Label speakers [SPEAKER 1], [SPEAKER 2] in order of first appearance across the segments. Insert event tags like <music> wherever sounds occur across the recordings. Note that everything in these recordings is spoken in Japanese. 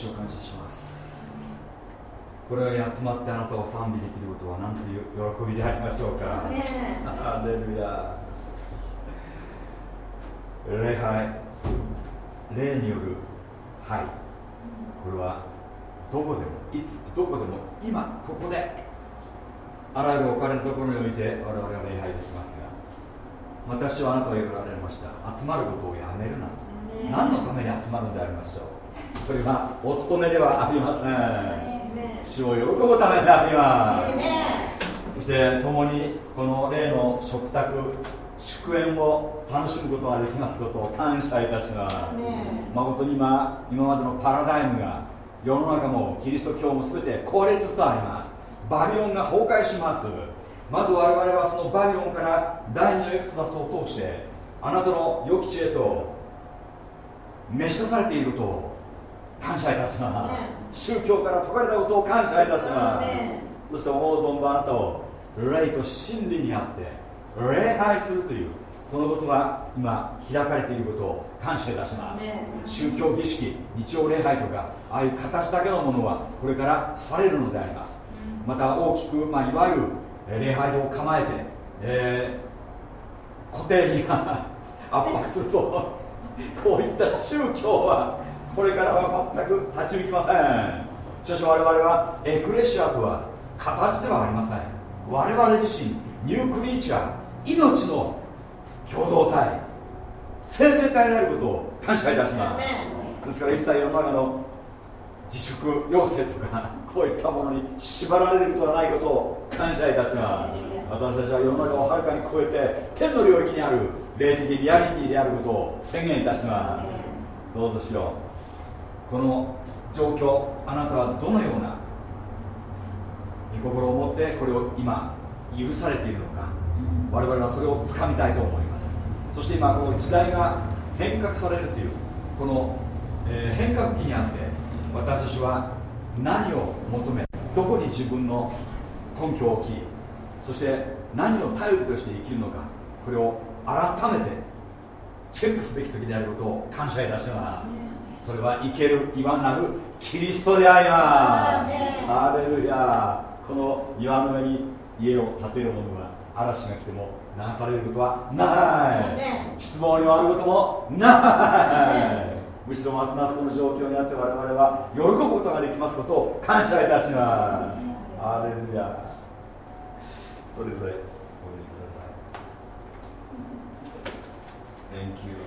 [SPEAKER 1] 主を感謝します。これに集まってあなたを賛美できることは何という喜びでありましょうか。アレルヤ。礼拝。霊によるはい。これはどこでもいつどこでも今ここであらゆる置かれたところにおいて我々は礼拝できますが私はあなたを呼ばれました。集まることをやめるな何のために集まるんでありましょうそれはお勤めではありません。主を喜ぶためであります。そして共にこの例の食卓祝宴を楽しむことができますことを感謝いたします。誠に今今までのパラダイムが世の中もキリスト教も全て壊れつつあります。バビロンが崩壊します。まず我々はそのバビロンから第二のエクスダスを通してあなたの良き知恵と召し出されていることを感謝いたします。宗教から解かれたことを感謝いたします。そして思う存分あなたを霊と真理にあって礼拝するというこのことは今開かれていることを感謝いたします。宗教儀式日曜礼拝とかああいう形だけのものはこれからされるのであります。また大きく、まあ、いわゆる礼拝堂を構えて、えー、固定に <laughs> 圧迫するとこういった宗教はこれからは全く立ち行きません。しかし我々はエクレシアとは形ではありません。我々自身ニュークリーチャー命の共同体。生命体であることを感謝いたします。ですから一切世の中の自粛要請とかこういったものに縛られることはないことを感謝いたします。私たちは世の中をはるかに超えて天の領域にある霊的リアリティであることを宣言いたします。どうぞしろこの状況あなたはどのような御心を持ってこれを今許されているのか我々はそれをつかみたいと思います。そして今この時代が変革されるというこの、えー、変革期にあって私たちは何を求めどこに自分の根拠を置きそして何を頼りとして生きるのかこれを改めてチェックすべき時であることを感謝いたしますそれは生ける岩なるキリストであります。ハレルヤこの岩の上に家を建てる者は嵐が来ても流されることはない。失望に終わることもない。むしろますますこの状況にあって我々は喜ぶことができますことを感謝いたします。アレルヤそれぞれお入れください。Thank you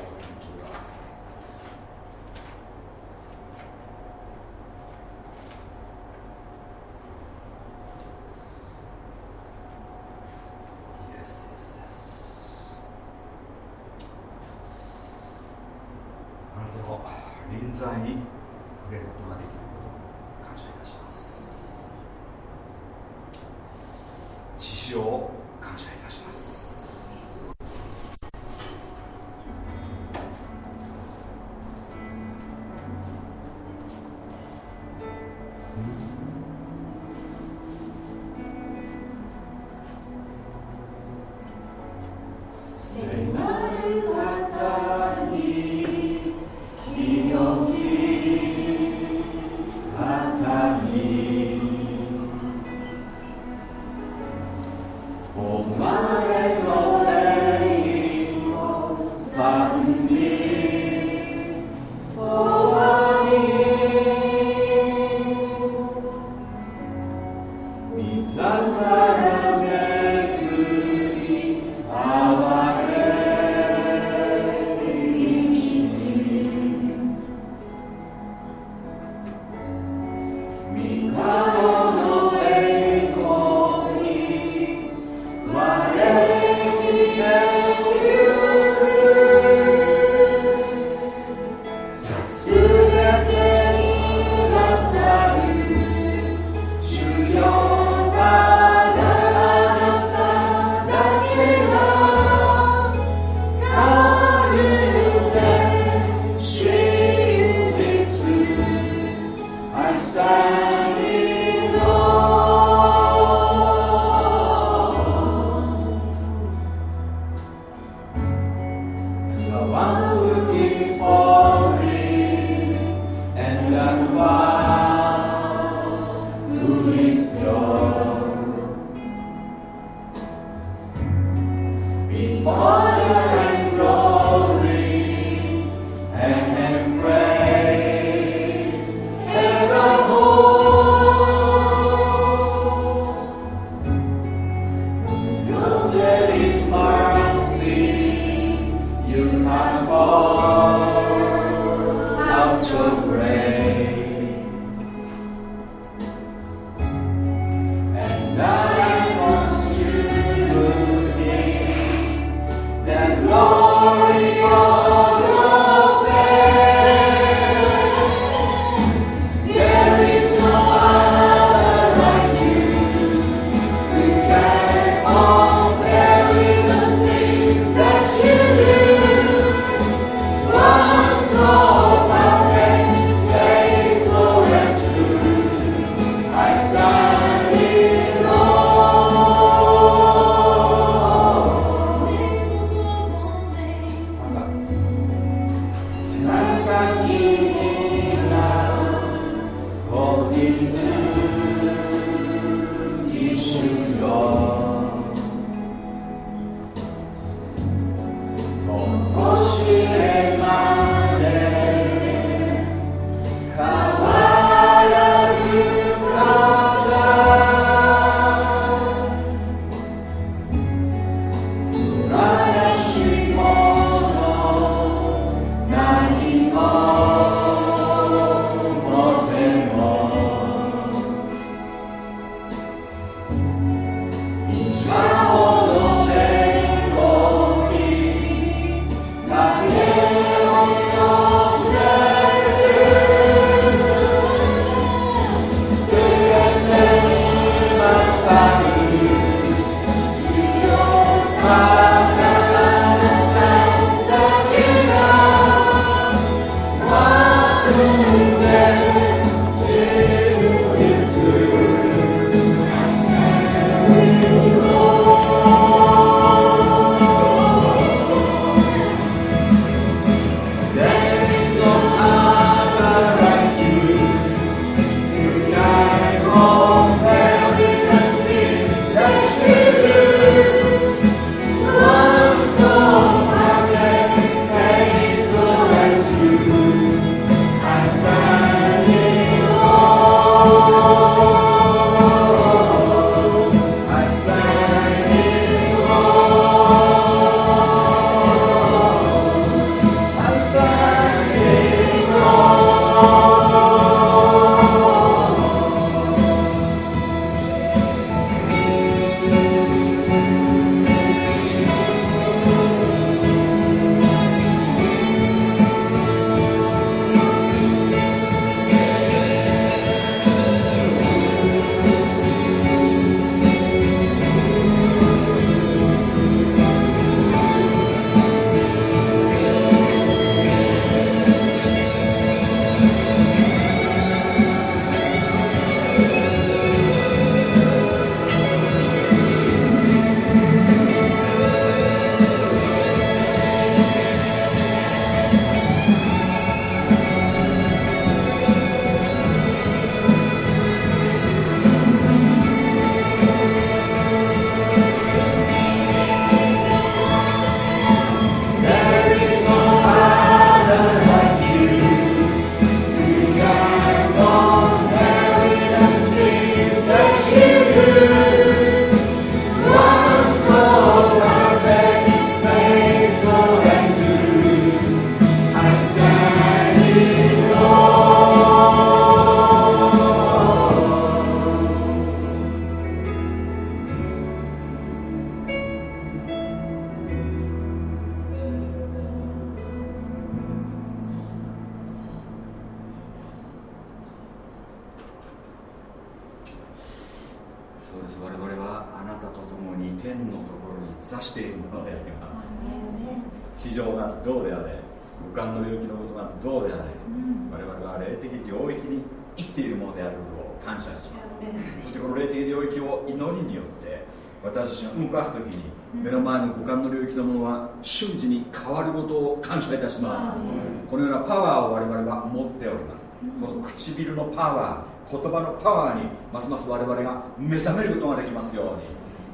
[SPEAKER 1] パワー言葉のパワーにますます我々が目覚めることができますように。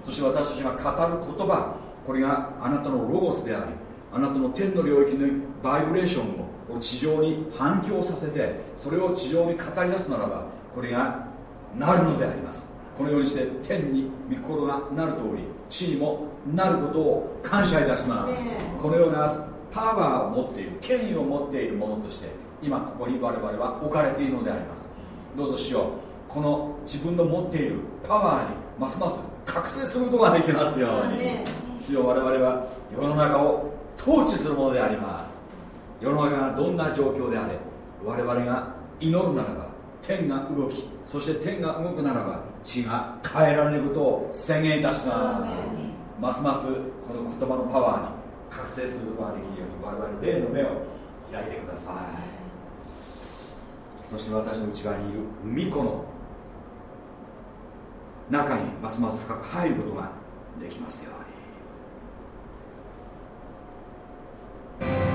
[SPEAKER 1] そして私たちが語る言葉これがあなたのロゴスでありあなたの天の領域のバイブレーションをこの地上に反響させてそれを地上に語り出すならばこれがなるのであります。このようにして天に御心がなる通り地にもなることを感謝いたします。このようなパワーを持っている権威を持っているものとして今ここに我々は置かれているのでありますどうぞしよう。この自分の持っているパワーにますます覚醒することができますように。主よ我々は世の中を統治するものであります。世の中がどんな状況であれ我々が祈るならば天が動きそして天が動くならば地が変えられることを宣言いたします。ますますこの言葉のパワーに覚醒することができるように我々霊の目を開いてくださいそして私の内側にいる巫女の中にますます深く入ることができますように。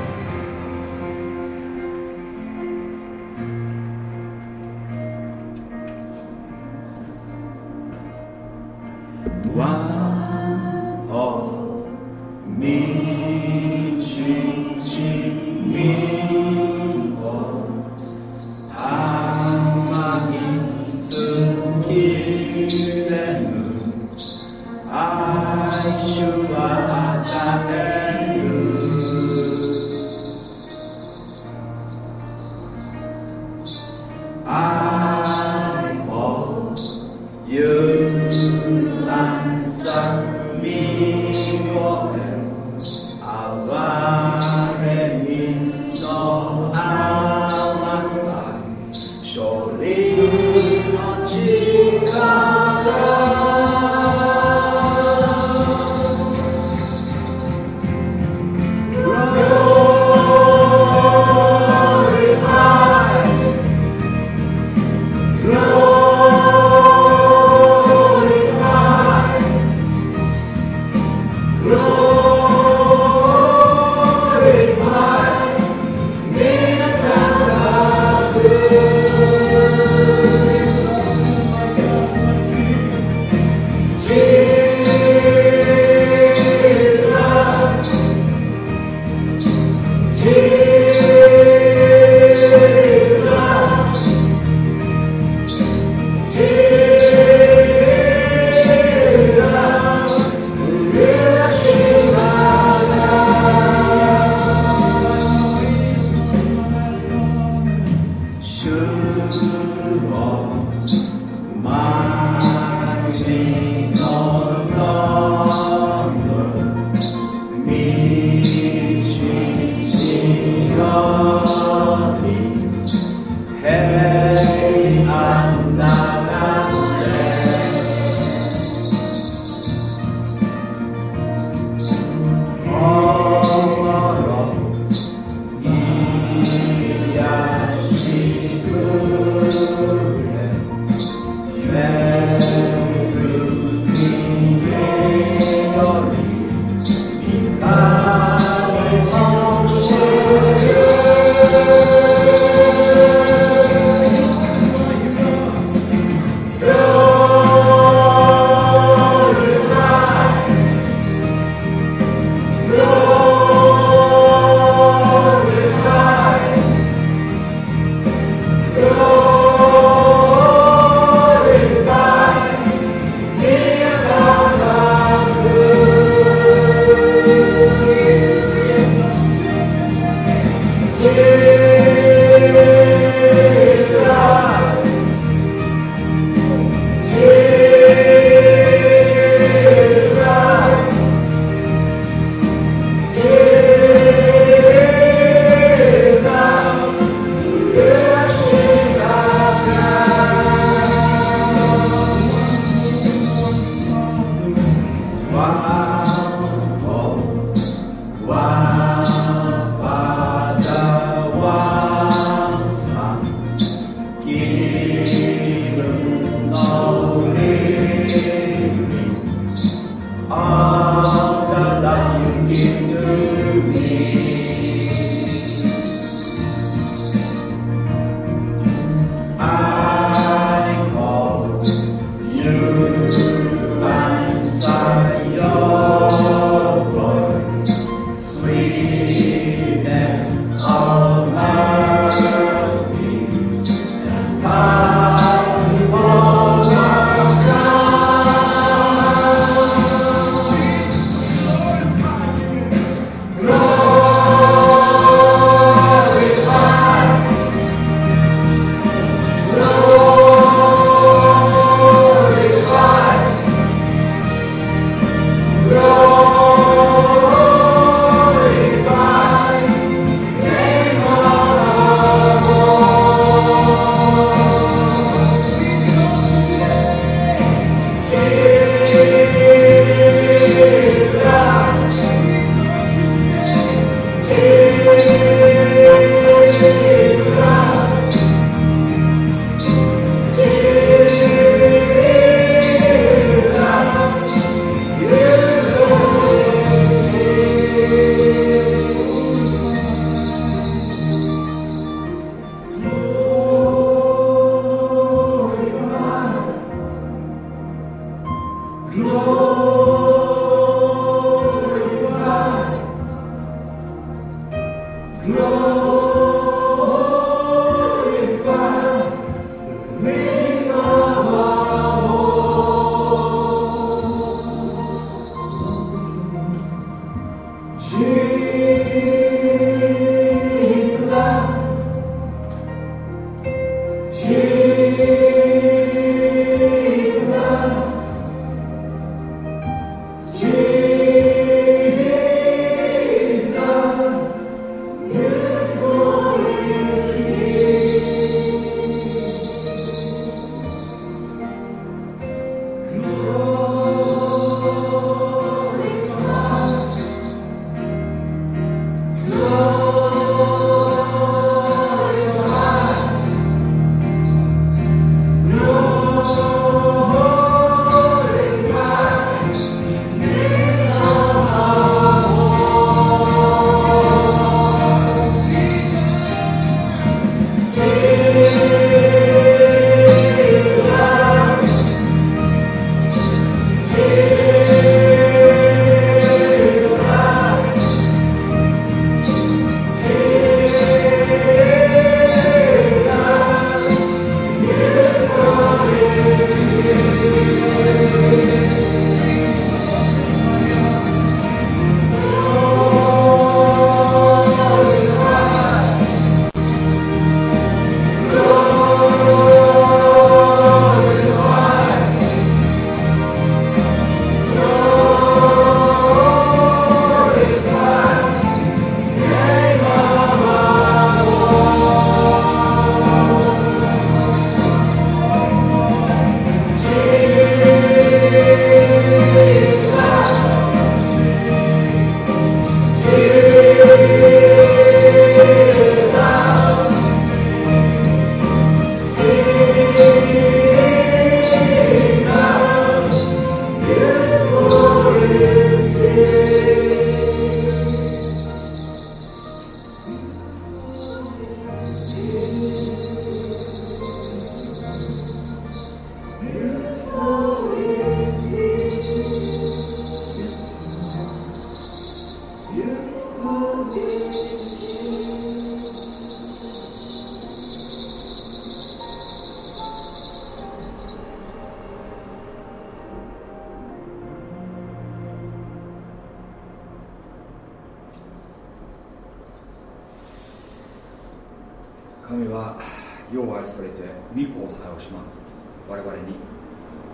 [SPEAKER 1] りそれて御子を作用します。我々に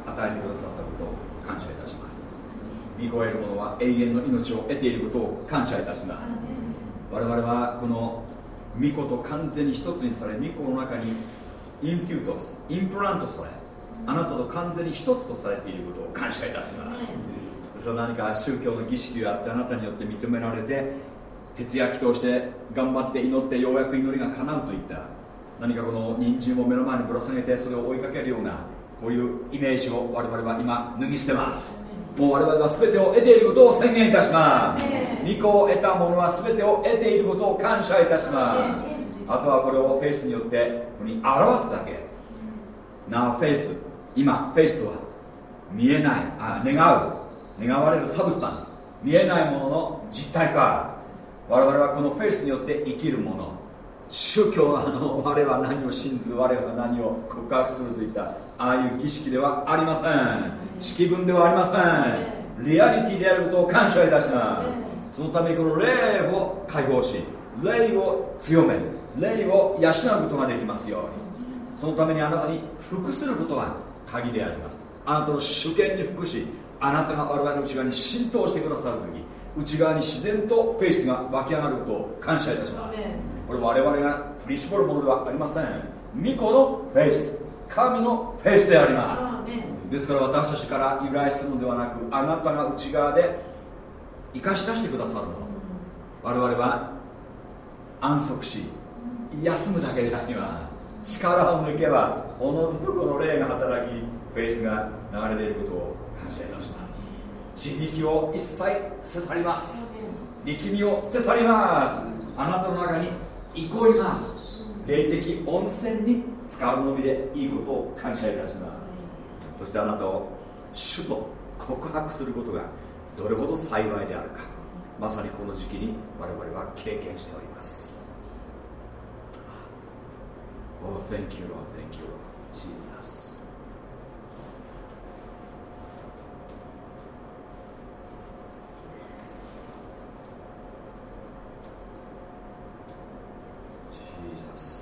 [SPEAKER 1] 与えてくださったことを感謝いたします。御子を得る者は永遠の命を得ていることを感謝いたします。我々はこの御子と完全に一つにされ御子の中に infuse implant されあなたと完全に一つとされていることを感謝いたします。それ何か宗教の儀式をやってあなたによって認められて徹夜祈祷して頑張って祈ってようやく祈りが叶うといった何かこの人参を目の前にぶら下げてそれを追いかけるようなこういうイメージを我々は今脱ぎ捨てます。もう我々は全てを得ていることを宣言いたします。御子を得た者は全てを得ていることを感謝いたします。あとはこれをフェイスによってここに表すだけ。なフェイス。今フェイスとは見えない。あ願う。願われる substance。見えないものの実体化。我々はこのフェイスによって生きるもの宗教のあの我は何を信ず我は何を告白するといったああいう儀式ではありません。式文ではありません。リアリティであることを感謝いたします。そのためにこの霊を解放し霊を強め霊を養うことができますように。そのためにあなたに服することが鍵であります。あなたの主権に服しあなたが我々の内側に浸透してくださる時内側に自然とフェイスが湧き上がることを感謝いたしますこれ我々が振り絞るものではありません。巫女のフェイス。神のフェイスであります。ですから私たちから由来するのではなくあなたが内側で生かし出してくださるもの。我々は安息し休むだけでないわ力を抜けばおのずとこの霊が働きフェイスが流れていることを感謝いたします。自力を一切捨て去ります。力みを捨て去ります。あなたの中に憩います霊的温泉に使うのみでいいことを感謝いたしますそしてあなたを主と告白することがどれほど幸いであるかまさにこの時期に我々は経験しております Oh, thank you, Lord. Thank you, Lord. Jesus,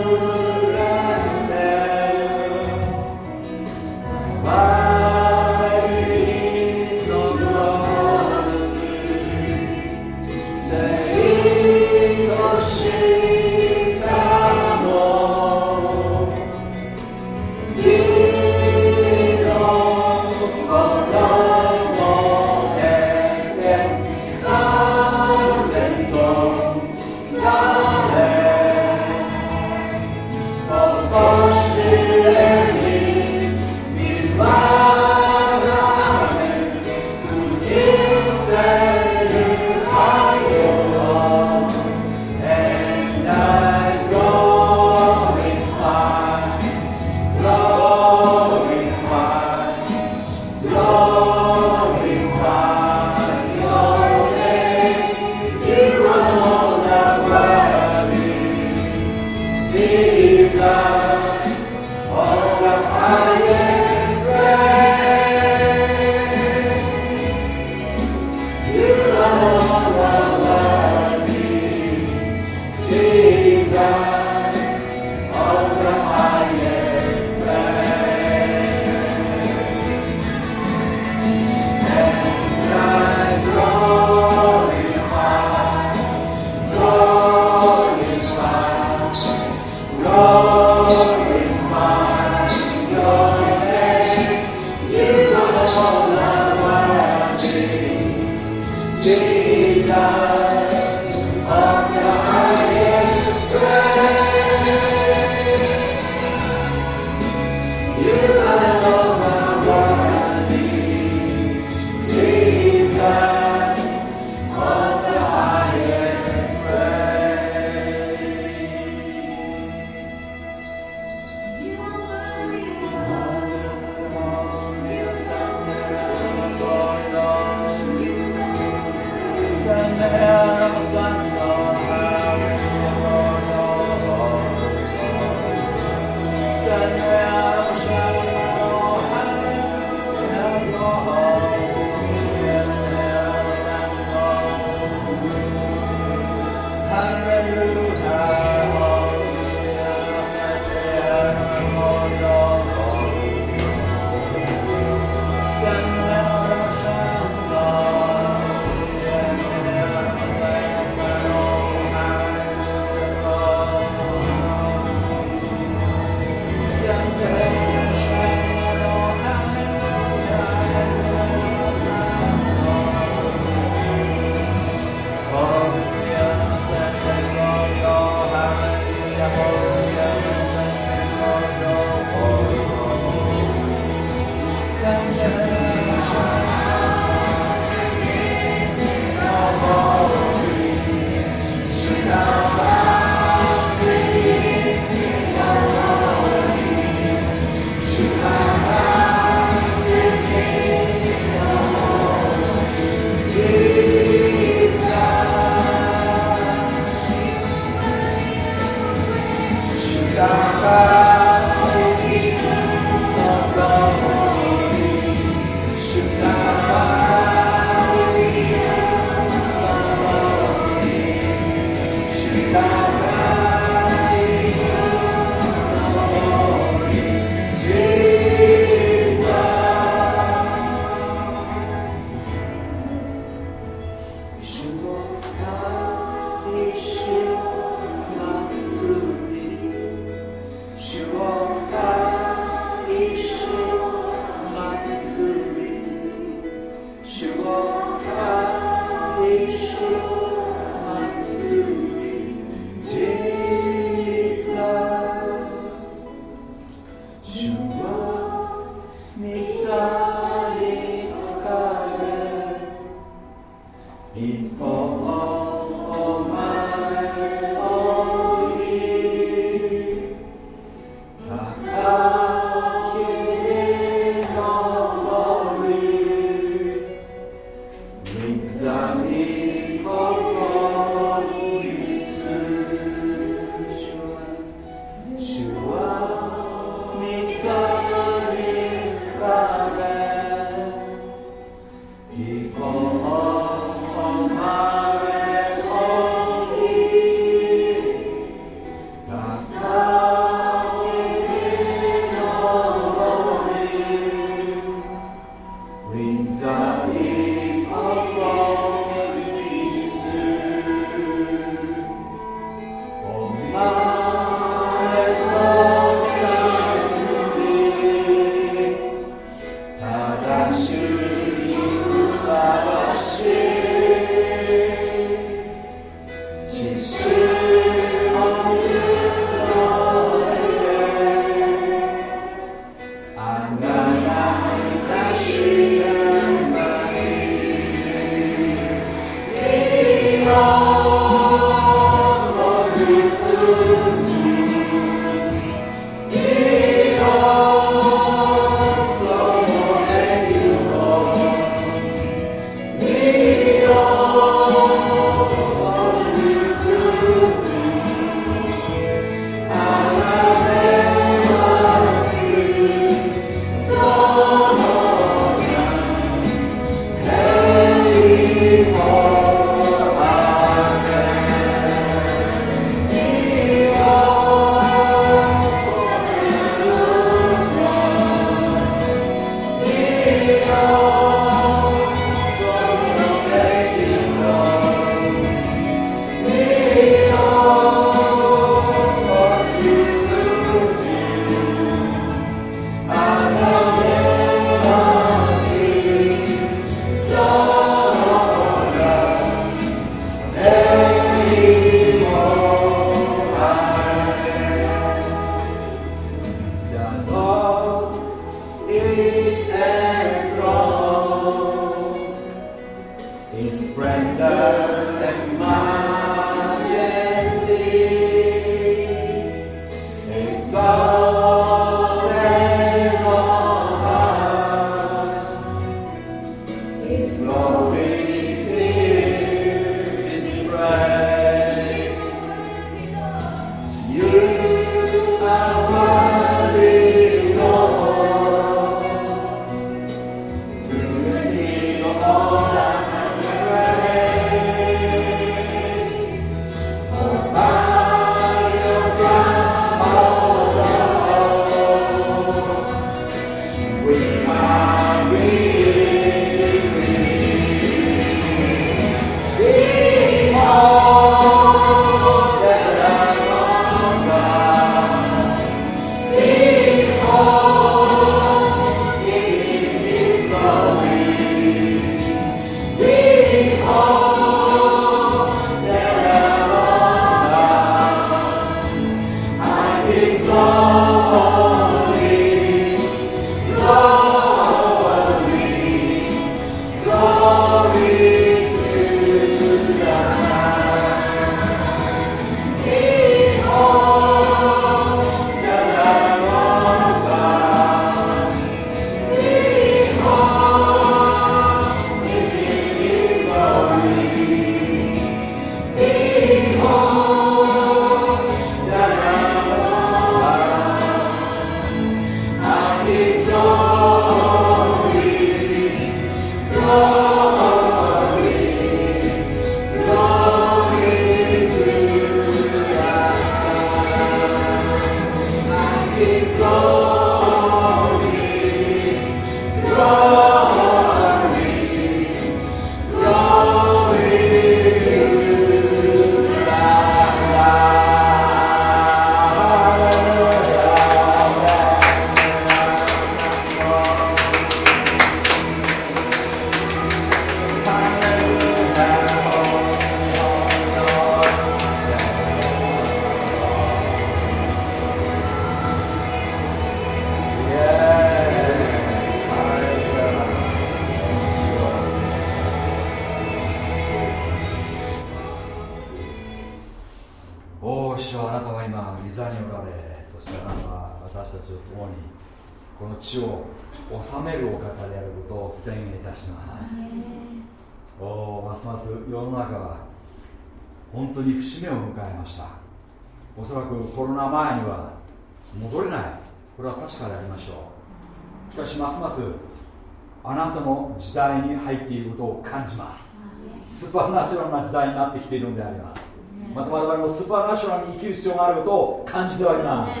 [SPEAKER 1] 時代に入っていることを感じます。スーパーナチュラルな時代になってきているのであります。また我々もスーパーナチュラルに生きる必要があることを感じております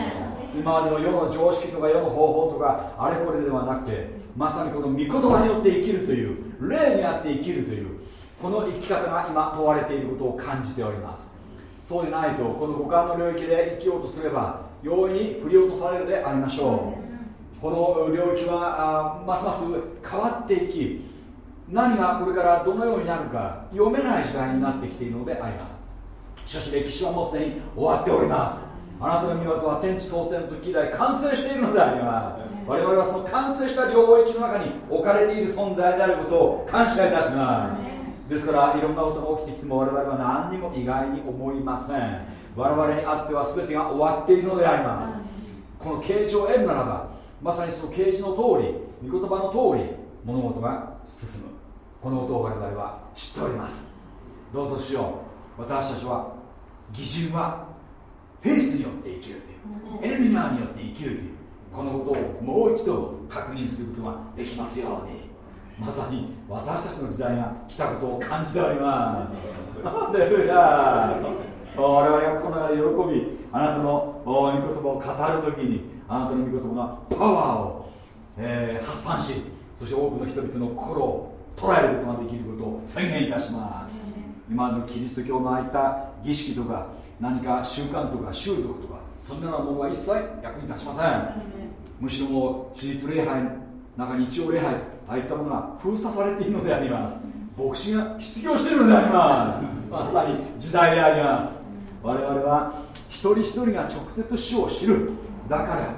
[SPEAKER 1] 今までの世の常識とか世の方法とかあれこれではなくてまさにこの御言葉によって生きるという霊にあって生きるというこの生き方が今問われていることを感じております。そうでないとこの五感の領域で生きようとすれば容易に振り落とされるでありましょう。この領域はますます変わっていき何がこれからどのようになるか読めない時代になってきているのであります。しかし歴史はもうすでに終わっております。あなたの見業は天地創生の時以来完成しているのであります。我々はその完成した領域の中に置かれている存在であることを感謝いたします。ですからいろんなことが起きてきても我々は何にも意外に思いません。我々にあっては全てが終わっているのであります。この啓示を得るならばまさにその啓示の通り御言葉の通り物事が進む。このことを我々は知っております。どうぞしよう私たちは義人はフェイスによって生きるというエビナーによって生きるというこのことをもう一度確認することができますように。まさに私たちの時代が来たことを感じております。レルヤ我々がこの喜びあなたの御言葉を語るときにあなたの御言葉がパワーを、えー、発散しそして多くの人々の心を捉えることができることを宣言いたします。今のキリスト教のああいった儀式とか何か習慣とか習俗とかそんなようなものは一切役に立ちません。むしろもう私立礼拝なんか日曜礼拝ああいったものが封鎖されているのであります。牧師が失業しているのであります。<laughs> まさに時代であります。我々は一人一人が直接主を知る。だから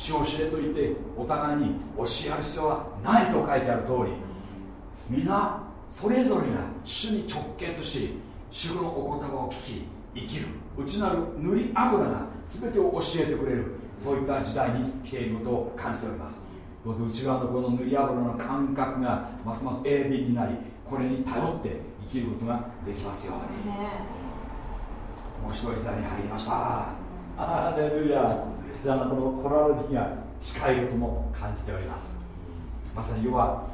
[SPEAKER 1] 主を知れと言ってお互いに教え合う必要はないと書いてある通り皆それぞれが主に直結し主のお言葉を聞き生きる。内なる塗り油が全てを教えてくれるそういった時代に来ていることを感じております。どうぞ内側のこの塗り油の感覚がますます鋭敏になりこれに頼って生きることができますように。面白い時代に入りました。<laughs> アレルヤそしてあなたの来られる日が近いことも感じております。まさに世は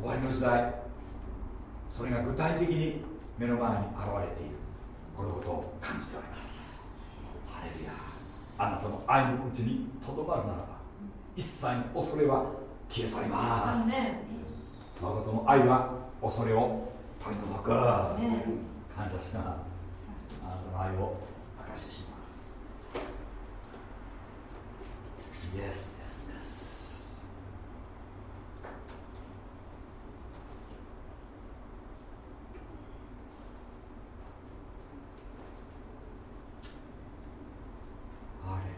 [SPEAKER 1] 終わりの時代それが具体的に目の前に現れている。このことを感じております。ハレルヤ。あなたの愛のうちにとどまるならば一切の恐れは消え去ります。誠の愛は恐れを取り除く。感謝しながらあなたの愛を証しします Yes
[SPEAKER 2] 主の愛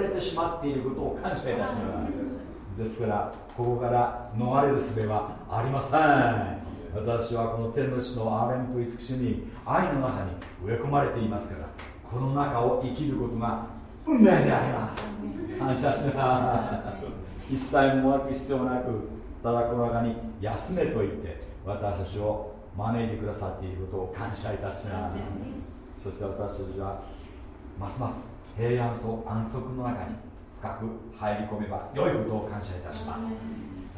[SPEAKER 1] れてしまっていることを感謝いたしますですからここから逃れる術はありません私はこの天の地の憐れみと慈しみ愛の中に植え込まれていますからこの中を生きることが運命であります感謝します一切もがく必要なくただこの中に休めと言って私たちを招いてくださっていることを感謝いたしますそして私たちはますます平安と安息の中に深く入り込めば良いことを感謝いたします。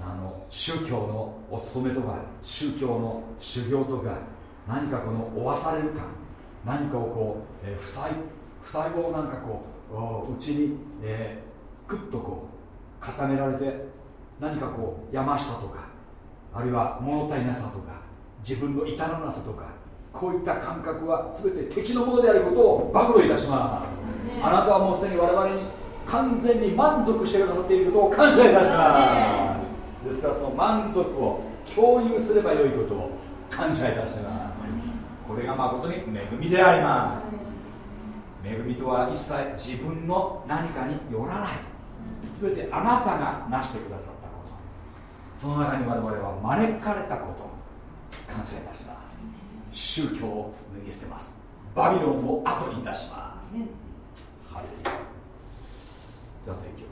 [SPEAKER 1] あの宗教のお勤めとか宗教の修行とか何かこの負わされる感何かをこう、えー、負債負債をなんかこううちに、えー、グッとこう固められて何かこう山下とかあるいは物足りなさとか自分の至らなさとかこういった感覚は全て敵のものであることを暴露いたします、あなたはもうすでに我々に完全に満足してくださっていることを感謝いたします、ですからその満足を共有すればよいことを感謝いたします。これが誠に恵みであります。恵みとは一切自分の何かによらない。全てあなたが成してくださったこと。その中に我々は招かれたこと感謝いたします宗教を脱ぎ捨てます。バビロンを後にいたします、ハレルヤ。じゃあ天気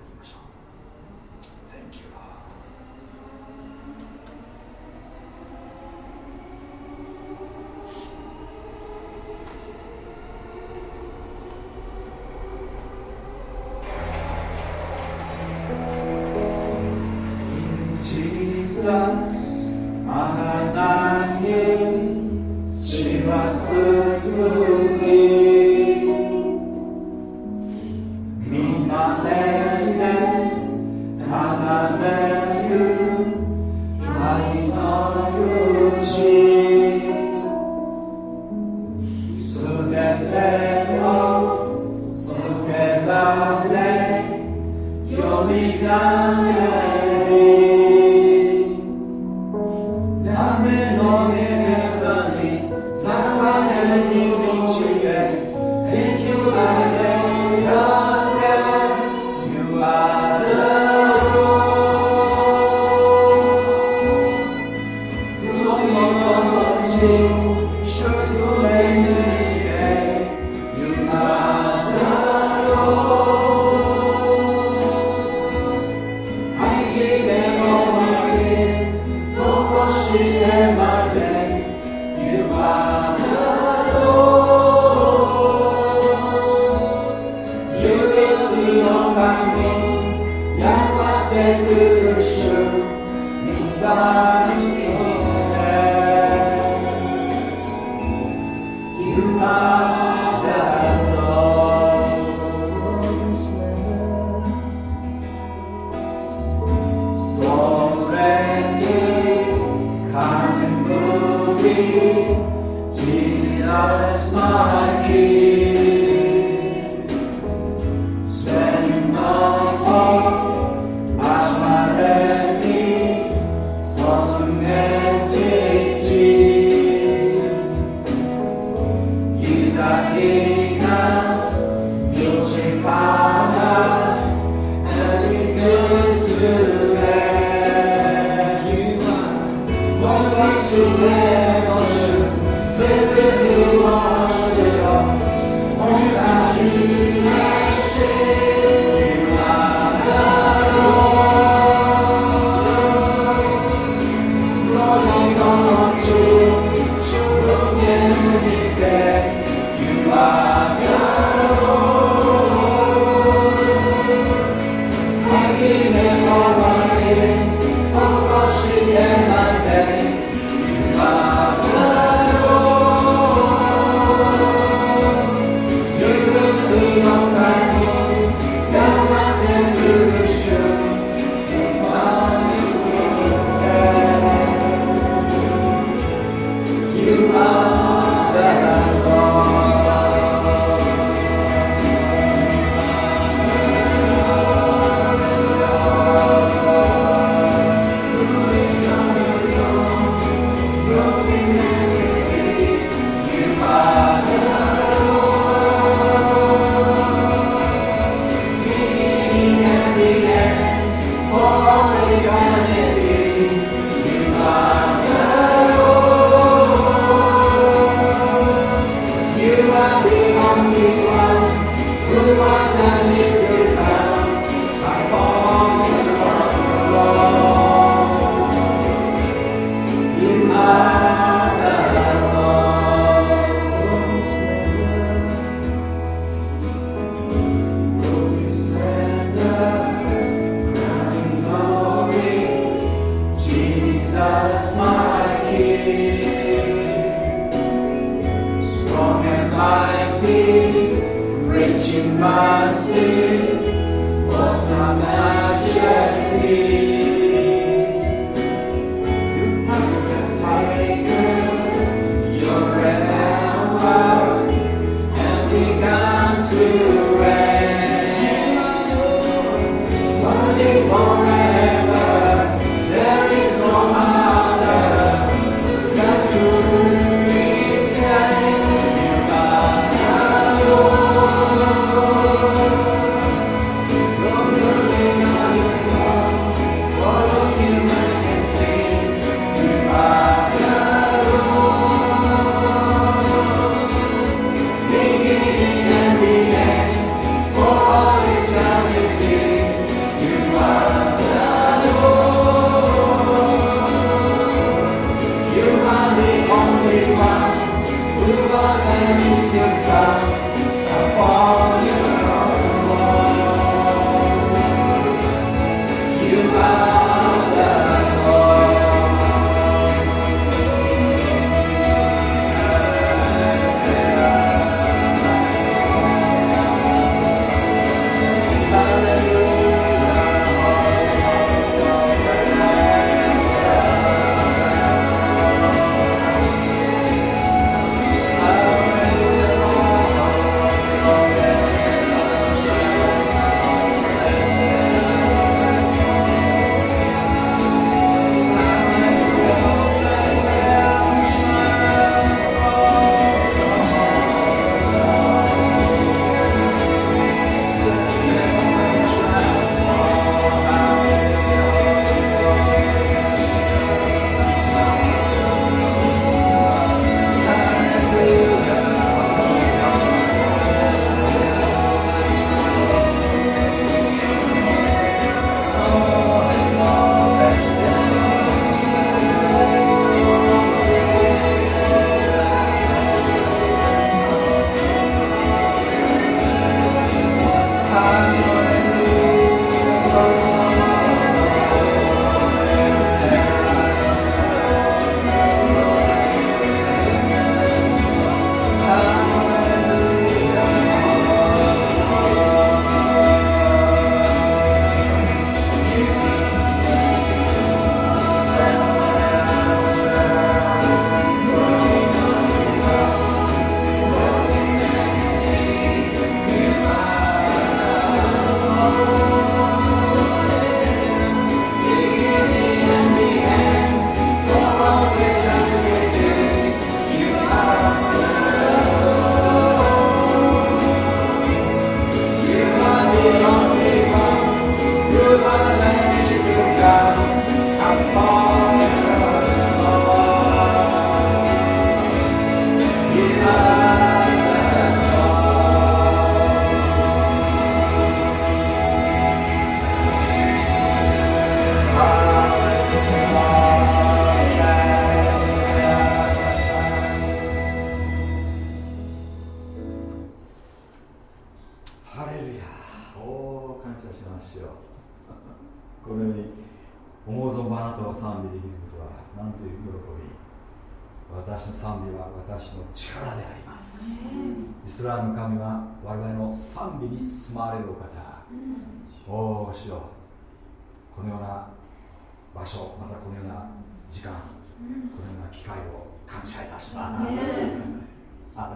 [SPEAKER 1] Almighty, my in mercy, awesome majesty.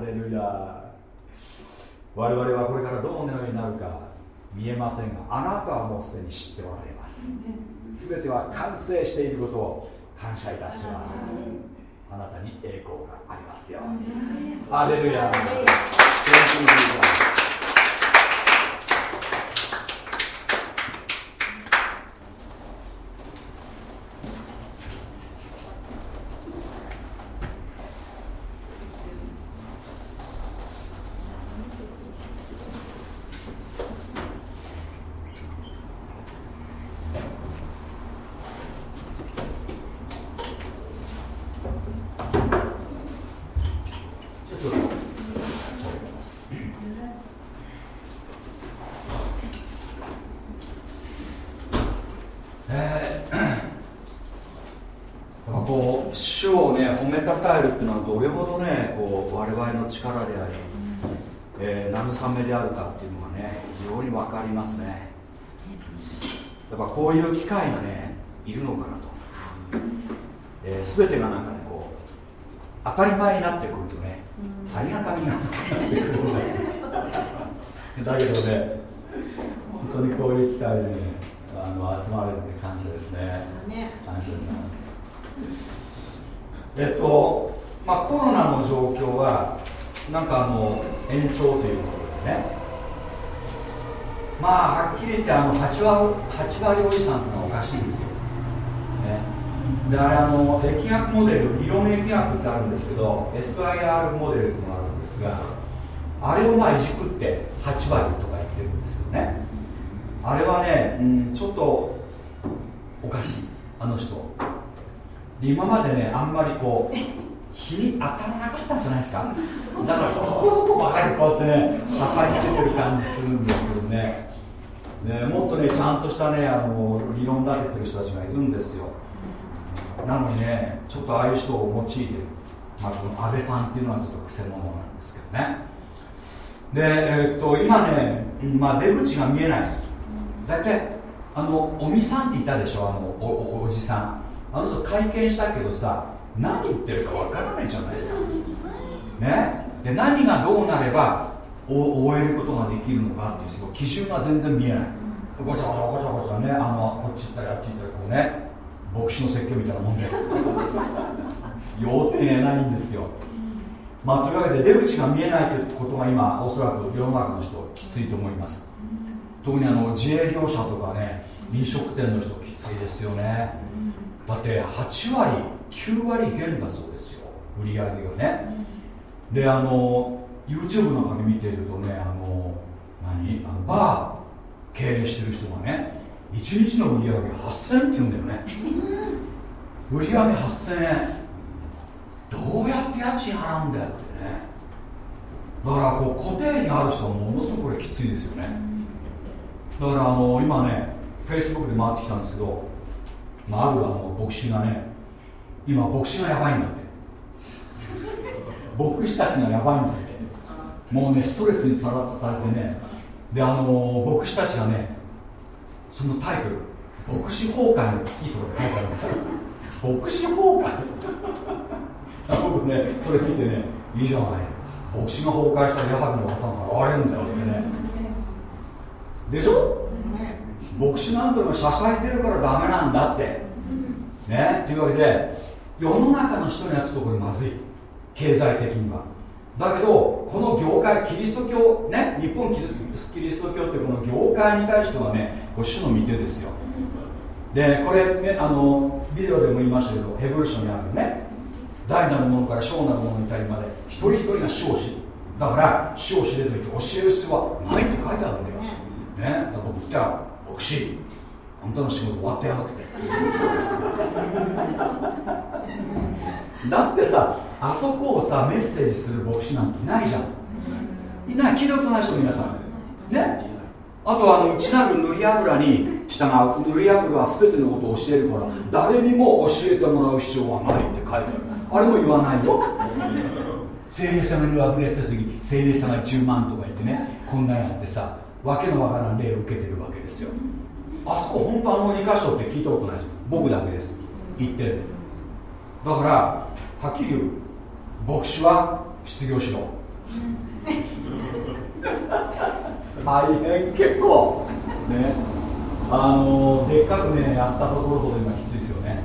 [SPEAKER 1] レルヤ我々はこれからどのようになるか見えませんがあなたはもうすでに知っておられます。全ては完成していることを感謝いたします。あなたに栄光がありますよアレルヤの力であり、えー、慰めであるかっていうのがね非常に分かりますね。やっぱこういう機会がねいるのかなと、えー、全てがなんかねこう当たり前になってくるとねありがたみがってくるだけどね本当にこういう機会でねあの集まれるって感謝ですね。感謝します。えっとまあコロナの状況はなんかあの延長ということでね。まあはっきり言ってあの 8, 割8割おじさんってのはおかしいんですよ、ね、であれあの疫学モデル理論疫学ってあるんですけど SIR モデルっていうのがあるんですがあれをまあいじくって8割とか言ってるんですよね。あれはね、うん、ちょっとおかしい。あの人。今までねあんまりこう日に当たらなかったんじゃないですか？<laughs> だからここそこばかりこうやってね支えててる感じするんですけどね。ねもっとねちゃんとしたねあの理論立ててる人たちがいるんですよ。なのにねちょっとああいう人を用いてる、まあ、この安倍さんっていうのはちょっとくせ者なんですけどね。で、えー、っと今ね、まあ、出口が見えない。大体あのおみさんっていたでしょ？あのおおじさん。あの人会見したけどさ何言ってるかわからないじゃないですかね？で何がどうなれば終えることができるのかっていうその基準が全然見えない。ごちゃごちゃごちゃごちゃね。あのこっち行ったりあっち行ったりこうね。牧師の説教みたいなもんで。<laughs> 要点得ないんですよ。まあというわけで出口が見えないということが今おそらく世の中の人きついと思います。特にあの自営業者とかね飲食店の人きついですよね。だって8割9割減だそうですよ。売り上げがね。であの YouTube なんかで見ているとねあの何？あのバー経営してる人がね1日の売り上げ8000円って言うんだよね。売り上げ8000円。どうやって家賃払うんだよってね。だからこう固定にある人はものすごくこれきついですよね。だからあの今ね Facebook で回ってきたんですけどまあ、あるあの牧師がね今牧師がやばいんだって。牧師たちがやばいんだって。もうねストレスにさらされてね。であの牧師たちがねそのタイトル牧師崩壊の危機とか書いてあるんだ牧師崩壊。僕ねそれ見てねいいじゃない。牧師が崩壊したらヤバくのおばさんが現れるんだよってね。でしょ？牧師なんてのは支えてるからダメなんだって。ね？というわけで世の中の人にはちょっとこれまずい。経済的には。だけどこの業界キリスト教ね日本キリスキリスト教ってこの業界に対してはねこ主の御手ですよ。でこれ、ね、あのビデオでも言いましたけどヘブル書にあるね。大なるものから小なるものに至りまで一人一人が死を知だから死を知れと言って教える必要はないって書いてあるんだよ、ね、だから僕言ったら牧師あんたの仕事終わったよっつって。<laughs> だってさあそこをさメッセージする牧師なんていないじゃん。いない。聞いたことない人皆さん。ね？あとあの内なる塗り油に従う塗り油は全てのことを教えるから誰にも教えてもらう必要はないって書いてある。あれも言わないよ。精霊様に溢れすぎ精霊様に10万とか言ってねこんなんやってさわけのわからん例を受けてるわけですよあそこ本当あの2箇所って聞いたことないです。僕だけです。言ってだからはっきり言う牧師は失業しろ。<laughs> 大変結構。ね。あのでっかくねやったところほど今きついですよね。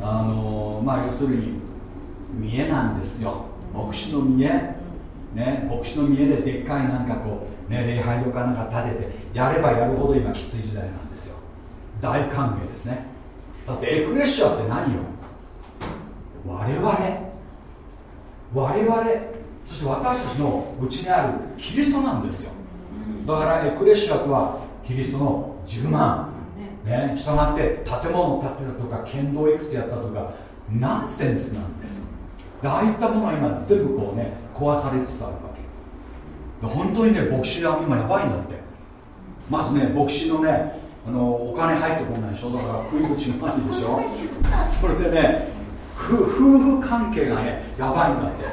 [SPEAKER 1] あのまあ要するに見えなんですよ。牧師の見え。ね。牧師の見えででっかいなんかこうね、礼拝とかなんか立ててやればやるほど今きつい時代なんですよ。大歓迎ですね。だってエクレシアって何よ？我々。我々。そして私たちのうちにあるキリストなんですよ。だからエクレシアとはキリストの10万。ね従って建物を建てるとか剣道いくつやったとかナンセンスなんです。ああいったものは今全部こうね壊されつつある本当にね牧師は今やばいんだって。まずね牧師のねあのお金入ってこないでしょだから食い口がないでしょ。それでね夫婦関係がねやばいんだって。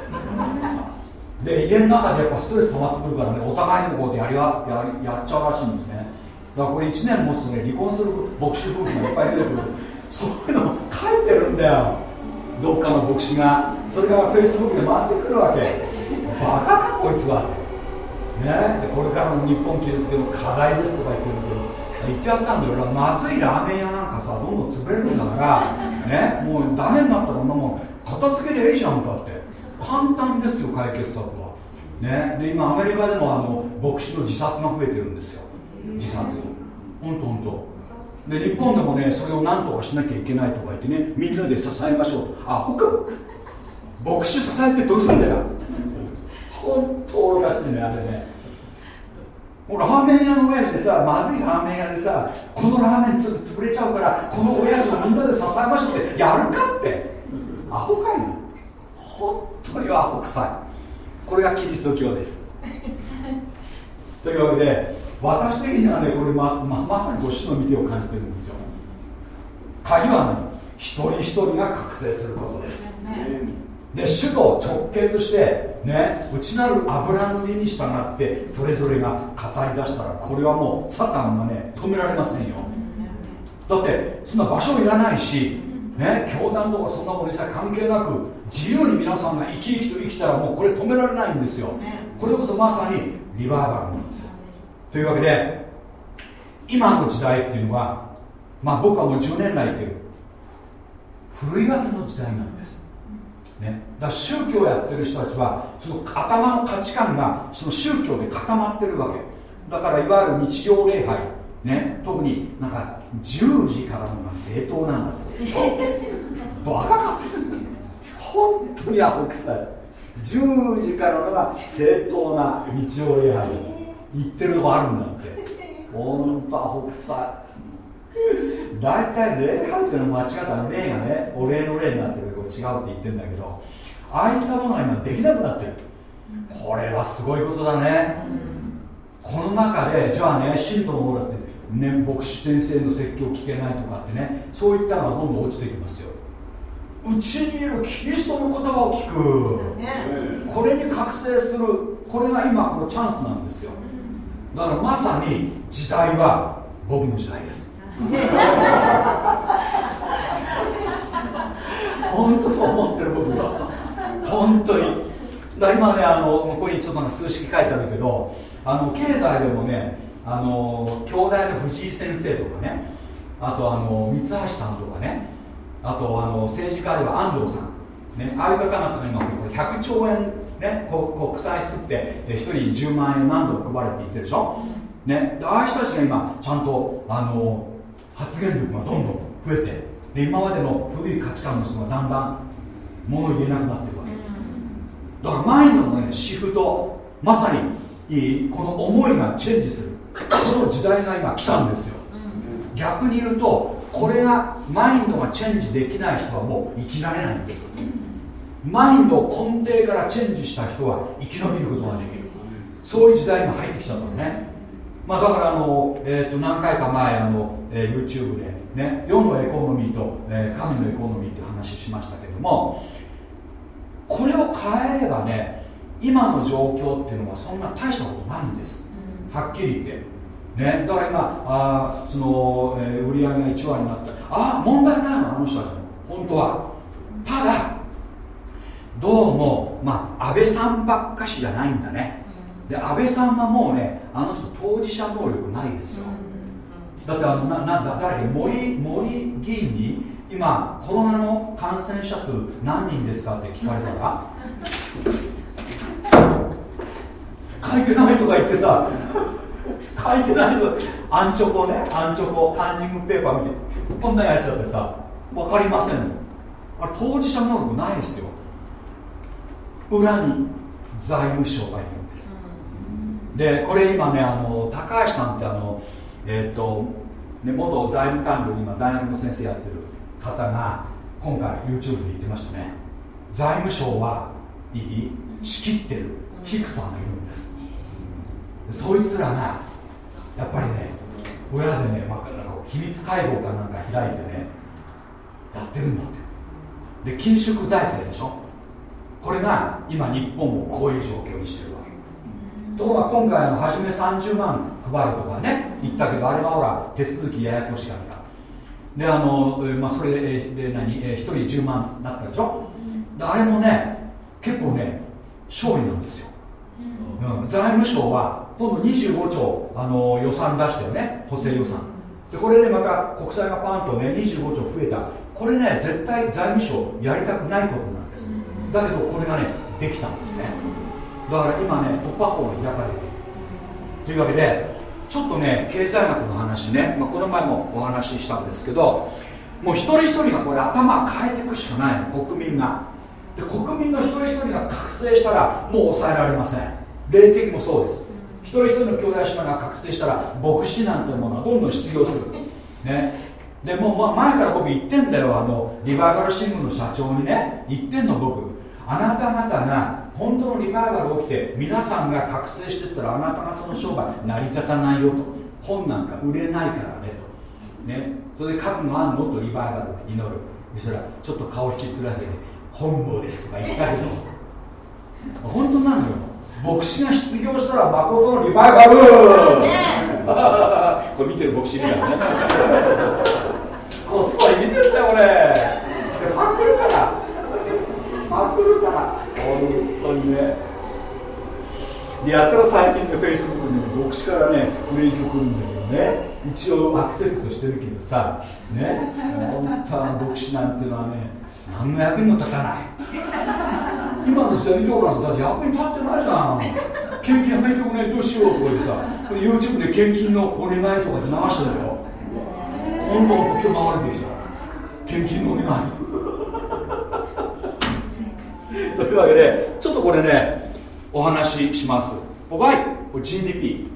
[SPEAKER 1] で家の中でやっぱストレス溜まってくるからねお互いにもこうやってやややっちゃうらしいんですね。だからこれ1年持つとね離婚する牧師夫婦がいっぱい出てくる。そういうの書いてるんだよ。どっかの牧師がそれがフェイスブックで回ってくるわけ。バカかこいつは。ね。でこれからの日本キリスト教の課題ですとか言ってるけど言ってやったんだよ。俺はまずいラーメン屋なんかさどんどん潰れるんだから <laughs> ね。もうダメになったらこんなもん片付けでいいじゃんかって。簡単ですよ解決策は。ね。で今アメリカでもあの牧師の自殺が増えてるんですよ。自殺。本当本当で日本でもねそれを何とかしなきゃいけないとか言ってねみんなで支えましょうと。あほか。牧師支えてどうすんだよ本当おかしいねあれね。もうラーメン屋の親父でさまずいラーメン屋でさこのラーメンつ潰れちゃうからこの親父をみんなで支えましょうってやるかって。アホかいの本当にアホ臭い。これがキリスト教です。というわけで私的にはねこれまままさにご主の見てを感じてるんですよ。鍵は何？一人一人が覚醒することです。で主と直結してね内なる油塗りに従ってそれぞれが語り出したらこれはもうサタンがね止められませんよ。だってそんな場所いらないしね教団とかそんなものにさ関係なく自由に皆さんが生き生きと生きたらもうこれ止められないんですよ。これこそまさにリバイバルなんですよ。というわけで今の時代っていうのはまあ僕はもう10年来言ってる。ふるい分けの時代なんですね、だから宗教をやってる人たちはその頭の価値観がその宗教で固まってるわけ。だからいわゆる日曜礼拝、ね、特になんか10時からのが正当なんだそうです。よ <laughs> バカか。って本当にアホ臭い。10時からのが正当な日曜礼拝。言ってるのもあるんだって。本当アホ臭い。大体礼拝っていうのは間違った例がねお礼の礼になってる違うって言ってるんだけどああいったものが今できなくなってる。これはすごいことだね、この中でじゃあね信徒の方だってね牧師先生の説教聞けないとかってねそういったのがどんどん落ちてきますよ。うちにいるキリストの言葉を聞く、これに覚醒する。これが今このチャンスなんですよ。だからまさに時代は僕の時代です <laughs> 本当そう思ってる僕は。本当に。だ今ねあのここにちょっと数式書いてあるけどあの経済でもねあの兄弟の藤井先生とかねあとあの三橋さんとかねあとあの政治家では安藤さん、ね、ああいう方々が今100兆円、ね、国債吸って1人10万円何度も配れって言ってるでしょ、ね、ああいう人たちが今ちゃんとあの発言力がどんどん増えてで今までの古い価値観の人がだんだん物を言えなくなってるわけ。だからマインドのねシフトまさにこの思いがチェンジする。この時代が今来たんですよ。逆に言うとこれがマインドがチェンジできない人はもう生きられないんです。マインドを根底からチェンジした人は生き延びることができる。そういう時代が入ってきちゃったのね。まあ、だからあの、えー、と何回か前あの、えー、YouTube で、ね、世のエコノミーと、えー、神のエコノミーって話しましたけどもこれを変えればね今の状況っていうのはそんな大したことないんです、はっきり言って、ね、だから今あその、えー、売り上げが1割になったああ問題ないのあの人たち本当は。ただどうも、まあ、安倍さんばっかしじゃないんだね。で安倍さんはもうねあの人当事者能力ないですよ、だってあのななんだ誰森森議員に今コロナの感染者数何人ですかって聞かれたら書いてないとか言ってさ書いてないとアンチョコねアンチョコカンニングペーパー見てこんなやっちゃってさ分かりませんあれ当事者能力ないですよ。裏に財務省がいるでこれ今ねあの高橋さんってあのえっ、ー、と、ね、元財務官僚に今大学の先生やってる方が今回 YouTube で言ってましたね。財務省はいい仕切ってるフィクサーがいるんです。そいつらがやっぱりね裏でね、まあ、なんか秘密会合かなんか開いてねやってるんだって。で緊縮財政でしょ。これが今日本をこういう状況にしてるわけ。ところが今回の初め30万配るとかね言ったけどあれはほら手続きややこしかった。であの、まあ、それで何、え1人10万だったでしょ？あれもね結構ね勝利なんですよ、うん、財務省は今度25兆あの予算出したよね。補正予算。でこれでまた国債がパンとね25兆増えた。これね絶対財務省やりたくないことなんです。だけどこれがねできたんですね。だから今ね突破口が開かれている。というわけでちょっとね経済学の話ね、まあ、この前もお話ししたんですけどもう一人一人がこれ頭変えていくしかないの。国民が。で国民の一人一人が覚醒したらもう抑えられません。霊的もそうです。一人一人の兄弟姉妹が覚醒したら牧師なんてものはどんどん失業する。ね。でもう前から僕言ってんだよ。あのリバイバル新聞の社長にね言ってんの僕。あなた方が本当のリバイバル起きて皆さんが覚醒してったらあなた方の商売成り立たないよと。本なんか売れないからねと。ね。それで覚悟あんのとリバイバルで祈る。そしたらちょっと顔引きつらせて本望ですとか言ったけど本当なのよ。牧師が失業したら誠のリバイバル。<laughs> これ見てる牧師みたいなね。こっそり見てんだよ俺。パクるから。パクるから本当にね。でやったら最近でフェイスブックに牧師からねフレーク来るんだけどね。一応アクセプトしてるけどさね。本当は牧師なんてのはね何の役にも立たない。今の時代見てごらんだって役に立ってないじゃん。献金やめてくれどうしようとかでさ。YouTube で献金のお願いとかで流してるよ。本当今日流れてるじゃん。献金のお願い。<laughs> というわけでちょっとこれねお話しします。Y GDP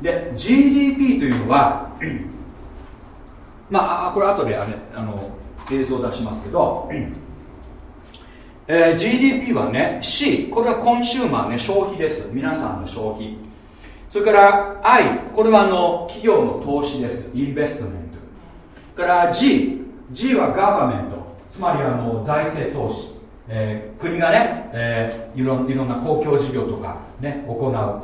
[SPEAKER 1] で GDP というのはまあこれ後であれあの映像出しますけど、えー、GDP はね C これはコンシューマーね消費です。皆さんの消費。それから I これはあの企業の投資です。インベストメント。から G G はガバメント。つまりあの財政投資、えー、国がね、えー、いろいろんな公共事業とかね行う。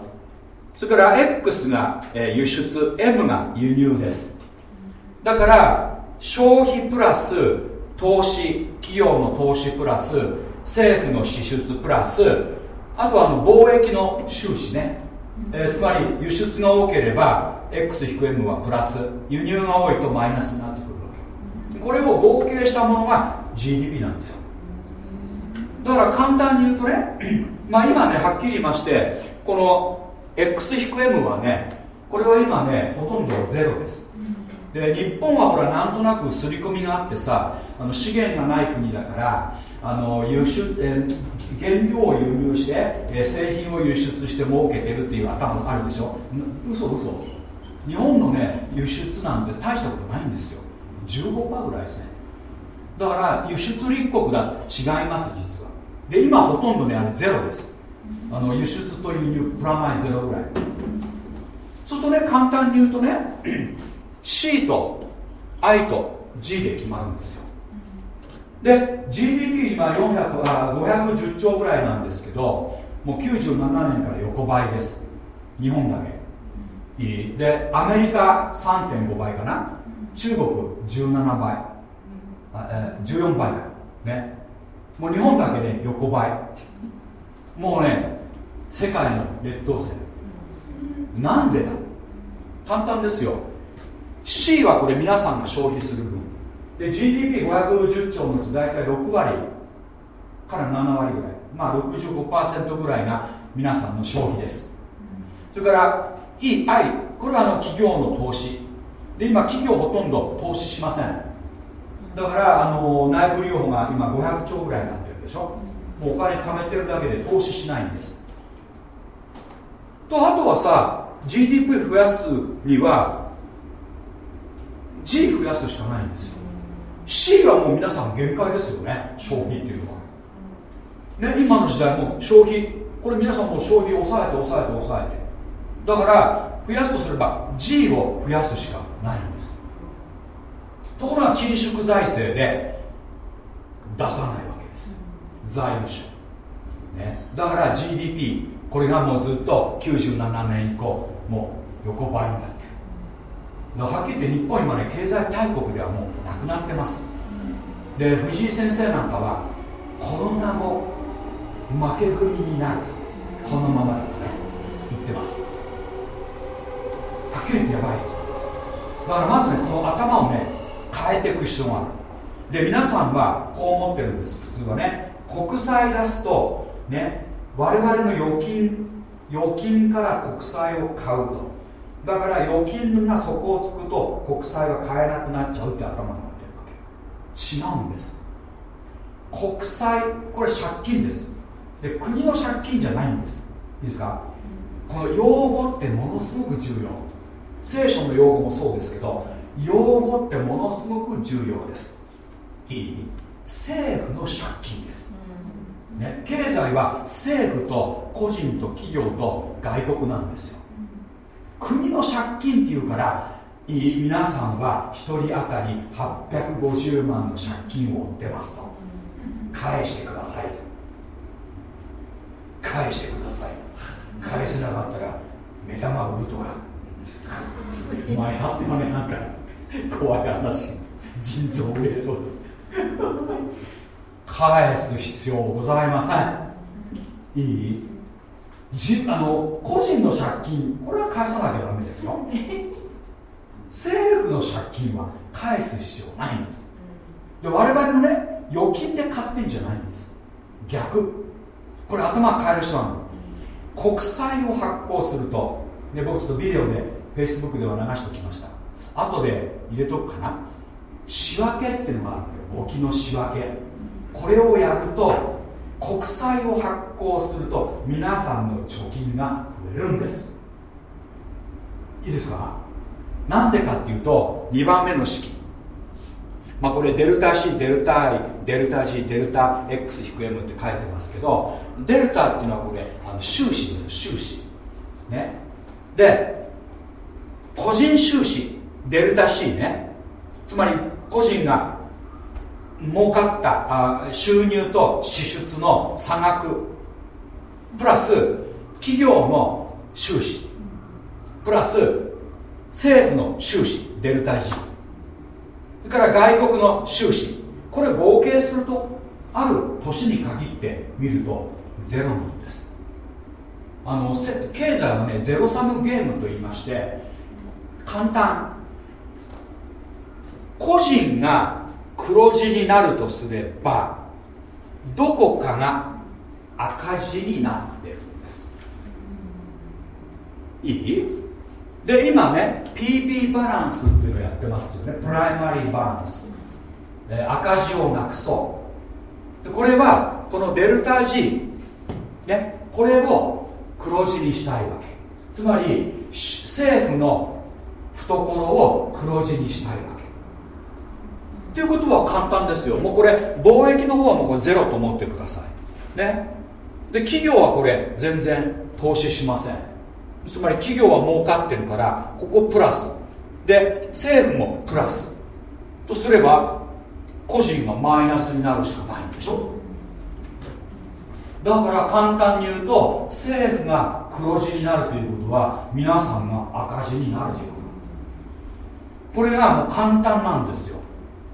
[SPEAKER 1] それから X が、えー、輸出 M が輸入です。だから消費プラス投資企業の投資プラス政府の支出プラスあとはあの貿易の収支ね、えー、つまり輸出が多ければ X-M はプラス輸入が多いとマイナスになってくるわけ。これを合計したものが GDP なんですよ。だから簡単に言うとね <clears throat> まあ今ねはっきり言いましてこの X-M はねこれは今ねほとんどゼロです。で日本はほらなんとなく刷り込みがあってさあの資源がない国だからあの輸出、えー、原料を輸入して、えー、製品を輸出して儲けてるっていう頭があるでしょ？嘘嘘。日本のね輸出なんて大したことないんですよ。15%ぐらいですね。だから輸出立国だ違います実はで今ほとんどねあれゼロです。あの輸出と輸入プラマイゼロぐらい。そうするとね簡単に言うとね <clears throat> C と I と G で決まるんですよ。で GDP 今400あ510兆ぐらいなんですけどもう97年から横ばいです。日本だけ。いい。でアメリカ3.5倍かな。中国17倍。あ、えー、14倍か。ね。もう日本だけね横ばい。もうね世界の劣等生。なんでだ？簡単ですよ。C はこれ皆さんが消費する分。で GDP510 兆のうち大体6割から7割ぐらい。まあ65%ぐらいが皆さんの消費です。それから EI これはあの企業の投資。で今企業ほとんど投資しません。だからあの内部留保が今500兆ぐらいになってるでしょ。もうお金貯めてるだけで投資しないんです。とあとはさ GDP 増やすには G 増やすしかないんですよ。C はもう皆さん限界ですよね。消費っていうのは。ね今の時代も消費これ皆さんも消費抑えて抑えて抑えて。だから増やすとすれば G を増やすしかないんです。ところが緊縮財政で出さないわけです。財務省、ね、だから GDP これがもうずっと97年以降もう横ばいになってる。はっきり言って日本今ね経済大国ではもうなくなってます。で藤井先生なんかはコロナ後負け組になる。このままだとね言ってます。はっきり言ってやばいです。だからまずねこの頭をね変えていく必要がある。で皆さんはこう思ってるんです普通はね。国債出すとね我々の預金預金から国債を買うと。だから預金が底をつくと国債は買えなくなっちゃうって頭になってるわけ。違うんです。国債これ借金です。で国の借金じゃないんです。いいですか？この用語ってものすごく重要。聖書の用語もそうですけど用語ってものすごく重要です。いい？政府の借金です、ね、経済は政府と個人と企業と外国なんですよ。国の借金っていうからいい？皆さんは1人当たり850万の借金を負ってますと。返してくださいと。返してください。返せなかったら目玉売るとか。<laughs> お前あってもねなんか <laughs> 怖い話。腎臓売れと返す必要ございません。いい？じあの個人の借金これは返さなきゃダメですよ。政府の借金は返す必要ないんです。で我々もね預金で買ってんじゃないんです。逆。これ頭変える人なの。国債を発行すると、ね、僕ちょっとビデオで Facebook では流しておきました。後で入れとくかな。仕分けっていうのがあるのよ。簿記の仕分け。これをやると国債を発行すると皆さんの貯金が増えるんです。いいですか？なんでかっていうと2番目の式。まあこれデルタ C デルタ I デルタ G デルタ X-M って書いてますけどデルタっていうのはこれあの収支です。収支。ね。で個人収支。デルタ C ね。つまり個人が儲かったあ収入と支出の差額。プラス企業の収支。プラス政府の収支。デルタ G それから外国の収支。これ合計するとある年に限って見るとゼロなんです。あの経済はねゼロサムゲームと言いまして簡単。個人が黒字になるとすればどこかが赤字になってるんです。いい？で今ね PB バランスっていうのをやってますよね。プライマリーバランス、え赤字をなくそう。でこれはこのデルタ G ねこれを黒字にしたいわけ。つまり政府の懐を黒字にしたいわけ。っていうことは簡単ですよ。もうこれ貿易の方はもうこれゼロと思ってください。ね。で企業はこれ全然投資しません。つまり企業は儲かってるからここプラス。で政府もプラス。とすれば個人がマイナスになるしかないんでしょ。だから簡単に言うと政府が黒字になるということは皆さんが赤字になるということ。これがもう簡単なんですよ。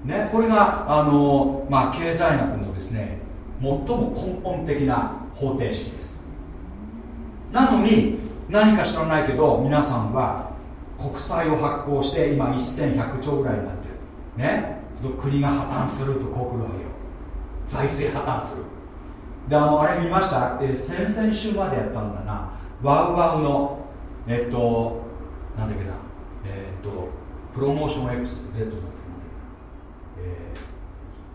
[SPEAKER 1] ね、これがあの、まあ、経済学のですね最も根本的な方程式です。なのに何か知らないけど皆さんは国債を発行して今1100兆ぐらいになってる。ね国が破綻するとこう来るわけよ。財政破綻する。であのあれ見ました、え先々週までやったんだな。ワウワウのえっとなんだっけな。えっとプロモーション XZ の。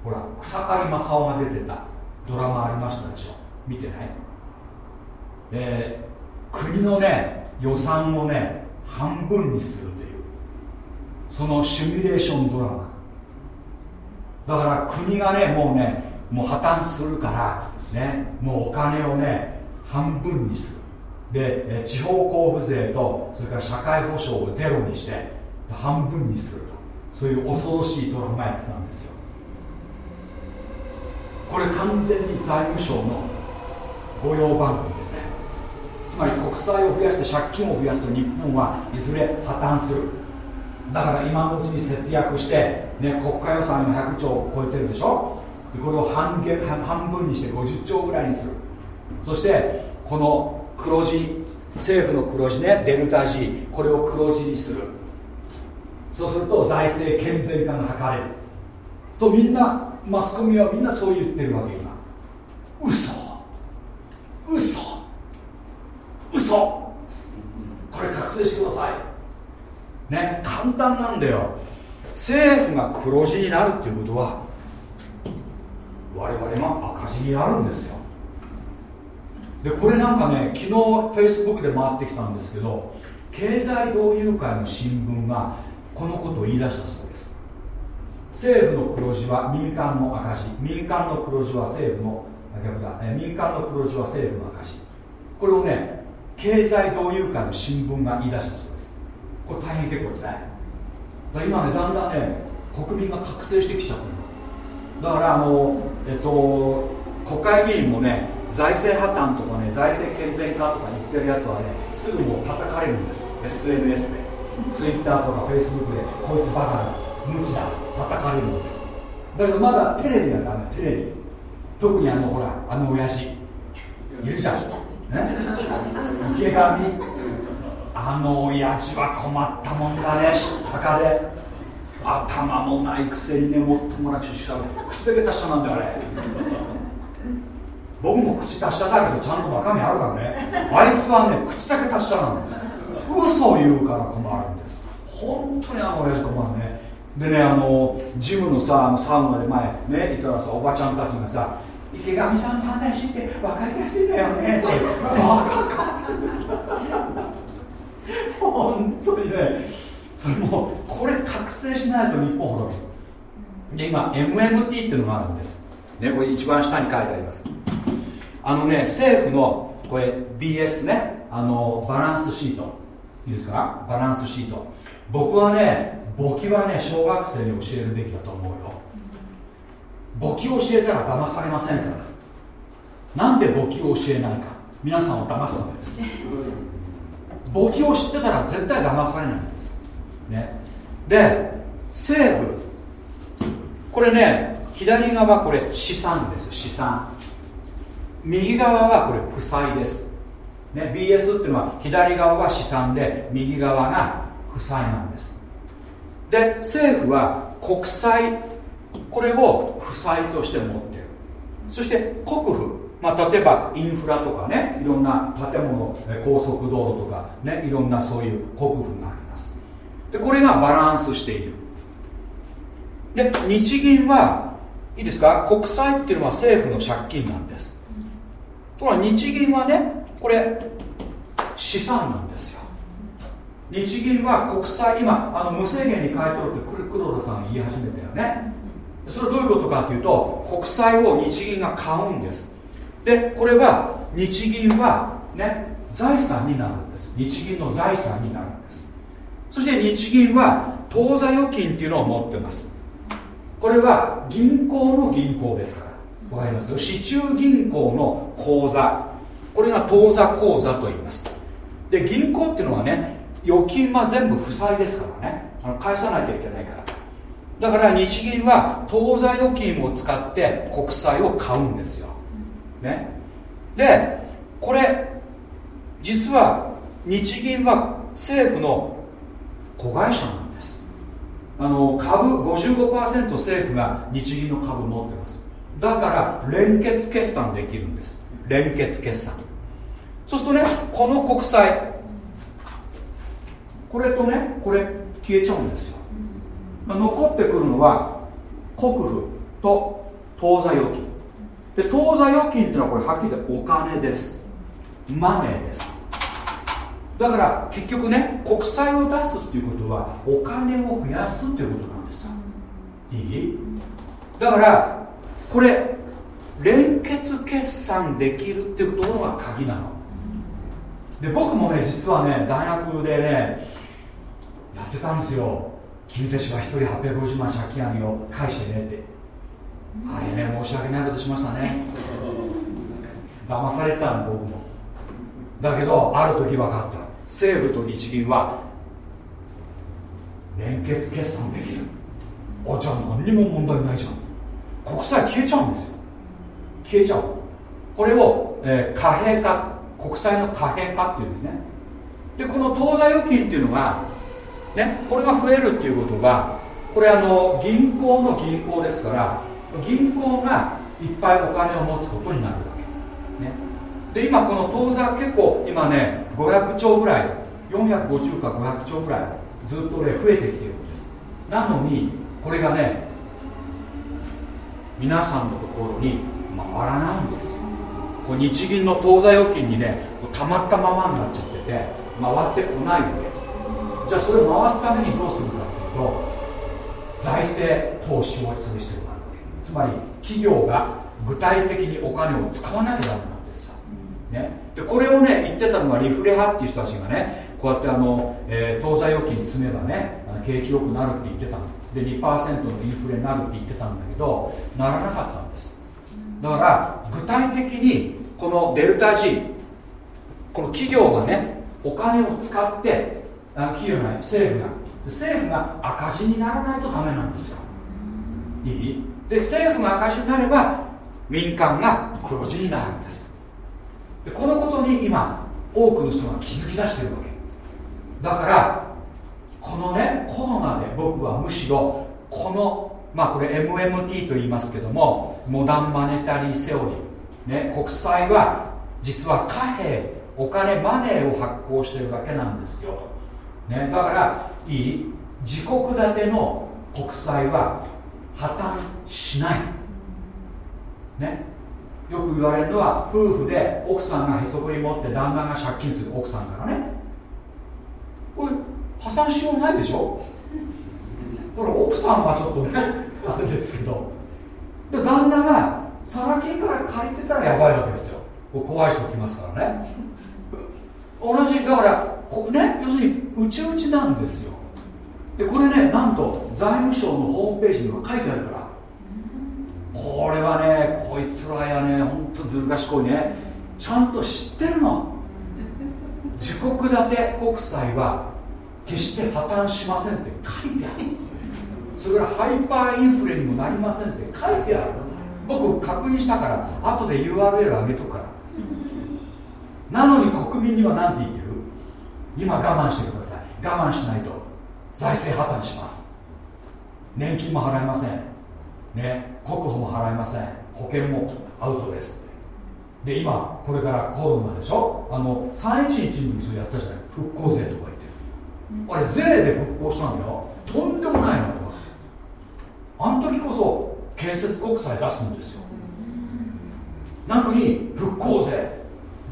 [SPEAKER 1] ほら草刈正雄が出てたドラマありましたでしょ？見てない？で国のね予算をね半分にするというそのシミュレーションドラマ。だから国がねもうねもう破綻するからねもうお金をね半分にする。で地方交付税とそれから社会保障をゼロにして半分にすると。そういう恐ろしいドラマやってたんですよ。これ完全に財務省の御用番組ですね。つまり国債を増やして借金を増やすと日本はいずれ破綻する。だから今のうちに節約して、ね、国家予算が100兆を超えてるでしょ？これを半減半分にして50兆ぐらいにする。そしてこの黒字政府の黒字ねデルタ G これを黒字にする。そうすると財政健全化が図れる。とみんなマスコミはみんなそう言ってるわけ今。嘘。嘘。嘘。これ覚醒してください。ね簡単なんだよ。政府が黒字になるっていうことは我々が赤字になるんですよ。でこれなんかね昨日フェイスブックで回ってきたんですけど経済同友会の新聞がこのことを言い出したそうです。政府の黒字は民間の赤字民間の黒字は政府の逆だ、え民間の黒字は政府の赤字これをね経済同友会の新聞が言い出したそうです。これ大変結構ですね。だ今ねだんだんね国民が覚醒してきちゃってる。だからあのえっと国会議員もね財政破綻とかね財政健全化とか言ってるやつはねすぐもう叩かれるんです。SNS で。Twitter とか Facebook でこいつバカだ。無知だ。叩かれるんです。だけどまだテレビがダメ。テレビ。特にあのほらあの親父。いるじゃん、ね、池上。あの親父は困ったもんだね。知ったかで頭もないくせにねもっともなくしゃ口だけ達者なんだよあれ。僕も口達者だけどちゃんと中身あるからね。あいつはね口だけ達者なんだ嘘を言うから困るんです。本当にあの親父困るね。でねあのジムのさあのサウナで前ねいたらさおばちゃんたちがさ池上さんの話って分かりやすいんだよね。っ <laughs> てバカか。本当にねそれもこれ覚醒しないと日本滅びで今 MMT っていうのがあるんです。ねこれ一番下に書いてあります。あのね政府のこれ BS ねあのバランスシート。いいですか？バランスシート。僕はね簿記はね小学生に教えるべきだと思うよ。簿記を教えたら騙されませんから。なんで簿記を教えないか。皆さんを騙すわけです。簿記を知ってたら絶対騙されないんです。ね。で政府。これね左側これ資産です。資産。右側はこれ負債です。ね、BS っていうのは左側は資産で右側が負債なんです。で政府は国債これを負債として持っている。そして国府、まあ、例えばインフラとかねいろんな建物高速道路とかねいろんなそういう国府があります。でこれがバランスしている。で日銀はいいですか？国債っていうのは政府の借金なんです。ところが日銀はねこれ資産なんですよ。日銀は国債今あの無制限に買い取るって黒田さん言い始めたよね。それはどういうことかというと国債を日銀が買うんです。でこれは日銀はね財産になるんです。日銀の財産になるんです。そして日銀は当座預金っていうのを持ってます。これは銀行の銀行ですから。わかります？市中銀行の口座。これが当座口座と言います。で銀行っていうのはね預金は全部負債ですからね。返さなきゃいけないから。だから日銀は当座預金を使って国債を買うんですよ、ね、でこれ実は日銀は政府の子会社なんです。あの株55%政府が日銀の株持ってます。だから連結決算できるんです。連結決算。そうするとねこの国債これとねこれ消えちゃうんですよ、まあ、残ってくるのは国府と当座預金で当座預金っていうのはこれはっきり言ってお金です。マネーです。だから結局ね国債を出すっていうことはお金を増やすっていうことなんですよ。いい？だからこれ連結決算できるっていうことが鍵なの。で僕もね実はね大学でねやってたんですよ。君たちは1人850万借金あるよ。返してねって。あれね申し訳ないことしましたね。騙されたの僕も。だけどある時分かった。政府と日銀は連結決算できる。あじゃあ何にも問題ないじゃん。国債消えちゃうんですよ。消えちゃう。これを、えー、貨幣化国債の貨幣化っていうんですね。でこの当座預金っていうのがねこれが増えるっていうことがこれあの銀行の銀行ですから銀行がいっぱいお金を持つことになるわけ、ね、で今この当座結構今ね500兆ぐらい450か500兆ぐらいずっとね増えてきてるんです。なのにこれがね皆さんのところに回らないんです。よこう日銀の当座預金にねこう溜まったままになっちゃってて回ってこないわけ。じゃあそれを回すためにどうするかっていうと財政投資をする必要があるわけつまり企業が具体的にお金を使わなきゃダメなんですよ、ね、でこれをね言ってたのがリフレ派っていう人たちがねこうやってあの、えー、当座預金に積めばね景気良くなるって言ってたで2%のインフレになるって言ってたんだけどならなかったんです。だから具体的にこのデルタ G この企業がねお金を使ってあ企業ない政府が。政府が赤字にならないとダメなんですよ。いい？で政府が赤字になれば民間が黒字になるんです。でこのことに今多くの人が気づき出してるわけ。だからこのねコロナで僕はむしろこのまあこれ MMT と言いますけどもモダンマネタリーセオリー、ね、国債は実は貨幣お金マネーを発行してるだけなんですよ、ね、だからいい自国建ての国債は破綻しない。ね。よく言われるのは夫婦で奥さんがへそくり持って旦那が借金する奥さんからね。これ破産しようないでしょ？これ奥さんはちょっとねあれですけど。で旦那がサラ金から借りてたらやばいわけですよ。怖い人来ますからね。同じだからこね要するに内々なんですよ。でこれねなんと財務省のホームページには書いてあるから。これはねこいつらやねほんとずる賢いね。ちゃんと知ってるの。自国建て国債は決して破綻しませんって書いてある。それからハイパーインフレにもなりませんって書いてある。僕確認したから後で URL 上げとくから。なのに国民には何て言ってる？今我慢してください。我慢しないと。財政破綻します。年金も払えません。ね。国保も払えません。保険もアウトです。で今これからコロナでしょ？あの311の時やったじゃない？復興税とかあれ税で復興したんだよ。とんでもないの。あの時こそ建設国債出すんですよ。なのに復興税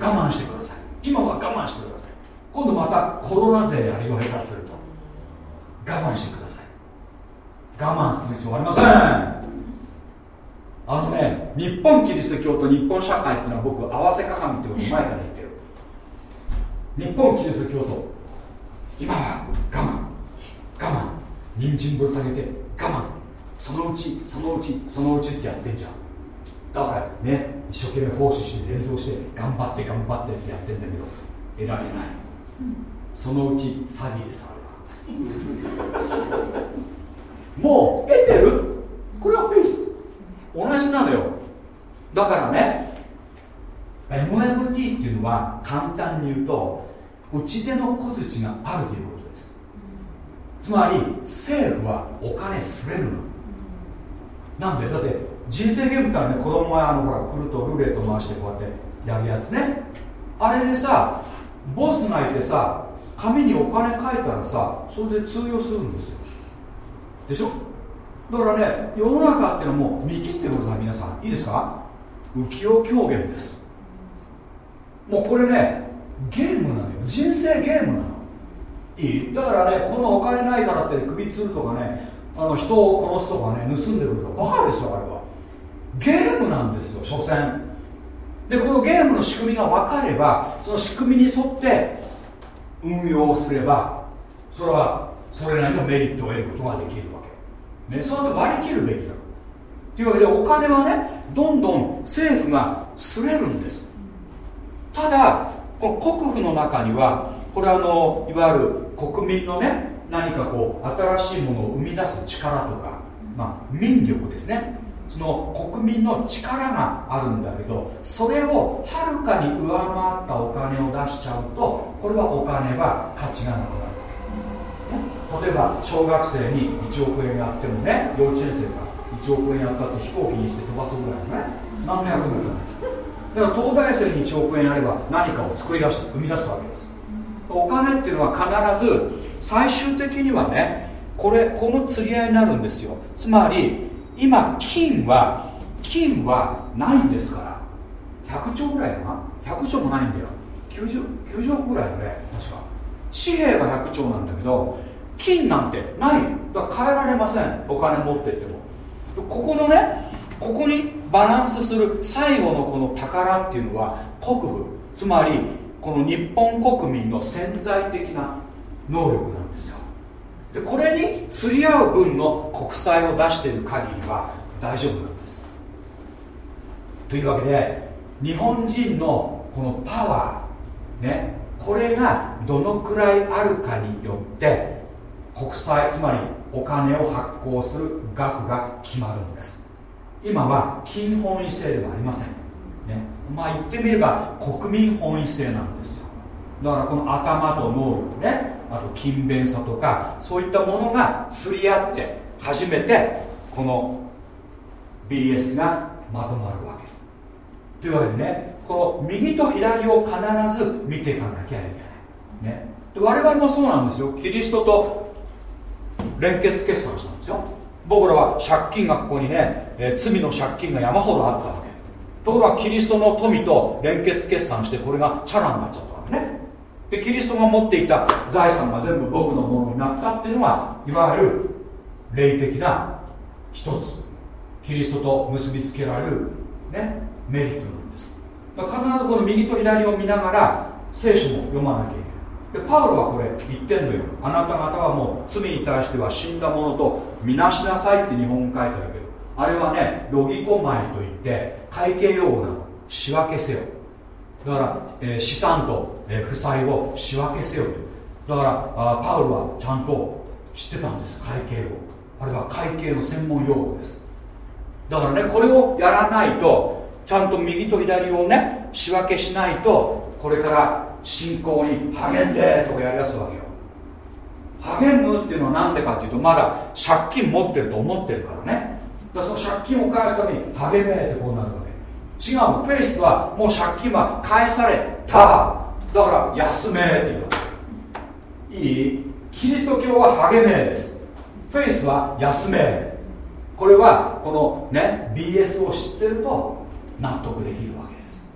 [SPEAKER 1] 我慢してください。今は我慢してください。今度またコロナ税やりを下手すると。我慢してください。我慢する必要ありません。あのね日本キリスト教と日本社会っていうのは僕合わせ鏡ってこと前から言ってる。日本キリスト教と今は我慢。我慢。人参ぶら下げて我慢。そのうちそのうちそのうちってやってんじゃん。だからね一生懸命奉仕して伝道して頑張って頑張ってってやってんだけど得られない、うん、そのうち詐欺ですあれは。<laughs> もう得てる？これはフェイス。同じなのよ。だからね MMT っていうのは簡単に言うと打ち手の小槌があるということです。つまり政府はお金すれるの。なんで？だって人生ゲームってね子供があのほら来るとルーレット回してこうやってやるやつね。あれでさボスがいてさ紙にお金書いたらさそれで通用するんですよ。でしょ？だからね世の中っていうのも見切ってください皆さん。いいですか？浮世狂言です。もうこれねゲームなのよ。人生ゲームなの。いい？だからねこのお金ないからって首つるとかねあの人を殺すとかね盗んでくるとかバカですよあれは。ゲームなんですよ所詮でこのゲームの仕組みが分かればその仕組みに沿って運用すればそれはそれなりのメリットを得ることができるわけ。ねそうやって割り切るべきだ。というわけでお金はねどんどん政府がすれるんです。ただこの国府の中にはこれはあのいわゆる国民のね何かこう新しいものを生み出す力とか、まあ、民力ですね。その国民の力があるんだけどそれをはるかに上回ったお金を出しちゃうとこれはお金は価値がなくなる、例えば小学生に1億円やってもね幼稚園生が1億円やったって飛行機にして飛ばすぐらいのね何の役にもない。だから東大生に1億円やれば何かを作り出して生み出すわけです。お金っていうのは必ず最終的にはねこれこの釣り合いになるんですよ。つまり今金は金はないんですから。100兆ぐらいかな。100兆もないんだよ。90, 90億ぐらいよね確か。紙幣は100兆なんだけど金なんてない。だから変えられません。お金持ってっても。ここのねここにバランスする最後のこの宝っていうのは国府。つまりこの日本国民の潜在的な能力なんですよ。でこれに釣り合う分の国債を出している限りは大丈夫なんです。というわけで日本人のこのパワーねこれがどのくらいあるかによって国債つまりお金を発行する額が決まるんです。今は金本位制ではありません、ね、まあ言ってみれば国民本位制なんですよ。だからこの頭と能力ねあと勤勉さとかそういったものが釣り合って初めてこの BS がまとまるわけ。というわけでねこの右と左を必ず見ていかなきゃいけない、ね、で我々もそうなんですよ。キリストと連結決算したんですよ。僕らは借金がここにね、えー、罪の借金が山ほどあったわけ。ところがキリストの富と連結決算してこれがチャラになっちゃった。でキリストが持っていた財産が全部僕のものになったっていうのがいわゆる霊的な一つ。キリストと結びつけられる、ね、メリットなんです。ま必ずこの右と左を見ながら聖書も読まなきゃいけない。でパウロはこれ言ってんのよ。あなた方はもう罪に対しては死んだものとみなしなさいって日本語書いてあるけどあれはねロギコマイといって会計用語なの。仕分けせよ。だから、えー、資産と、え、負債を仕分けせよと。だからあパウロはちゃんと知ってたんです。会計を。あれは会計の専門用語です。だからねこれをやらないとちゃんと右と左をね仕分けしないとこれから信仰に励んでとかやりやすわけよ。励むっていうのは何でかっていうとまだ借金持ってると思ってるからね。だからその借金を返すために励めってこうなるわけ。違うフェイスはもう借金は返された。だから休めっていうわけいい。キリスト教は励めです。フェイスは休めこれはこのね BS を知ってると納得できるわけです。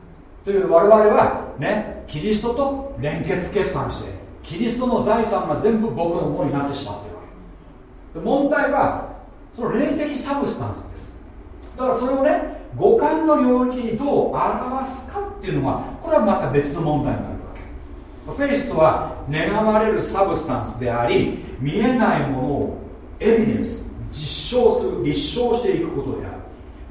[SPEAKER 1] という我々はねキリストと連結決算してキリストの財産が全部僕のものになってしまっているわけ。問題はその霊的 substance です。だからそれをね五感の領域にどう表すかっていうのはこれはまた別の問題になる。faith とは願われる substance であり見えないものをエビデンス実証する立証していくことである。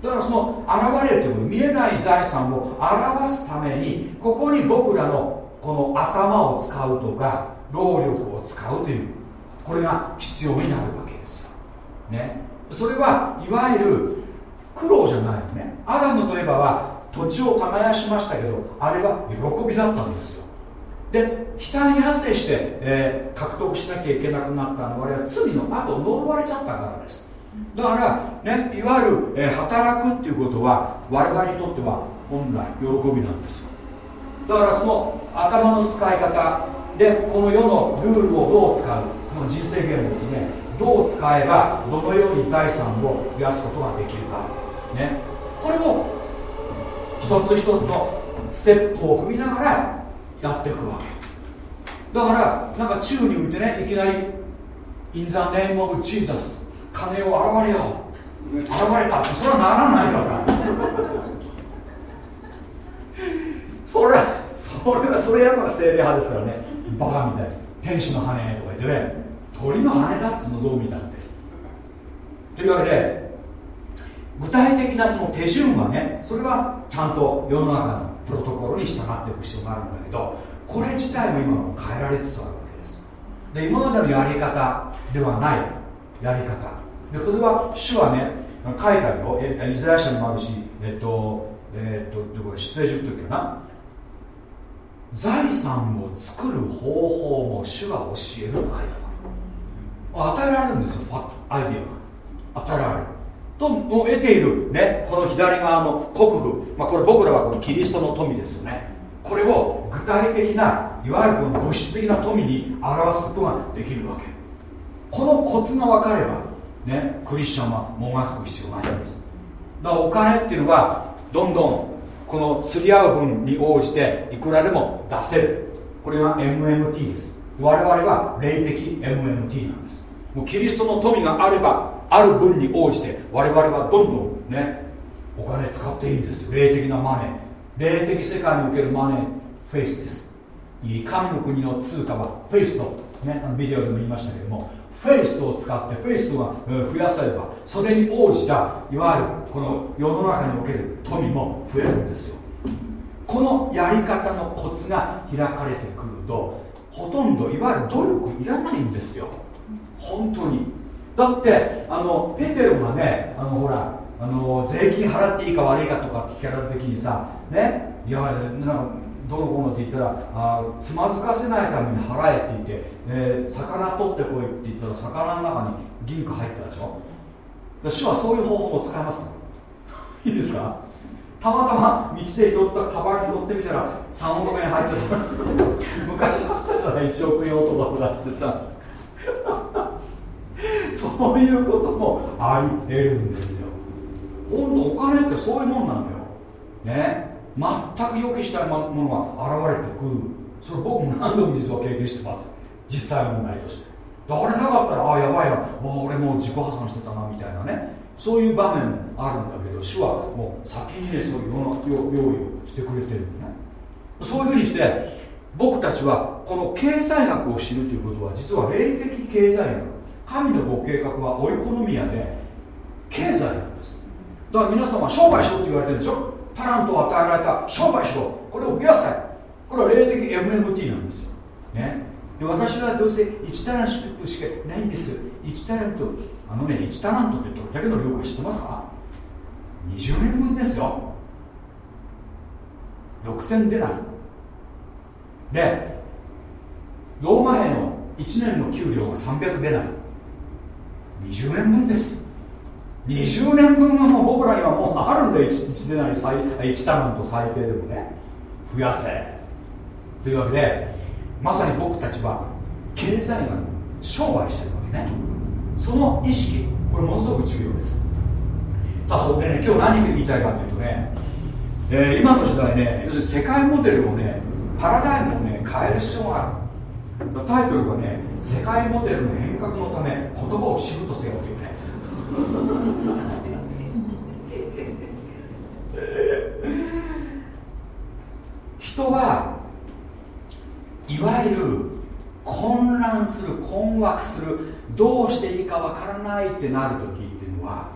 [SPEAKER 1] だからその現れるという見えない財産を表すためにここに僕らのこの頭を使うとか労力を使うというこれが必要になるわけですよ、ね、それはいわゆる苦労じゃないよね。アダムといえばは土地を耕しましたけどあれは喜びだったんですよ。で額に汗して、えー、獲得しなきゃいけなくなったのはあれは罪の後呪われちゃったからです。だからねいわゆる、えー、働くっていうことは我々にとっては本来喜びなんですよ。だからその頭の使い方でこの世のルールをどう使うこの人生ゲームですね。どう使えばどのように財産を増やすことができるか。ね。これを一つ一つのステップを踏みながらやっていくわけ。だからなんか宙に浮いてねいきなり「In the name of Jesus」金を現れよ現れたってそれはならないからそれはそれはそれやるのが精霊派ですからね。バカみたい。天使の羽とか言ってね鳥の羽だっつうのどう見たって。というわけで具体的なその手順はねそれはちゃんと世の中のプロトコルに従っていく必要があるんだけどこれ自体も今も変えられつつあるわけです。で今までのやり方ではないやり方。でそれは主はね書いてあるよえイスラエル書にもあるしえっとえっとどこか出演する時かな？財産を作る方法も主が教えると書いてある与えられるんですよパッと。アイディアが。与えられる。とも得ている、ね、この左側の国富、まあ、これ僕らはこのキリストの富ですよね。これを具体的ないわゆるこの物質的な富に表すことができるわけ。このコツが分かればねクリスチャンはもがく必要ないんです。だからお金っていうのはどんどんこの釣り合う分に応じていくらでも出せる。これは MMT です。我々は霊的 MMT なんです。もうキリストの富があればある分に応じて我々はどんどんねお金使っていいんです霊的なマネー。霊的世界におけるマネーフェイスです。神の国の通貨はフェイスと、ね、ビデオでも言いましたけどもフェイスを使ってフェイスが増やさればそれに応じたいわゆるこの世の中における富も増えるんですよ。このやり方のコツが開かれてくるとほとんどいわゆる努力いらないんですよ。本当に。だってあのペテロがねあのほらあの税金払っていいか悪いかとかって聞かれた時にさね？いやなんかどのこのって言ったらあつまずかせないために払えって言って、えー、魚取ってこいって言ったら魚の中に銀貨入ったでしょ？主はそういう方法も使います <laughs> いいですか？たまたま道で拾ったカバンに乗ってみたら3億円入ってた。<laughs> 昔あったじゃない？1億円男だってさ。そういうこともあり得るんですよ。本当お金ってそういうもんなのよ。ね？全く予期したものが現れてくる。それ僕も何度も実は経験してます。実際問題として。あれなかったらああやばいな俺もう自己破産してたなみたいなね。そういう場面もあるんだけど主はもう先にねそういう用意をしてくれてるんだね。そういうふうにして僕たちはこの経済学を知るということは実は霊的経済学。神のご計画はオイコノミアで経済なんです。だから皆様商売しろって言われてるでしょ？タラントを与えられた商売しろ。これを増やせ。これは霊的 MMT なんです。よ、ね、で私はどうせ1タラントしかないんです。1タラントあのね1タラントってどれだけの量か知ってますか？20年分ですよ。6000出ないでローマ兵の1年の給料が300出ない20年分です。20年分はもう僕らにはもうあるんで 1, 1でない1タラント最低でもね。増やせ。というわけでまさに僕たちは経済学商売してるわけね。その意識これものすごく重要です。さあそれでね今日何言いたいかというとね、えー、今の時代ね要するに世界モデルをねパラダイムをね変える必要がある。タイトルはね世界モデルの変革のため言葉をシフトせよというね。人はいわゆる混乱する困惑するどうしていいかわからないってなる時っていうのは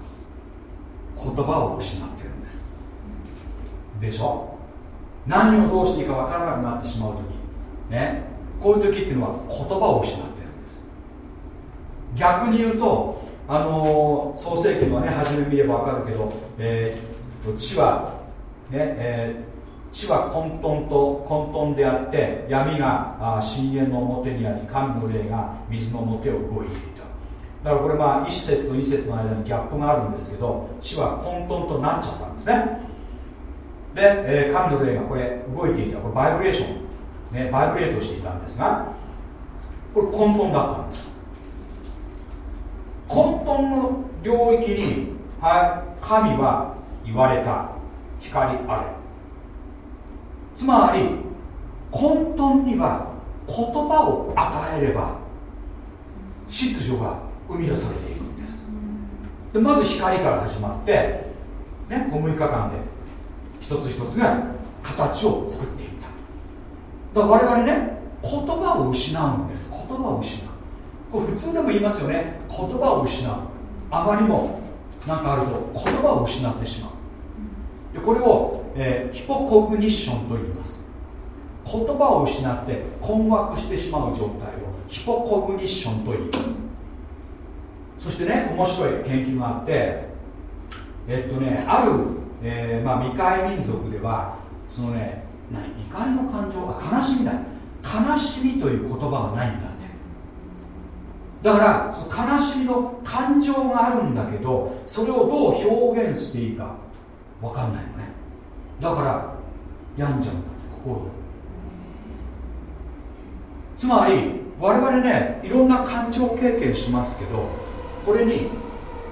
[SPEAKER 1] 言葉を失ってるんです。でしょ？何をどうしていいかわからなくなってしまう時。ね？こういう時っていうのは言葉を失ってるんです。逆に言うとあの、創世記のね初め見れば分かるけど、えー、地はね、えー、地は混沌と混沌であって闇があ深淵の表にあり神の霊が水の表を動いていただからこれまあ一節と二節の間にギャップがあるんですけど地は混沌となっちゃったんですね。で、えー、神の霊がこれ動いていた。これバイブレーション。ね、バイブレートしていたんですがこれ根本だったんです。根本の領域に、はい、神は言われた。光あれ。つまり根本には言葉を与えれば秩序が生み出されていくんです。でまず光から始まって、ね、6日間で一つ一つが形を作っていく。だから我々ね言葉を失うんです。言葉を失う。これ普通でも言いますよね。言葉を失う。あまりもなんかあると言葉を失ってしまう。でこれを、えー、ヒポコグニッションと言います。言葉を失って困惑してしまう状態をヒポコグニッションと言います。そしてね面白い研究があってえっとねある、えー、まあ、未開民族ではそのね何怒りの感情あ悲しみだ。悲しみという言葉がないんだって。だからその悲しみの感情があるんだけどそれをどう表現していいか分かんないのね。だから病んじゃうんだって心つまり我々ねいろんな感情経験しますけどこれに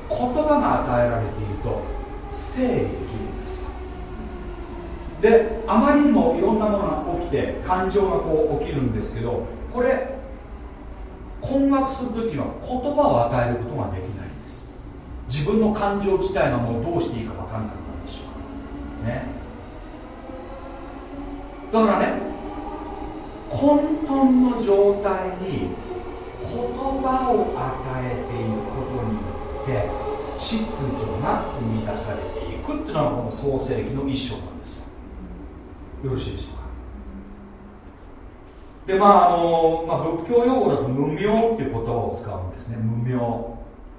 [SPEAKER 1] 言葉が与えられていると整理できるんですであまりにもいろんなものが起きて感情がこう起きるんですけどこれ困惑する時には言葉を与えることができないんです。自分の感情自体がもうどうしていいか分かんなくなってしまう。ね。だからね混沌の状態に言葉を与えていくことによって秩序が生み出されていくっていうのがこの創世記の一章なんです。よよろしいでしょうか？でまああの、まあ、仏教用語だと無明っていう言葉を使うんですね。無明。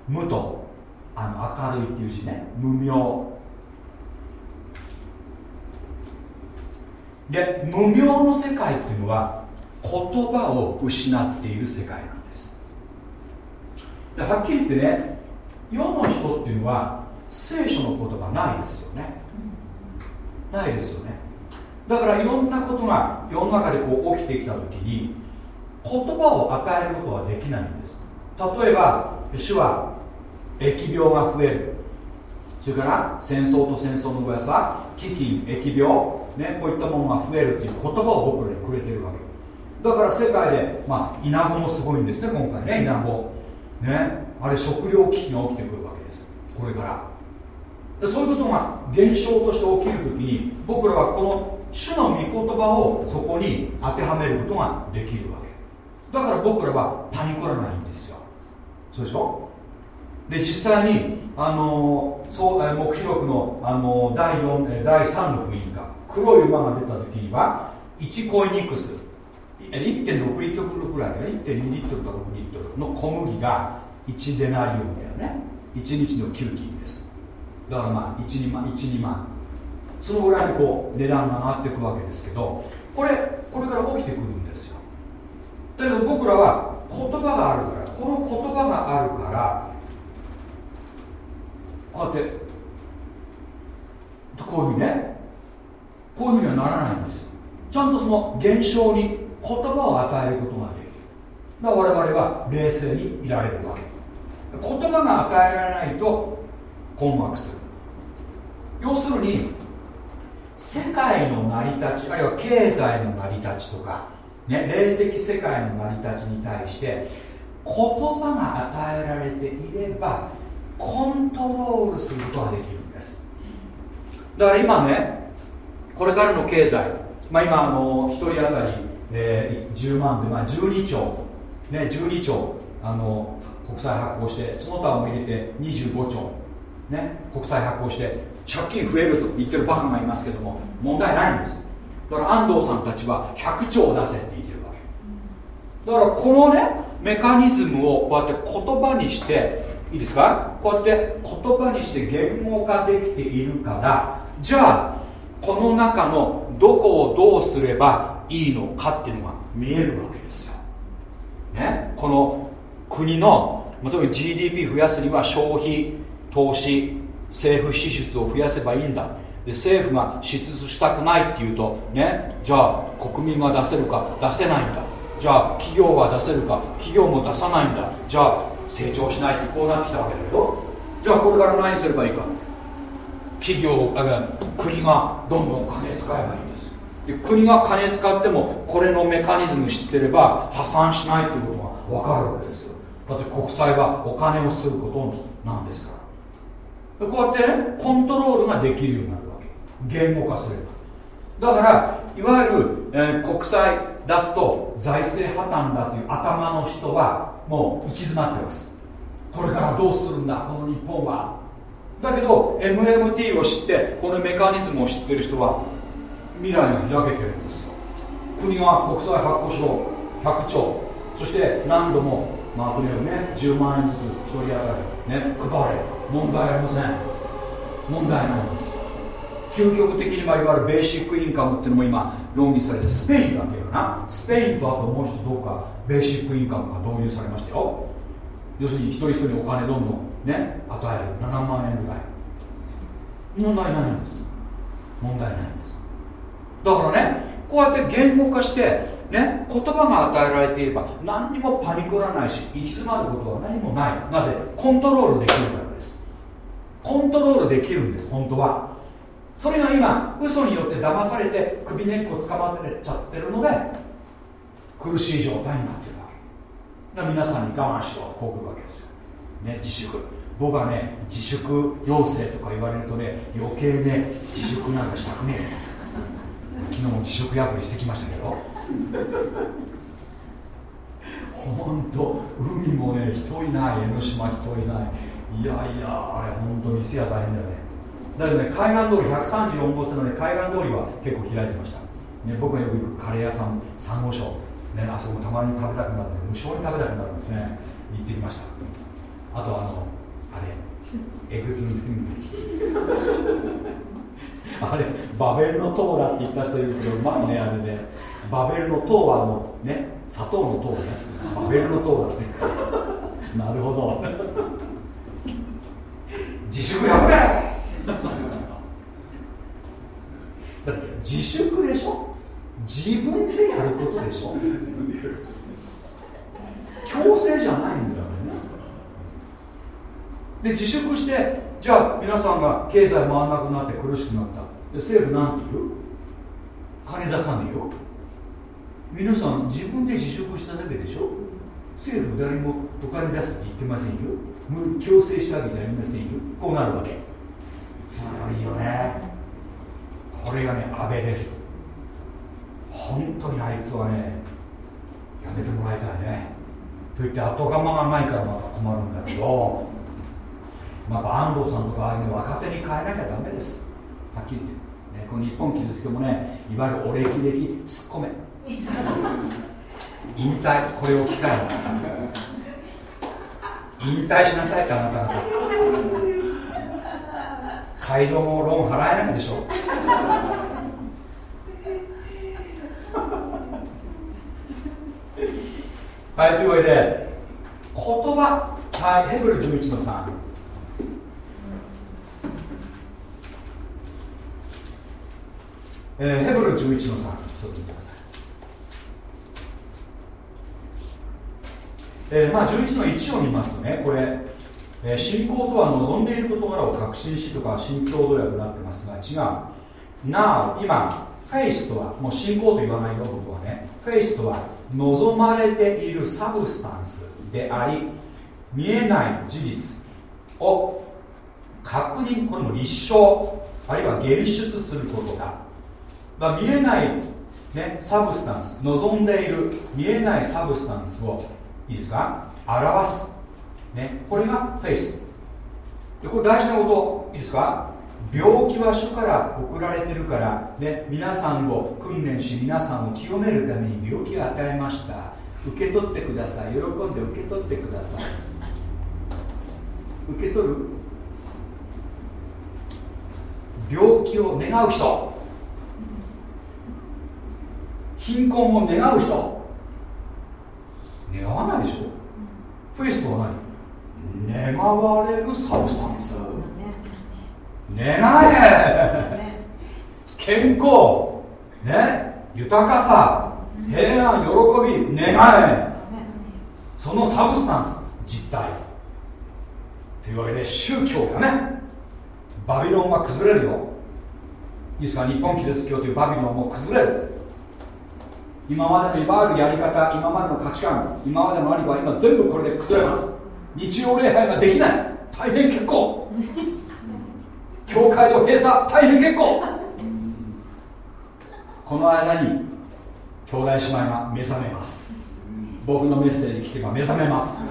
[SPEAKER 1] 無と。あの明るいっていう字ね。無明。で無明の世界っていうのは言葉を失っている世界なんです。ではっきり言ってね世の人っていうのは聖書の言葉ないですよね。ないですよねだからいろんなことが世の中でこう起きてきた時に言葉を与えることはできないんです。例えば主は疫病が増える。それから戦争と戦争の噂飢饉疫病、ね、こういったものが増えるっていう言葉を僕らにくれてるわけ。だから世界で、まあ、イナゴもすごいんですね今回ねイナゴ。ねあれ食糧危機が起きてくるわけです。これから。そういうことが現象として起きるときに僕らはこの主の御言葉をそこに当てはめることができるわけ。だから僕らはパニクらないんですよ。そうでしょ？で実際にあのそう黙示録のあの第4第3の福音か。黒い馬が出た時には1コイニクス1.6リットルくらいで1.2リットルか6リットルの小麦が1デナリウムだよね。1日の給金です。だからまあ12万12万。そのぐらいこう値段が上がっていくわけですけどこれこれから起きてくるんですよ。だけど僕らは言葉があるからこの言葉があるからこうやってこういうふうにねこういうふうにはならないんですよ。ちゃんとその現象に言葉を与えることができる。だから我々は冷静にいられるわけ。言葉が与えられないと困惑する。要するに世界の成り立ちあるいは経済の成り立ちとか、ね、霊的世界の成り立ちに対して言葉が与えられていればコントロールすることができるんです。だから今ねこれからの経済、まあ、今あの1人当たり、えー、10万で、まあ、12兆、ね、12兆あの国債発行してその他も入れて25兆、ね、国債発行して借金増えると言ってるバカがいますけども問題ないんです。だから安藤さんたちは100兆出せって言ってるわけ。だからこのねメカニズムをこうやって言葉にしていいですか？こうやって言葉にして言語化できているからじゃあこの中のどこをどうすればいいのかっていうのが見えるわけですよ、ね、この国の例えば GDP 増やすには消費投資政府支出を増やせばいいんだ。で政府が支出したくないっていうとねじゃあ国民が出せるか出せないんだ。じゃあ企業が出せるか企業も出さないんだ。じゃあ成長しないってこうなってきたわけだけど。じゃあこれから何すればいいか。企業あ国がどんどん金使えばいいんです。で国が金使ってもこれのメカニズム知ってれば破産しないっていうことが分かるわけですよ。だって国債はお金をすることなんですから。こうやってねコントロールができるようになるわけ。言語化すれば。だからいわゆる、えー、国債出すと財政破綻だという頭の人はもう行き詰まってます。これからどうするんだこの日本は。だけど MMT を知ってこのメカニズムを知ってる人は未来が開けてるんですよ。国が国際発行証100兆。そして何度もまあとにかくね10万円ずつ1人当たりね配れ。問題ありません。問題ないです。究極的にはいわゆるベーシックインカムっていうのも今論議されてスペインだけかな。スペインとあともう一つどうかベーシックインカムが導入されましたよ。要するに一人一人お金どんどんね与える。7万円ぐらい。問題ないんです。問題ないんです。だからねこうやって言語化してね言葉が与えられていれば何にもパニクらないし行き詰まることは何もない。なぜ？コントロールできるから。コントロールできるんです本当は。それが今嘘によって騙されて首根っこ捕まってちゃってるので苦しい状態になってるわけ。だから皆さんに我慢しろこう来るわけですよ、ね、自粛。僕はね自粛要請とか言われるとね余計ね自粛なんかしたくねえ。昨日も自粛破りしてきましたけど。本当海もね人いない江ノ島人いない。いやいやあれ本当店は大変だよね。だけどね海岸通り134号線のね海岸通りは結構開いてました、ね、僕がよく行くカレー屋さんサンゴ礁。ねあそこたまに食べたくなるんで無性に食べたくなるんですね。行ってきました。あとあのあれエグズミスミあれバベルの塔だって言った人いるけどうまいねあれね。バベルの塔はあのね砂糖の塔ね。バベルの塔だって。なるほど。自粛やめ <laughs> だって自粛でしょ？自分でやることでしょ？強制じゃないんだよね。で自粛してじゃあ皆さんが経済回らなくなって苦しくなった。で政府なんて言う？金出さねえよ。皆さん自分で自粛しただけでしょ？政府誰もお金出すって言ってませんよ。強制したわけじゃありませんよこうなるわけ。ずるいよね。これがね安倍です。本当にあいつはねやめてもらいたいね。と言って後釜がないからまた困るんだけどまあ、安藤さんとかああいうの若手に変えなきゃダメです。はっきり言って、ね、この日本傷つけもねいわゆるお歴々突っ込め引退。これを機会に。引退しなさいってあなた。方街道もローン払えないでしょ。はいというわけで言葉。はいヘブル11の3えー、ヘブル11の3ちょっと見てくださいえー、まあ11の1を見ますとねこれ、えー、信仰とは望んでいる事柄を確信しとか新共同訳になってますが違う。Now 今フェイスとはもう信仰と言わないよ僕はね。フェイスとは望まれている substance であり見えない事実を確認これも立証あるいは現出することだ。だ見えない、ね、サブスタンス望んでいる見えないサブスタンスをいいですか？表す、ね、これがフェイス。でこれ大事なこと。いいですか？病気は主から送られてるから、ね、皆さんを訓練し皆さんを清めるために病気を与えました。受け取ってください。喜んで受け取ってください。受け取る？病気を願う人。貧困を願う人。願わないでしょ？フェイスとは何？願われるサブスタンス。願え健康。ね？豊かさ。平安喜び。願えそのサブスタンス。実体というわけで宗教がね。バビロンは崩れるよ。いいですか？日本キリスト教というバビロンはもう崩れる今までのいわゆるやり方今までの価値観今までの何かは今全部これで崩れます。日曜礼拝ができない。大変結構。教会の閉鎖大変結構。この間に兄弟姉妹が目覚めます。僕のメッセージ聞けば目覚めます。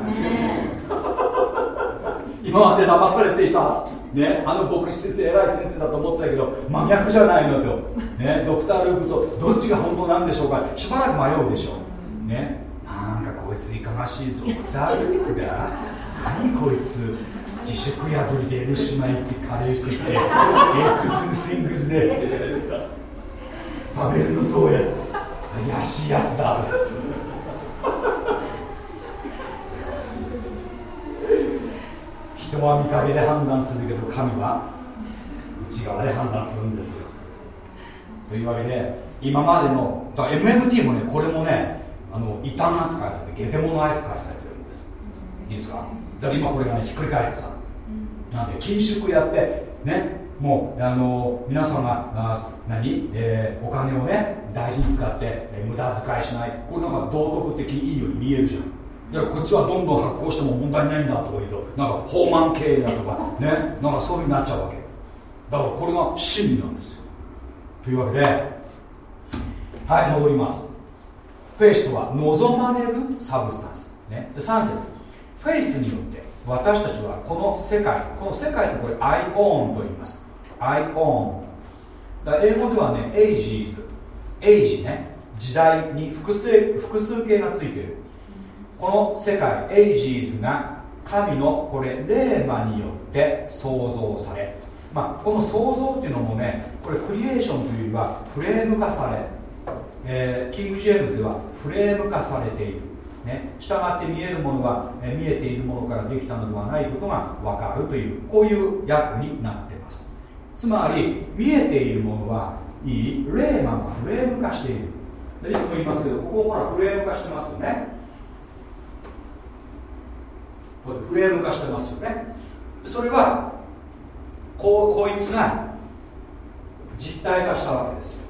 [SPEAKER 1] 今まで騙されていたね、あの牧師先生偉い先生だと思ったけど真逆じゃないのと、ね、ドクター・ルークとどっちが本当なんでしょうか。しばらく迷うでしょう。ね。なんかこいついかがしいドクター・ルークが何こいつ。自粛破りで N 姉妹ってカレー食ってエクズスイングズでバベルの塔や怪しいやつだ。は見かけで判断するけど神は内側で判断するんですよ。というわけで今までの MMT もねこれもねあの異端扱いされてゲテモノ扱いされてるんです。いいですか？だから今これがねひっくり返ってたなんで緊縮やってねもうあの皆さんがあ何、えー、お金をね大事に使って、えー、無駄遣いしない。これなんか道徳的にいいように見えるじゃん。だからこっちはどんどん発行しても問題ないんだとか言うとなんか放満経営だとかねなんかそういうふうになっちゃうわけ。だからこれが真理なんですよ。というわけではい戻ります。faith とは望まれる substance、ね、3節。フェイスによって私たちはこの世界この世界ってこれアイオーンと言います。アイオーン。だ英語ではねエイジーズ。エイジね。時代に複数複数形がついている。この世界 ages が神のこれレーマによって創造され、まあ、この創造っていうのもねこれ creation というよりはフレーム化され、えー、キング・ジェームズではフレーム化されている。ね、従って見えるものが、え見えているものからできたのではないことが分かるというこういう訳になっています。つまり見えているものはいい霊魔がフレーム化している。でいつも言いますけどここほらフレーム化してますよね。これフレーム化してますよね。それはこうこいつが実体化したわけですよ。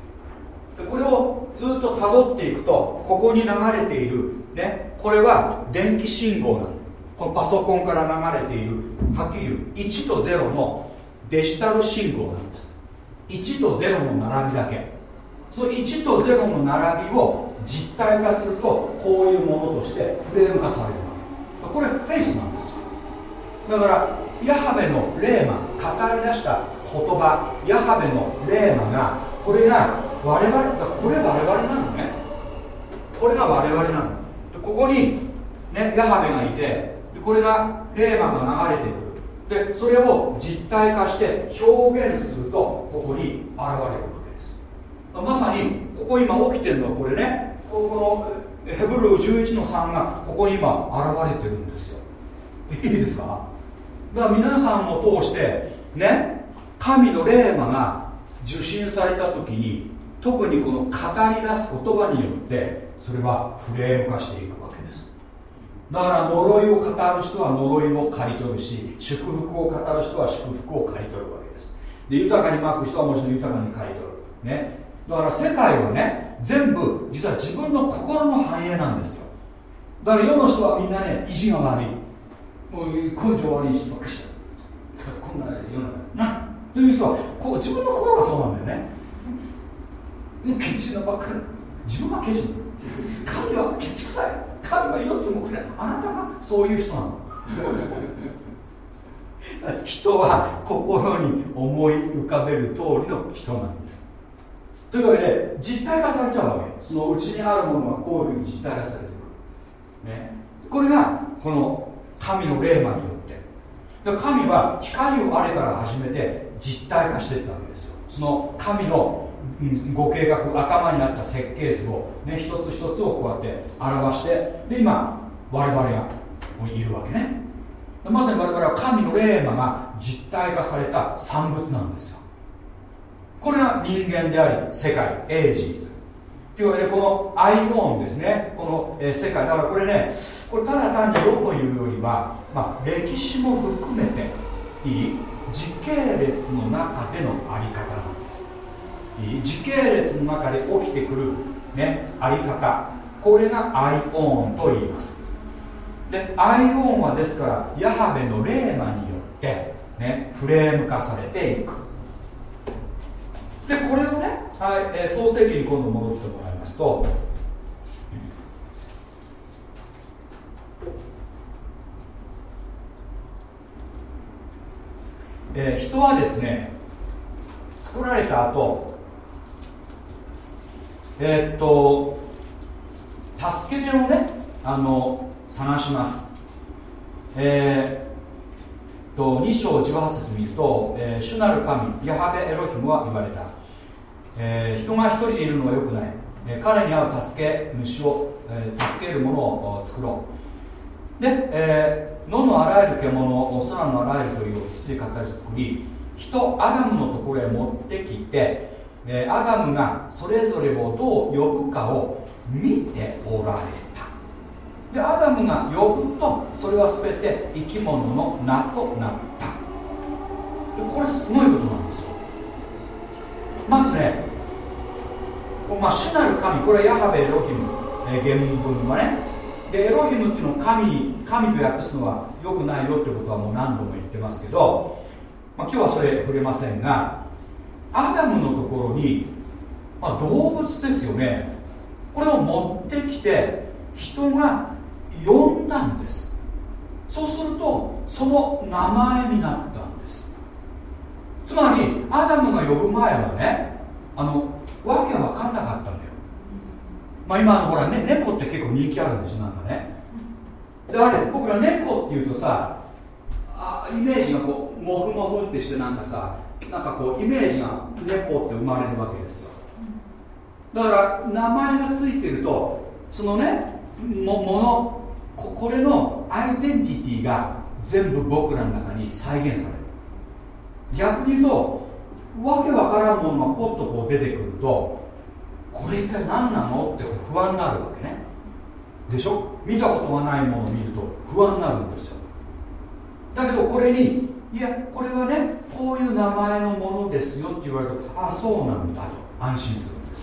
[SPEAKER 1] これをずっとたどっていくとここに流れている、ね、これは電気信号なの。このパソコンから流れているはっきり言う1と0のデジタル信号なんです。1と0の並びだけ。その1と0の並びを実体化するとこういうものとしてフレーム化される。これフェイスなんですよ。だからヤハベのレーマ語り出した言葉ヤハベのレーマがこれが我々これ我々なのね。これが我々なの。ここにねヤハベがいてこれがレーマが流れてくる。でそれを実体化して表現するとここに現れるわけです。まさにここ今起きてるのはこれね。このヘブル11の3がここに今現れてるんですよ。いいですか？だから皆さんを通してね神の霊魔が受信された時に特にこの語り出す言葉によってそれはフレーム化していくわけです。だから呪いを語る人は呪いを刈り取るし祝福を語る人は祝福を刈り取るわけです。で豊かにまく人はもちろん豊かに刈り取る。ね。だから世界はね全部実は自分の心の反映なんですよ。だから世の人はみんなね意地が悪い。もう根性悪い人ばっかして。こんな世の中なという人はこう自分の心がそうなんだよね。ケチなばっかり。自分はケチ神はケチくさい。神は命もくれ。あなたがそういう人なの。<laughs> 人は心に思い浮かべる通りの人なんです。というわけで実体化されちゃうわけ。そのうちにあるものがこういうふうに実体化されてくる、ね、これがこの神のレーマによって。で神は光をあれから始めて実体化していったわけですよ。その神のご計画頭にあった設計図を、ね、一つ一つをこうやって表してで今我々がいるわけね。まさに我々は神のレーマが実体化された産物なんですよ。これが人間であり世界 ages。というわけでこのアイゴーンですね。この、え、世界。だからこれねこれただ単に世というよりは、まあ、歴史も含めていい時系列の中でのあり方なんです。いい時系列の中で起きてくる、ね、あり方。これがアイオンと言います。でアイオンはですからヤハベの霊魔によって、ね、フレーム化されていく。でこれをね、はいえー、創世記に今度戻ってもらいますとえー、人はですね作られた後えー、っと助け手をねあの探します。えー、と2章18節見ると、えー、主なる神ヤハベエロヒムは言われた、えー、人が一人でいるのはよくない、え彼に合う助け主を、え助けるものを作ろう。で、え野のあらゆる獣空のあらゆる鳥を土で形作り人アダムのところへ持ってきて、えアダムがそれぞれをどう呼ぶかを見ておられた。でアダムが呼ぶとそれは全て生き物の名となった。これすごいことなんですよ。まずね、まあ、主なる神これはヤハベエロヒム、えー、原文はね。でエロヒムっていうのを神に神と訳すのはよくないよってことはもう何度も言ってますけど、まあ、今日はそれ触れませんがアダムのところに、まあ、動物ですよね。これを持ってきて人が呼んだんです。そうするとその名前になった。つまりアダムが呼ぶ前はねあのわけわかんなかったんだよ。まあ今のほら、ね、猫って結構人気あるんですよなんかね。であれ僕ら猫っていうとさあイメージがこうモフモフってしてなんかさなんかこうイメージが猫って生まれるわけですよ。だから名前がついてるとそのねもものこれのアイデンティティが全部僕らの中に再現される。逆に言うとわけわからんものがポッとこう出てくるとこれ一体何なのって不安になるわけね。でしょ？見たことがないものを見ると不安になるんですよ。だけどこれにいやこれはねこういう名前のものですよって言われるとああそうなんだと安心するんです。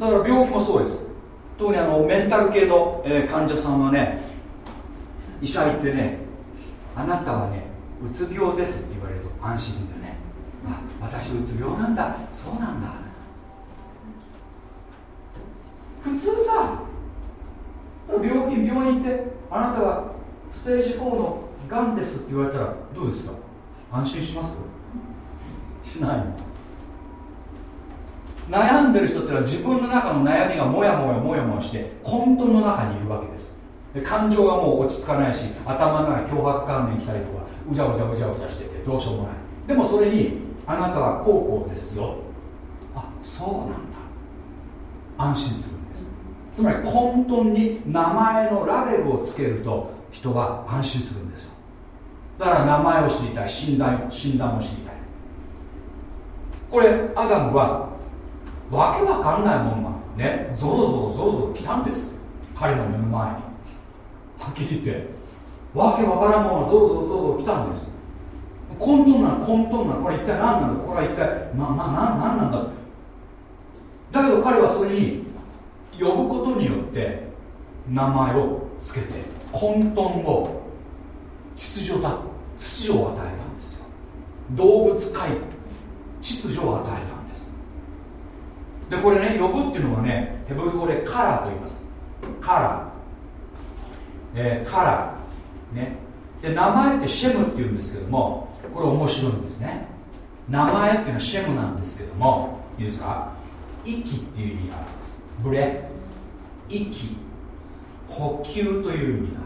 [SPEAKER 1] だから病気もそうです。特にあのメンタル系の、えー、患者さんはね医者行ってねあなたはねうつ病です安心するんだね。あ私うつ病なんだ。そうなんだ。普通さ病院病院ってあなたはステージ4のがんですって言われたらどうですか？安心します？しないの。悩んでる人ってのは自分の中の悩みがもやもやもやもやして混沌の中にいるわけです。で感情がもう落ち着かないし頭の中脅迫観念来たりとかうじゃうじゃうじゃうじゃしてどうしようもない。でもそれにあなたはこうこうですよ。あそうなんだ。安心するんです。つまり混沌に名前のラベルをつけると人は安心するんですよ。だから名前を知りたい診断診断を知りたい。これアダムはわけわかんないものがねゾロゾロゾロゾロ来たんです。彼の目の前に。はっきり言ってわけわからんものがゾロゾロゾロゾロ来たんです。混沌な混沌なこれ一体何なんだこれは一体ななな何なんだだけど彼はそれに呼ぶことによって名前をつけて混沌を秩序だ秩序を与えたんですよ動物界秩序を与えたんでこれね呼ぶっていうのはねヘブル語でカラーと言います。カラー、えー、カラー。ね。で名前ってシェムっていうんですけどもこれ面白いんですね。名前っていうのはシェムなんですけどもいいですか？息っていう意味があるんです。ブレ。息。呼吸という意味があ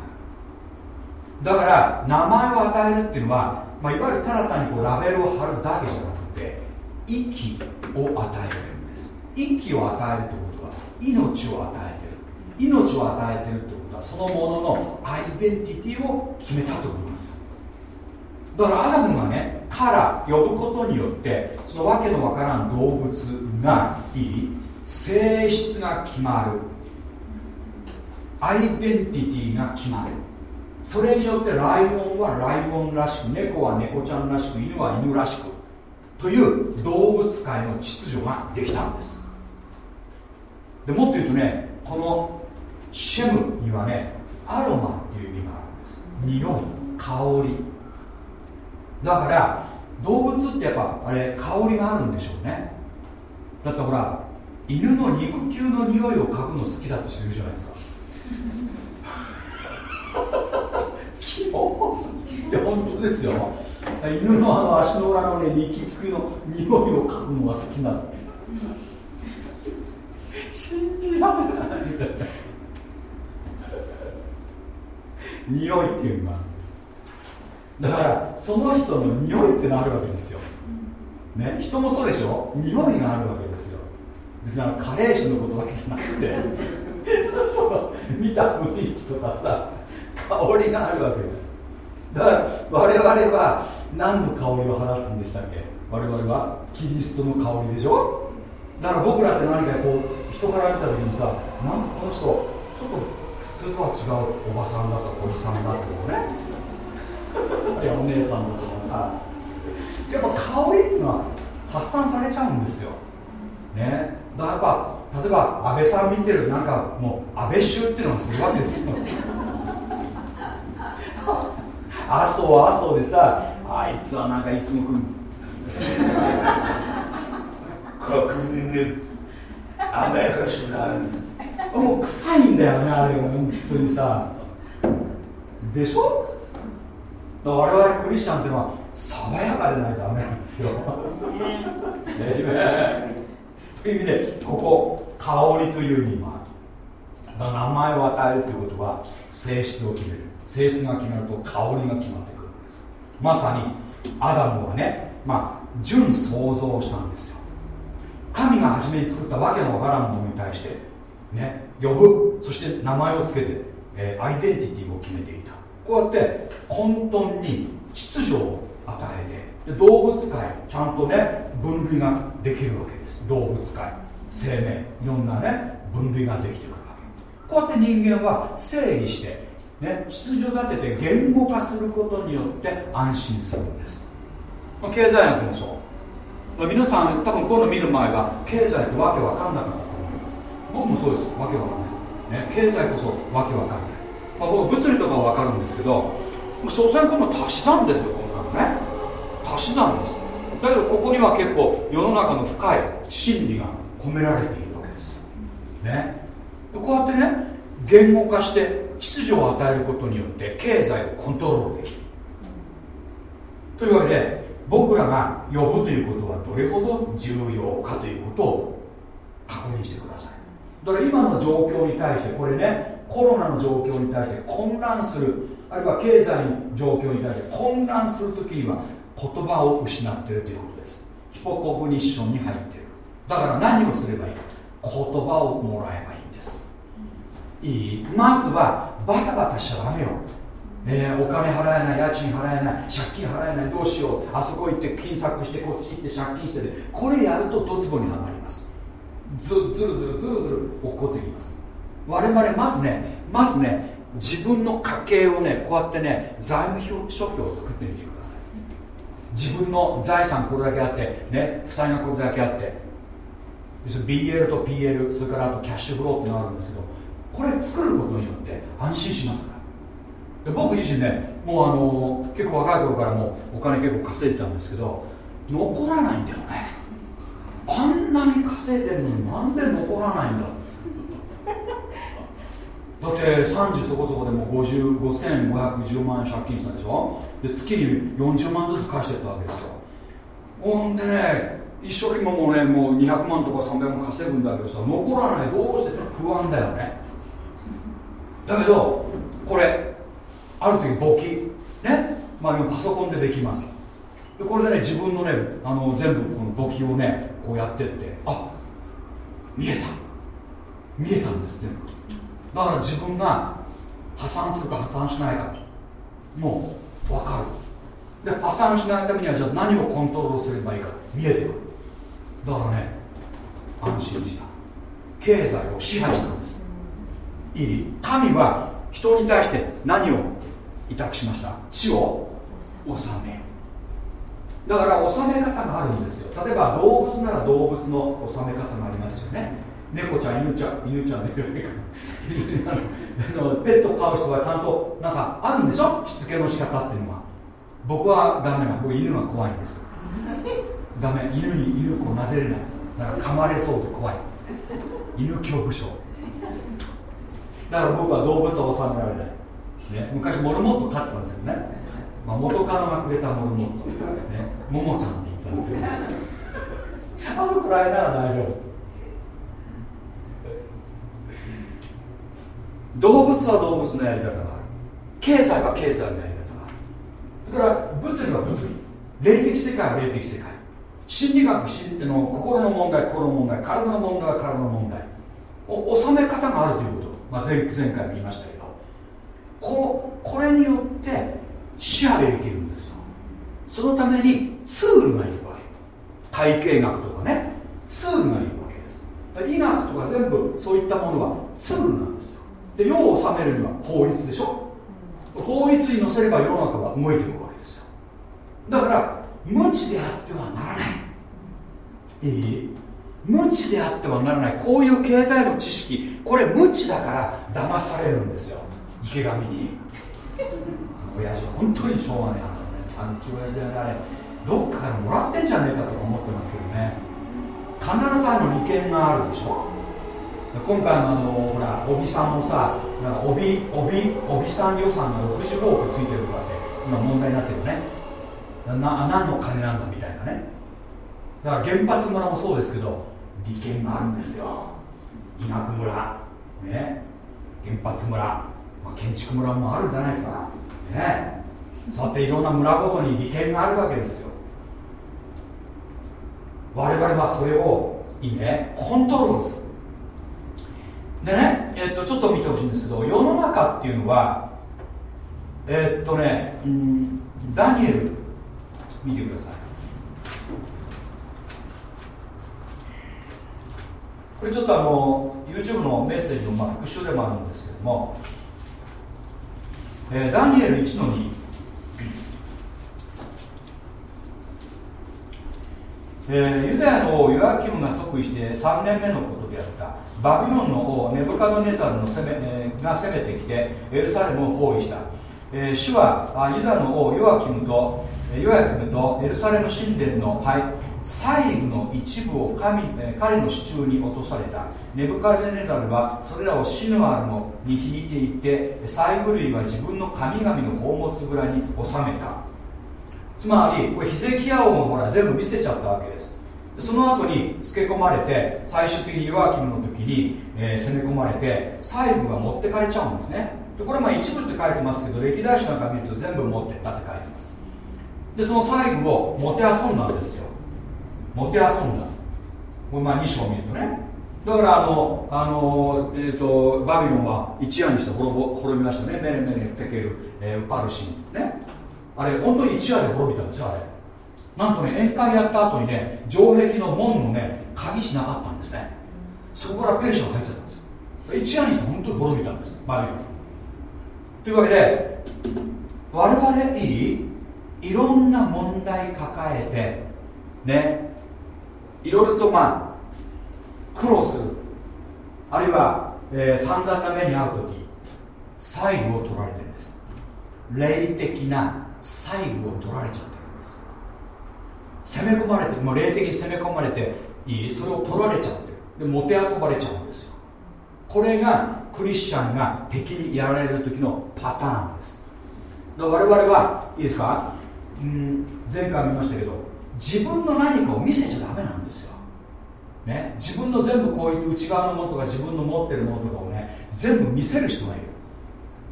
[SPEAKER 1] る。だから名前を与えるっていうのは、まあ、いわゆるただ単にこうラベルを貼るだけじゃなくて息を与えてるんです。息を与えるってことは命を与えてる。命を与えてるってことはそのもののアイデンティティを決めたといますだからアダムがねから呼ぶことによってそのわけのわからん動物がいい性質が決まるアイデンティティが決まる。それによってライオンはライオンらしく猫は猫ちゃんらしく犬は犬らしくという動物界の秩序ができたんです。でもっと言うとねこのシェムにはねアロマっていう意味があるんです。匂い香り。だから動物ってやっぱあれ香りがあるんでしょうね。だってほら犬の肉球の匂いを嗅ぐの好きだって人いるじゃないですか。<laughs> キモ。いや本当ですよ。犬のあの足の裏のね力服の匂いを嗅ぐのが好きなんで。す信じられない。匂いっていうのが。だからその人の匂いってのあるわけですよ、ね、人もそうでしょ？匂いがあるわけですよ。別に加齢臭のことだけじゃなくて。<laughs> 見た雰囲気とかさ香りがあるわけです。だから我々は何の香りを放つんでしたっけ？我々はキリストの香りでしょ？だから僕らって何かこう人から見た時にさなんかこの人ちょっと普通とは違うおばさんだとかおじさんだとかね。いやお姉さんだと。かさやっぱ香りっていうのは発散されちゃうんですよ。ね。だからやっぱ例えば安倍さん見てるなんかもう安倍臭っていうのがするわけですよ。麻生は麻生でさあいつはなんかいつも来る。国民甘やかしなもう臭いんだよねあれ本当にさ。でしょ？我々クリスチャンっていうのは爽やかでないとダメなんですよ。という意味でここ香りという意味もある。名前を与えるということは性質を決める。性質が決まると香りが決まってくるんです。まさにアダムはねまあ純創造したんですよ。神が初めに作ったわけのわからんものに対してね呼ぶ。そして名前を付けて、えー、アイデンティティを決めていたこうやって混沌に秩序を与えてで動物界ちゃんとね分類ができるわけです。動物界。生命。いろんなね分類ができてくるわけ。こうやって人間は整理してね秩序立てて言語化することによって安心するんです。経済学もそう。ま皆さん多分この見る前は経済ってわけわかんなかったと思います。僕もそうです。わけわかんない、ね、経済こそわけわかんない。まあ、僕物理とかは分かるんですけど所詮この足し算ですよこんなのね。足し算です。だけどここには結構世の中の深い真理が込められているわけですね。こうやってね言語化して秩序を与えることによって経済をコントロールできる。というわけで僕らが呼ぶということはどれほど重要かということを確認してください。だから今の状況に対してこれねコロナの状況に対して混乱するあるいは経済の状況に対して混乱するときには言葉を失っているということです。ヒポコグニッションに入っている。だから何をすればいいか言葉をもらえばいいんです。いい。まずはバタバタしちゃダメよ。ね、お金払えない家賃払えない借金払えないどうしよう。あそこ行って金策してこっち行って借金してでこれやるとドツボにはまります。ずずるずるずるずる落っこってきます。我々まずねまずね自分の家計をねこうやってね財務諸表を作ってみてください。自分の財産これだけあってね負債がこれだけあって。要するに BL と PL それからあとキャッシュフローってのがあるんですけどこれ作ることによって安心しますから。で僕自身ねもうあの結構若い頃からもお金結構稼いでたんですけど残らないんだよね。あんなに稼いでるのになんで残らないんだだって30そこそこでも55,510万円借金したでしょ？で月に40万ずつ返してったわけですよ。ほんでね一生懸命もうねもう200万とか300万稼ぐんだけどさ残らない。どうして？不安だよね。だけどこれある時簿記。ね？まあ今パソコンでできます。でこれでね自分のねあの全部この簿記をねこうやってって。あ見えた。見えたんです全部。だから自分が破産するか破産しないかもう分かるで破産しないためにはじゃあ何をコントロールすればいいか見えてくるだからね安心した経済を支配したんですいい神は人に対して何を委託しました地を治めだから納め方があるんですよ例えば動物なら動物の納め方がありますよね猫ちゃん犬ちゃん犬ちゃんであのペット飼う人はちゃんとなんかあるんでしょ？しつけの仕方っていうのは。僕はダメな僕犬が怖いんですダメ。犬に犬こうなぜれな。いなんか噛まれそうで怖い。犬恐怖症。だから僕は動物は収められない、ね、昔モルモット飼ってたんですよね。まあ、元カノがくれたモルモット、ね、ももちゃんって言ったんですよ。あのくらいなら大丈夫。動物は動物のやり方がある経済は経済のやり方があるだから物理は物理霊的世界は霊的世界心理学心の心の問題心の問題体の問題は体の問題を収め方があるということ、まあ前、前回も言いましたけどここれによって支配できるんですよそのためにツールがいるわけ体系学とかねツールがいるわけです。医学とか全部そういったものはツールなんですで世を治めるには法律でしょ？法律に乗せれば世の中は動いていくわけですよ。だから無知であってはならない。いい？無知であってはならない。こういう経済の知識これ無知だから騙されるんですよ。池上に。親父は本当にしょうがないあのね親父だよねあれどっかからもらってんじゃねえかとか思ってますけどね。必ずあの利権があるでしょ？今回のあのほら帯さんもさなんか帯帯帯さん予算が65億ついてるとかって今問題になってるね。な何の金なんだみたいなね。だから原発村もそうですけど利権があるんですよ。医学村。ね。原発村、まあ、建築村もあるんじゃないですか。ね。そうやっていろんな村ごとに利権があるわけですよ。我々はそれをいいねコントロールする。でね、えっと、ちょっと見てほしいんですけど世の中っていうのはえっとね、うん、ダニエル見てください。これちょっとあの YouTube のメッセージのまあ復習でもあるんですけども、えー、ダニエル1の2えー、ユダヤの王ヨアキムが即位して3年目のことであった。バビロンの王ネブカドネザルの攻め、えー、が攻めてきてエルサレムを包囲した、えー、主はユダの王ヨアキムとヨヤキムとエルサレム神殿の、はい、細部の一部を神彼の手中に落とされた。ネブカデネザルはそれらをシヌアルのに引いていって細部類は自分の神々の宝物蔵に収めた。つまりこれヒゼキヤ王もほら全部見せちゃったわけです。その後につけ込まれて最終的にヨアキムの時に、えー、攻め込まれて細部が持ってかれちゃうんですね。でこれまあ一部って書いてますけど歴代史なんか見ると全部持ってったって書いてます。でその細部をもてあそんだんですよ。もてあそんだ。これまあ2章を見るとね。だからあの、あのえーと、バビロンは一夜にして滅ぼ滅びましたね。メレメレテケル、えー、ウパルシンね。あれ本当に一夜で滅びたんですよあれ。なんとね宴会やった後にね城壁の門のね鍵しなかったんですね。そこからペルシャが入っちゃったんです一夜にして本当に滅びたんですバビロン。というわけで我々いいいろんな問題抱えてねいろいろとまあ苦労する。あるいは、えー、散々な目に遭う時細部を取られてるんです。霊的な細部を取られちゃってるんです攻め込まれてもう霊的に攻め込まれていいそれを取られちゃってる。でもてあそばれちゃうんですよ。これがクリスチャンが敵にやられる時のパターンです。我々はいいですか？うん前回見ましたけど自分の何かを見せちゃダメなんですよ、ね、自分の全部こういって内側のものとか自分の持ってるものとかをね全部見せる人がいる、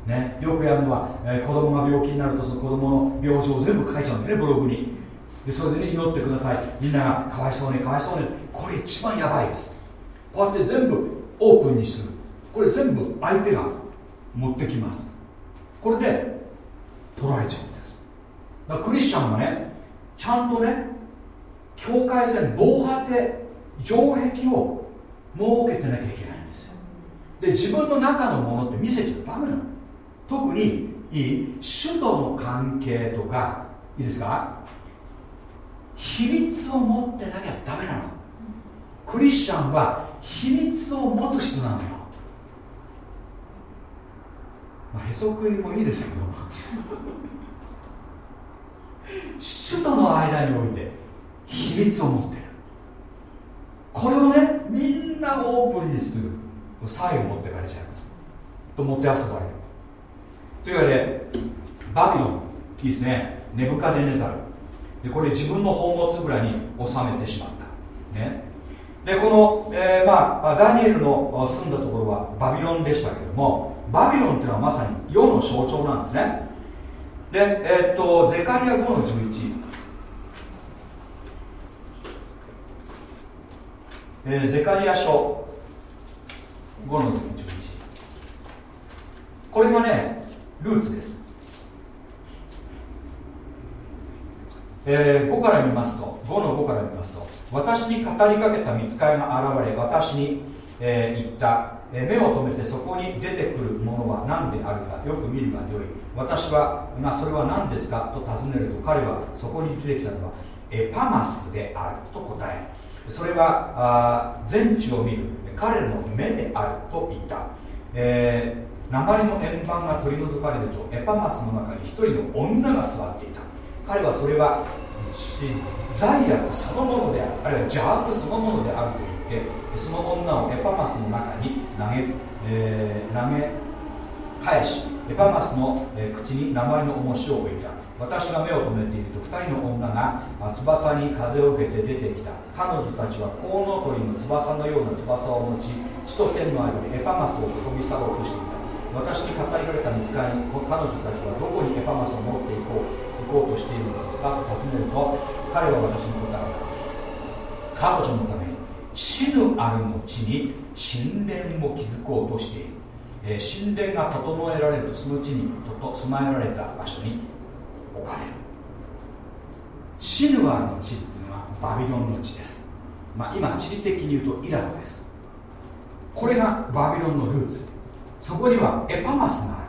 [SPEAKER 1] ね、よくやるのは、えー、子供が病気になるとその子供の病状を全部書いちゃうんだよねブログに。でそれでね祈ってください。みんながかわいそうにかわいそうにこれ一番やばいです。こうやって全部オープンにする。これ全部相手が持ってきます。これで取られちゃうんです。だからクリスチャンがねちゃんとね境界線防波堤城壁を設けてなきゃいけないんですよ。で自分の中のものって見せちゃダメなの。特にいい首都の関係とかいいですか？秘密を持ってなきゃダメなの。クリスチャンは秘密を持つ人なのよ。まあへそくりもいいですけど。首都の間において秘密を持ってる。これをねみんなオープンにする最後持ってかれちゃいます。と持って遊ばれる。というわけでバビロン。いいですね。ネブカデネザル。でこれ自分の宝物蔵に収めてしまった。ね。でこの、えー、まあ、ダニエルの住んだところはバビロンでしたけれどもバビロンっていうのはまさに世の象徴なんですね。で、えー、っとゼカリア5の11、えー、ゼカリア書5の11これがねルーツです。えー、5から見ますと5の5から見ますと私に語りかけた見つかいが現れ私に、えー、言った、えー、目を留めてそこに出てくるものは何であるかよく見るがよい。私は、ま、それは何ですかと尋ねると彼はそこに出てきたのはエパマスであると答えそれは全地を見る彼の目であると言った、えー、鉛の円盤が取り除かれるとエパマスの中に一人の女が座っていた。彼はそれは罪悪そのものであるあるいは邪悪そのものであると言ってその女をエパマスの中に投げ,、えー、投げ返しエパマスの、え、口に鉛の重しを置いた。私が目を留めていると2人の女が翼に風を受けて出てきた。彼女たちはコウノトリの翼のような翼を持ち地と天の間でエパマスを飛び去ろうとしていた。私に語りかけた見つかり彼女たちはどこにエパマスを持っていこう。こうとしているんですか尋ねると彼は私に答えた彼女のために死ぬあるの地に神殿を築こうとしている、えー、神殿が整えられるとその地にと備えられた場所に置かれる。死ぬあるの地っていうのはバビロンの地です、まあ、今地理的に言うとイラクです。これがバビロンのルーツ。そこにはエパマスがあ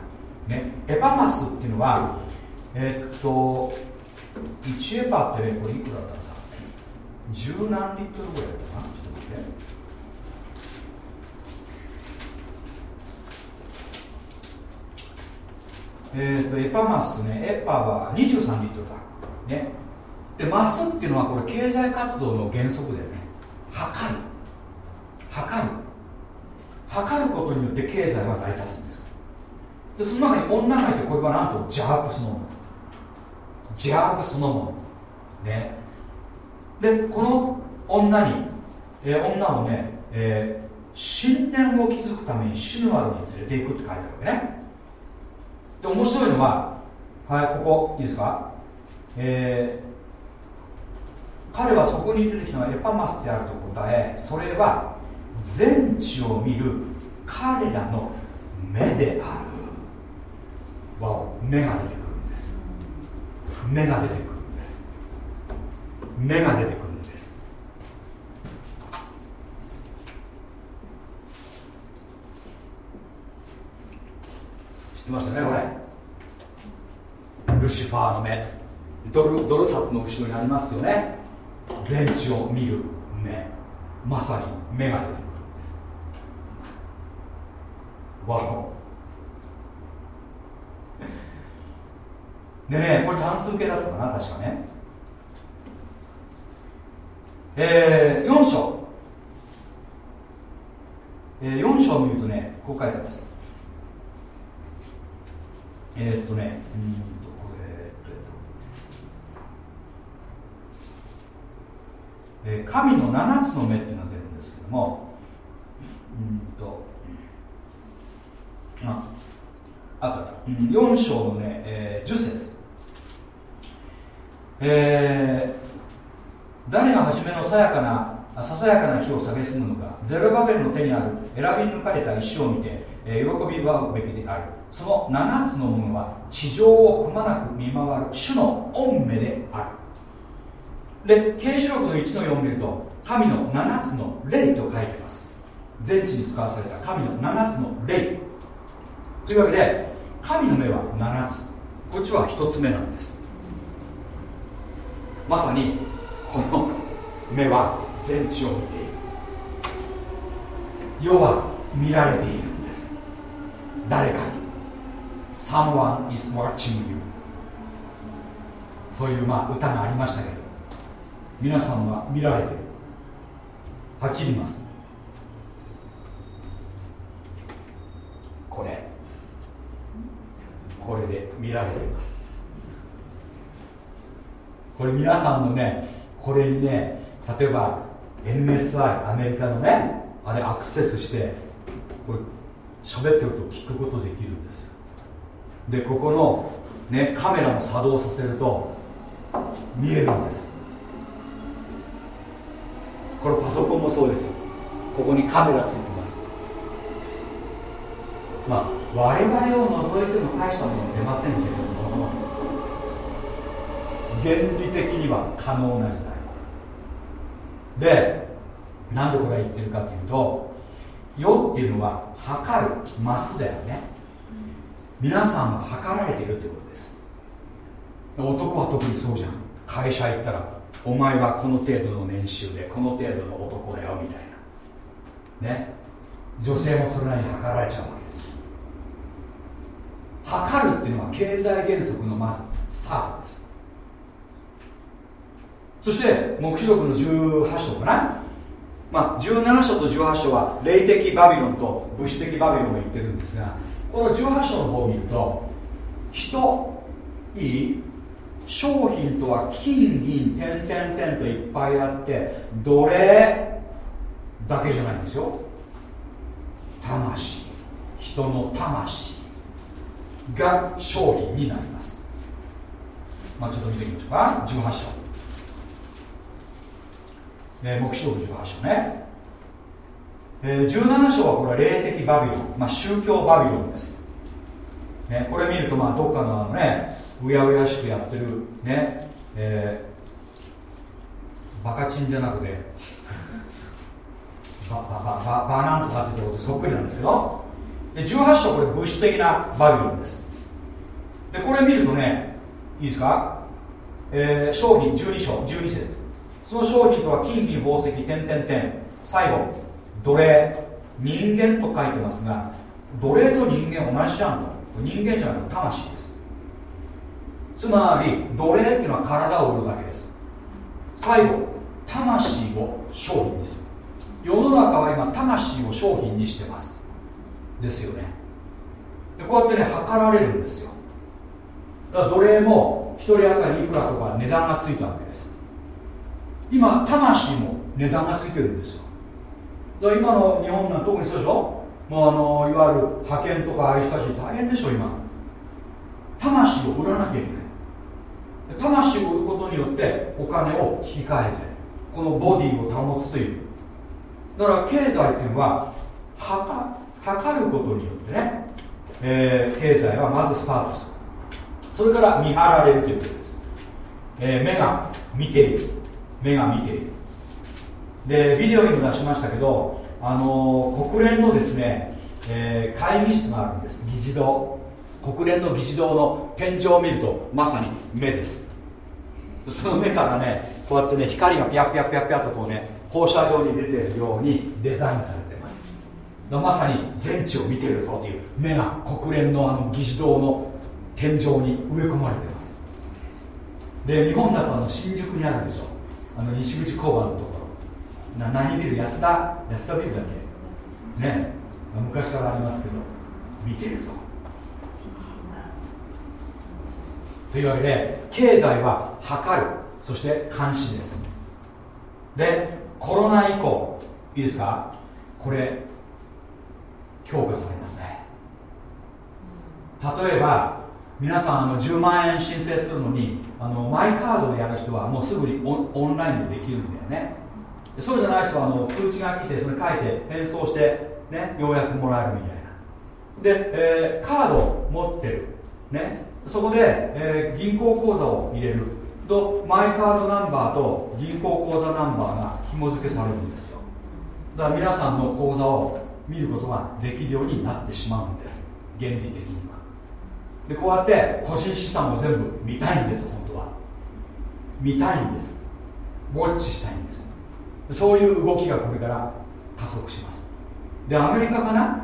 [SPEAKER 1] る、ね、エパマスっていうのはえ、っと1エパってねこれいくらだった？んだ十何リットルぐらいだったかな？ちょっと待って。え、っとエパマスねエパは23リットルだ。ね。でマスっていうのはこれ経済活動の原則でね。測る。測る。測ることによって経済は成り立つんです。でその中に女がいてこれはなんと邪悪そのもの。邪悪そのもの。ね。でこの女に、えー、女をね、えー、神殿を築くために死ぬまでに連れていくって書いてあるわけね。で面白いのははいここいいですか？えー、彼はそこに出てきたのはエパマスであると答えそれは全地を見る彼らの目である。わお目が出てくる目が出てくるんです。目が出てくるんです。知ってますよねこれ？ルシファーの目。ドルドル札の後ろにありますよね。全地を見る目。まさに目が出てくるんです。わおでねこれ単数形だったかな確かね。えー、4章、えー、4章を見るとねこう書いてあります。えー、っとねうんとこれえー、神の7つの目っていうのが出るんですけどもうんとああった、うん、4章のね、えー、10節。えー、誰が初めのさやかなささやかな火を蔑むのかゼルバベルの手にある選び抜かれた石を見て、えー、喜び祝うべきである。その7つのものは地上をくまなく見回る主の御目である。で刑事録の1の4を見ると神の7つの霊と書いてます。全地に使わされた神の7つの霊。というわけで神の目は7つ。こっちは1つ目なんです。まさにこの目は全地を見ている。世は見られているんです。誰かに。Someone is watching you. そういうまあ歌がありましたけど。皆さんは見られている。はっきり言います。これ。これで見られています。これ皆さんのねこれにね例えば NSI アメリカのねあれアクセスしてこれ喋ってると聞くことできるんです。でここの、ね、カメラも作動させると見えるんです。これパソコンもそうです。ここにカメラついてます。まあ我々を除いても大したもの出ませんけども原理的には可能な時代。でなんでこれ言ってるかというと世っていうのは測るマスだよね。皆さんは測られているということです。男は特にそうじゃん。会社行ったらお前はこの程度の年収でこの程度の男だよみたいな。ね。女性もそれなりに測られちゃうわけです。測るっていうのは経済原則のまずスタートです。そして黙示録の18章かな。まあ、17章と18章は霊的バビロンと物質的バビロンを言ってるんですがこの18章の方を見ると人いい商品とは金銀点々点といっぱいあって奴隷だけじゃないんですよ。魂。人の魂が商品になります。まあちょっと見てみましょうか。18章。えー、黙示録18章ね、えー、17章はこれは霊的バビロン、まあ、宗教バビロンです、ね、これ見るとまあどっかのあのねうやうやしくやってるね、えー、バカチンじゃなくて <laughs> バババババなんとかってところでそっくりなんですけどで18章これ物質的なバビロンです。でこれ見るとねいいですか、えー、商品12章12節。その商品とは金銀宝石点々点。最後奴隷。人間と書いてますが奴隷と人間同じじゃんと。人間じゃなくて魂です。つまり奴隷っていうのは体を売るだけです。最後魂を商品にする。世の中は今魂を商品にしてます。ですよね。でこうやってね測られるんですよ。だから奴隷も1人当たりいくらとか値段がついたわけです。今魂も値段がついてるんですよ。だから今の日本なん特にそうでしょ？もうあのいわゆる派遣とかああいう人たち大変でしょ今。魂を売らなきゃいけない。魂を売ることによってお金を引き換えてこのボディを保つという。だから経済っていうのは測ることによってね、えー、経済はまずスタートする。それから見張られるということです、えー、目が見ている。目が見ている。でビデオにも出しましたけど、あの、国連のですね、えー、会議室があるんです。議事堂。国連の議事堂の天井を見るとまさに目です。その目からねこうやってね光がピャピャピャピャとこうね放射状に出ているようにデザインされてます。まさに全地を見てるぞという目が国連のあの議事堂の天井に植え込まれてます。で日本だとあの新宿にあるでしょあの西口交番のところ。な何ビル？安田？安田ビルだっけ？ね昔からありますけど。見てるぞ。というわけで経済は測る。そして監視です。でコロナ以降いいですか？これ強化されますね。例えば皆さんあの10万円申請するのにあのマイカードでやる人はもうすぐにオンラインでできるんだよね。そうじゃない人はあの通知が来てそれ書いて変装して、ね、ようやくもらえるみたいな。で、えー、カードを持ってる、ね、そこで、えー、銀行口座を入れる。とマイカードナンバーと銀行口座ナンバーが紐付けされるんですよ。だから皆さんの口座を見ることができるようになってしまうんです。原理的に。でこうやって個人資産を全部見たいんです本当は。見たいんです。ウォッチしたいんです。そういう動きがこれから加速します。でアメリカかな？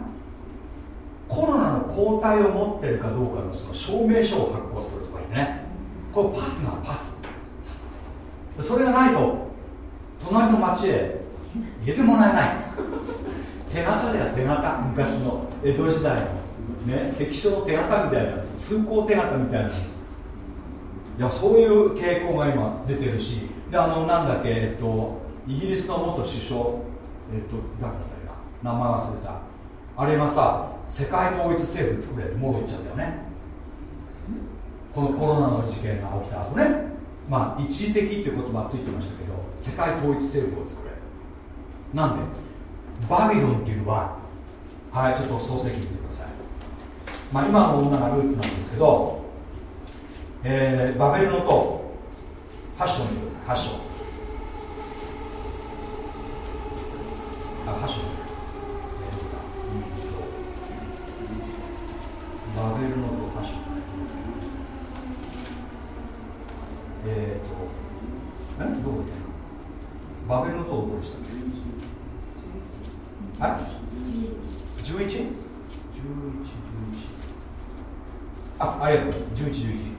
[SPEAKER 1] コロナの抗体を持ってるかどうかのその証明書を発行するとか言ってね。これパスなパス。それがないと隣の町へ入れてもらえない。手形だよ手形。昔の江戸時代の。ね関所手形みたいな通行手形みたいな。いやそういう傾向が今出てるしであのなんだっけえっとイギリスの元首相えっと誰だったかな名前忘れた。あれがさ世界統一政府作れってもう言っちゃったよね。このコロナの事件が起きた後ね。まあ一時的って言葉ついてましたけど世界統一政府を作れ。なんでバビロンっていうのははいちょっと漱石見てください。まあ今の女がルーツなんですけどえー、バベルの塔。8章見てください。8章。あ8章。バベルの塔8章えっ、ー、とえどこでバベルの塔どこでしたっけあ 11?11 11あありがとうございます。1111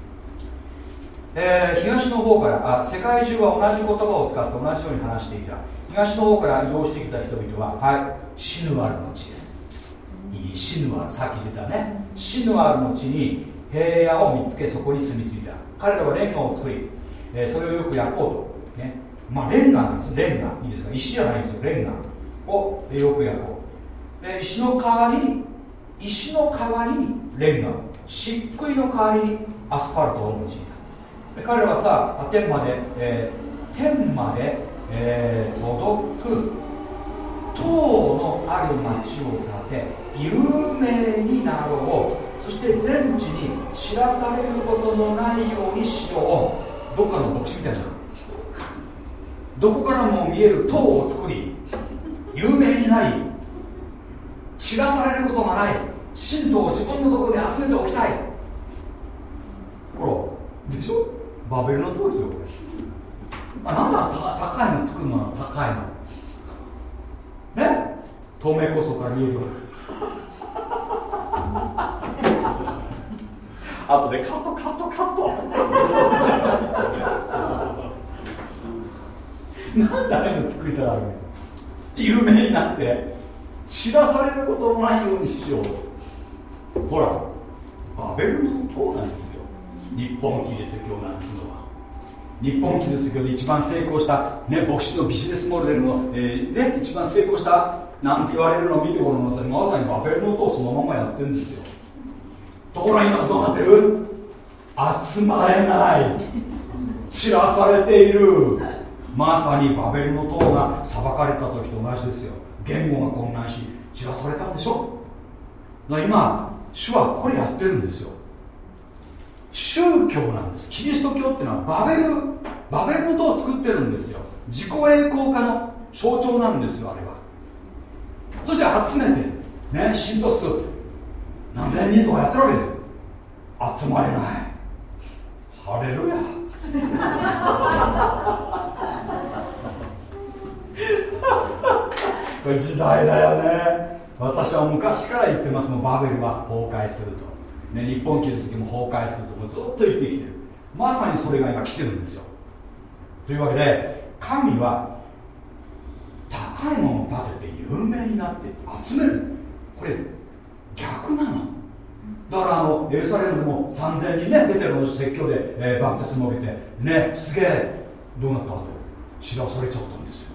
[SPEAKER 1] えー、東の方からあ世界中は同じ言葉を使って同じように話していた。東の方から移動してきた人々ははいシヌアルの地です。いいシヌアルさっき出たね。シヌアルの地に平野を見つけそこに住み着いた。彼らはレンガを作り、えー、それをよく焼こうと、ね、まあレンガなんです。レンガ。いいですか？石じゃないんですよ。レンガ。をよく焼こう。で石の代わりに石の代わりにレンガ漆喰の代わりにアスファルトを用いた。彼はさ天まで、えー、天まで、えー、届く塔のある町を建て有名になろう。そして全地に知らされることのないようにしよう。どっかの牧師みたいじゃん。どこからも見える塔を作り有名になり知らされることがない。信徒を自分のところに集めておきたい。ほらでしょ？バベルの塔ですよ。あなんだ？高いの作るの？は高いの。ね透明こそから見える。<laughs> あとでカットカットカット。<laughs> なんであれの作りたがるの？有名になって知らされることのないようにしようほらバベルの塔なんですよ。日本キリスト教なんですのは。日本キリスト教で一番成功した、ね、牧師のビジネスモデルの、えー、ね、一番成功したなんて言われるのを見てごらんなさいまさにバフェルの塔そのままやってるんですよ。ところが今どうなってる？集まれない。散らされている。まさにバベルの塔が裁かれた時と同じですよ。言語が混乱し散らされたんでしょ？今主はこれやってるんですよ。宗教なんです。キリスト教っていうのはバベルバベルの塔を作ってるんですよ。自己栄光化の象徴なんですよあれは。そして集めてね信徒数何千人とかやってるわけで。集まれない。ハレルヤ。<laughs> これ時代だよね。私は昔から言ってますのバベルは崩壊すると。ね、日本キリスト教も崩壊するともずっと言ってきてる。まさにそれが今来てるんですよ。というわけで神は高いものを建てて有名になって集める。これ逆なの。だからあのエルサレムでも3000人ね出てるの説教で、えー、バプテスマ受けてねすげえ。どうなったの散らされちゃったんですよ。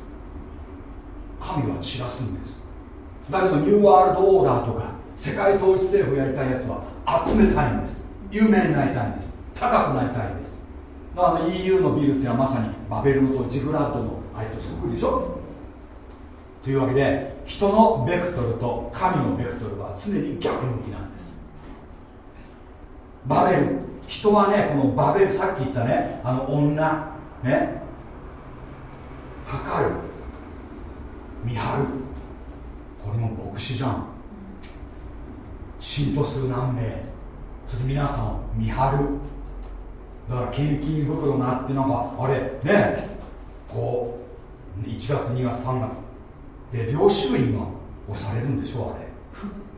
[SPEAKER 1] 神は散らすんです。だけどニューワールドオーダーとか世界統一政府やりたいやつは集めたいんです。有名になりたいんです。高くなりたいんです。だから EU のビルっていうのはまさにバベルの塔ジグラッドのあれとそっくりでしょ。というわけで人のベクトルと神のベクトルは常に逆向きなんです。バベル。人はねこのバベルさっき言ったねあの女ね。測る。見張る。これも牧師じゃん。信徒数何名。そして皆さんを見張る。だから献金袋があってなんかあれねこう1月2月3月。で領収員が押されるんでしょあれ。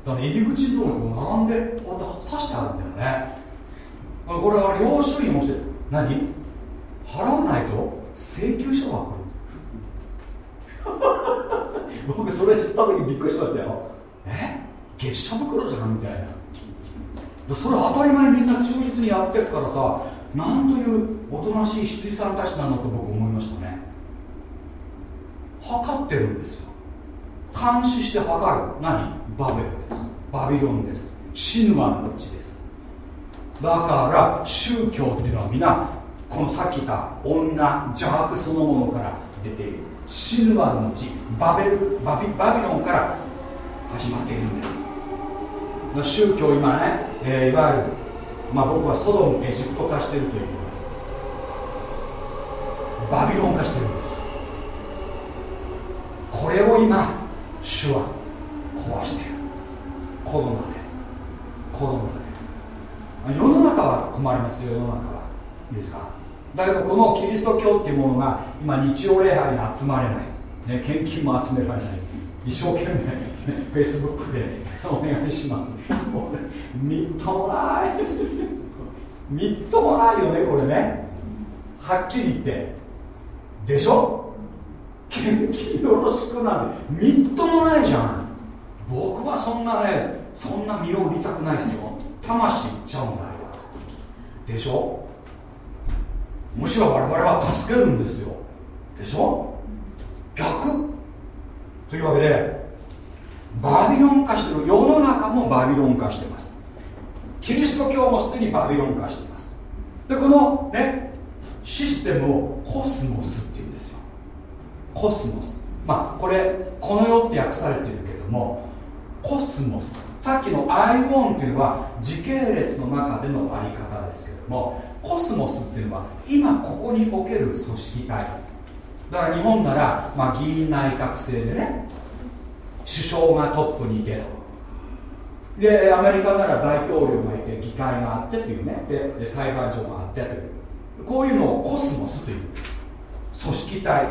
[SPEAKER 1] だから入り口のところに並んでこうやって刺してあるんだよね。これは領収員をして何？払わないと？請求書が来る。僕それ知った時びっくりしましたよ。え？月謝袋じゃんみたいな。それ当たり前みんな忠実にやってるからさなんというおとなしい羊さんたちなのと僕思いましたね。測ってるんですよ。監視して測る。何？バベルです。バビロンです。シヌマの地です。だから宗教っていうのは皆このさっき言った女邪悪そのものから出ている。シヌマの地バベルバビバビロンから始まっているんです。宗教今ね、えー、いわゆる、まあ、僕はソドムエジプト化しているということです。バビロン化しているんです。これを今主は壊している。コロナで。コロナで。世の中は困りますよ。世の中は。いいですか？だけどこのキリスト教っていうものが今日曜礼拝に集まれない、ね、献金も集められない。一生懸命フェイスブックでお願いします。みっともない。みっともないよねこれね。はっきり言って。でしょ？献金よろしくなるみっともないじゃん。僕はそんなねそんな身を売りたくないですよ。魂いっちゃうんだよ。でしょ？むしろ我々は助けるんですよ。でしょ？逆。というわけでバビロン化してる世の中もバビロン化してます。キリスト教もすでにバビロン化しています。でこのねシステムをコスモスっていうんですよ。コスモス。まあこれこの世って訳されてるけどもコスモス。さっきのアイオンっていうのは時系列の中でのあり方ですけどもコスモスっていうのは今ここにおける組織体。だから日本なら、まあ、議院内閣制でね首相がトップにいてでアメリカなら大統領がいて議会があってというね。で裁判所があってという。こういうのをコスモスというんです。組織体。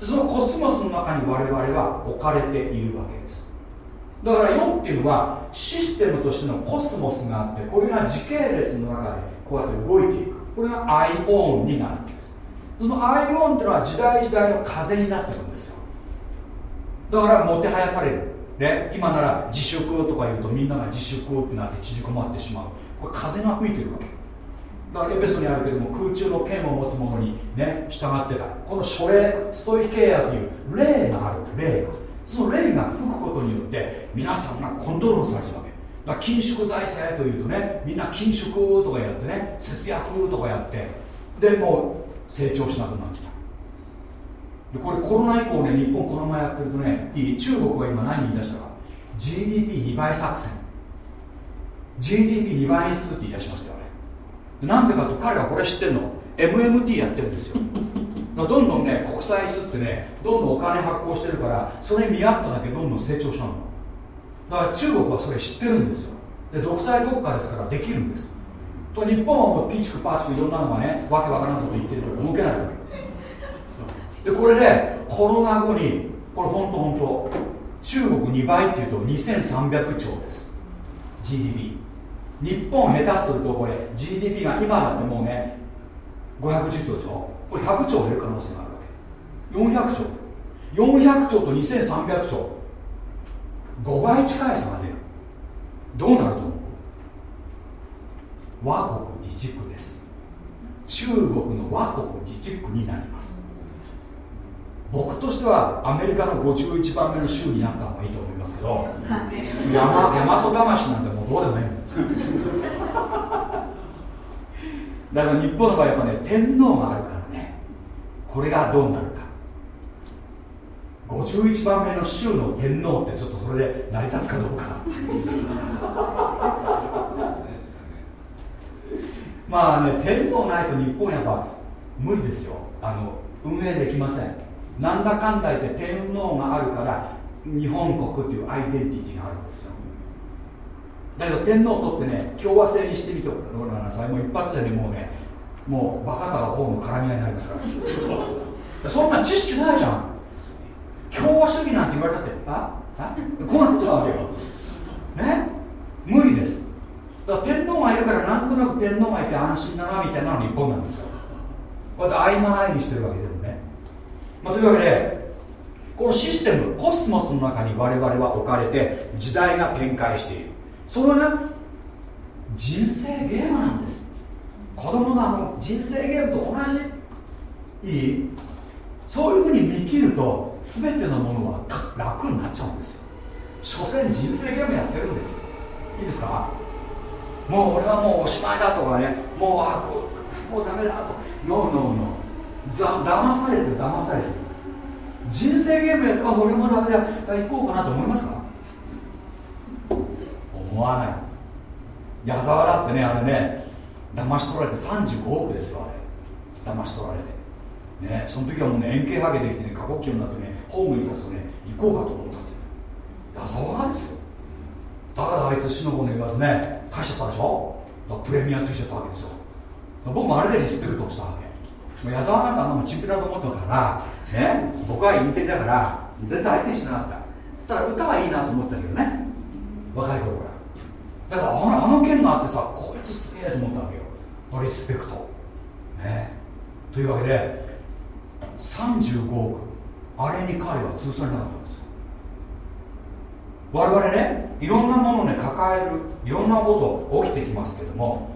[SPEAKER 1] そのコスモスの中に我々は置かれているわけです。だから世っていうのはシステムとしてのコスモスがあってこれが時系列の中でこうやって動いていく。これがアイオンになるわけです。そのアイオンっていうのは時代時代の風になってるんですよ。だからもてはやされる、ね、今なら自粛とか言うとみんなが自粛ってなって縮こまってしまう。これ風が吹いてるわけ。だからエペソにあるけども空中の剣を持つ者にね従ってた。この書霊ストイケアという霊がある。霊が。その霊が吹くことによって皆さんがコントロールされてるわけ。だから緊縮財政というとねみんな緊縮とかやってね節約とかやってでもう成長しなくなってた。でこれコロナ以降ね日本この前やってるとねいい？中国は今何言い出したか？GDP2 倍作戦。GDP2 倍にするって言い出しましたよね。なんでかと彼らこれ知ってんの？MMT やってるんですよ。どんどんね国債すってねどんどんお金発行してるからそれに見合っただけどんどん成長しちゃうの。だから中国はそれ知ってるんですよ。で独裁国家ですからできるんです。と日本はもうピチクパーチクいろんなのがねわけわからんこと言ってるから動けないですでこれでコロナ後にこれ本当本当中国2倍っていうと2300兆です。GDP 日本下手するとこれ GDP が今だってもうね510兆でしょ。これ100兆減る可能性があるわけ。400兆400兆と2300兆。5倍近い差が出る。どうなると思う？和国自治区です。中国の和国自治区になります。僕としてはアメリカの51番目の州になった方がいいと思いますけど山大和魂なんてもうどうでもいい <laughs> だから日本の場合やっぱね天皇があるからねこれがどうなるか。51番目の州の天皇ってちょっとそれで成り立つかどうか。<laughs> まあね天皇ないと日本やっぱ無理ですよ。あの運営できません。なんだかんだ言って天皇があるから日本国っていうアイデンティティがあるんですよ。だけど天皇を取ってね共和制にしてみてください。もう一発でねもうねもうバカだ方の絡み合いになりますから。そんな知識ないじゃん。共和主義なんて言われたって。あ？あ？こうなっちゃうわけよ。ね？無理です。だから天皇がいるからなんとなく天皇がいて安心だなみたいなのが日本なんですよ。こうやって曖昧にしてるわけですよね、まあ、というわけでこのシステムコスモスの中に我々は置かれて時代が展開している。それが人生ゲームなんです。子供のあの人生ゲームと同じ。いい？そういうふうに見切ると全てのものは楽になっちゃうんですよ。所詮人生ゲームやってるんです。いいですか？もう俺はもうおしまいだとかね。もうあこもうダメだと。ノーノーノーざ騙されてる騙されて人生ゲームやってあ俺もダメだ。行こうかなと思いますか？思わない。矢沢だってねあれね。騙し取られて35億ですよあれ。騙し取られて。ねその時はもうね円形ハゲできてね過呼吸になってねホームに立つとね行こうかと思ったって矢沢がですよ。だからあいつ死の子の言わずね返しちゃったでしょ？プレミアついちゃったわけですよ。僕もあれでリスペクトをしたわけ。矢沢なんかあんなもんチンピラと思ったからね僕はインテリだから絶対相手にしなかった。ただ歌はいいなと思ったけどね。若い頃から。だからあの件があってさこいつすげえと思ったわけよ。リスペクト。ね。というわけで35億。あれに彼は通算になったんです。我々ねいろんなものをね抱えるいろんなこと起きてきますけども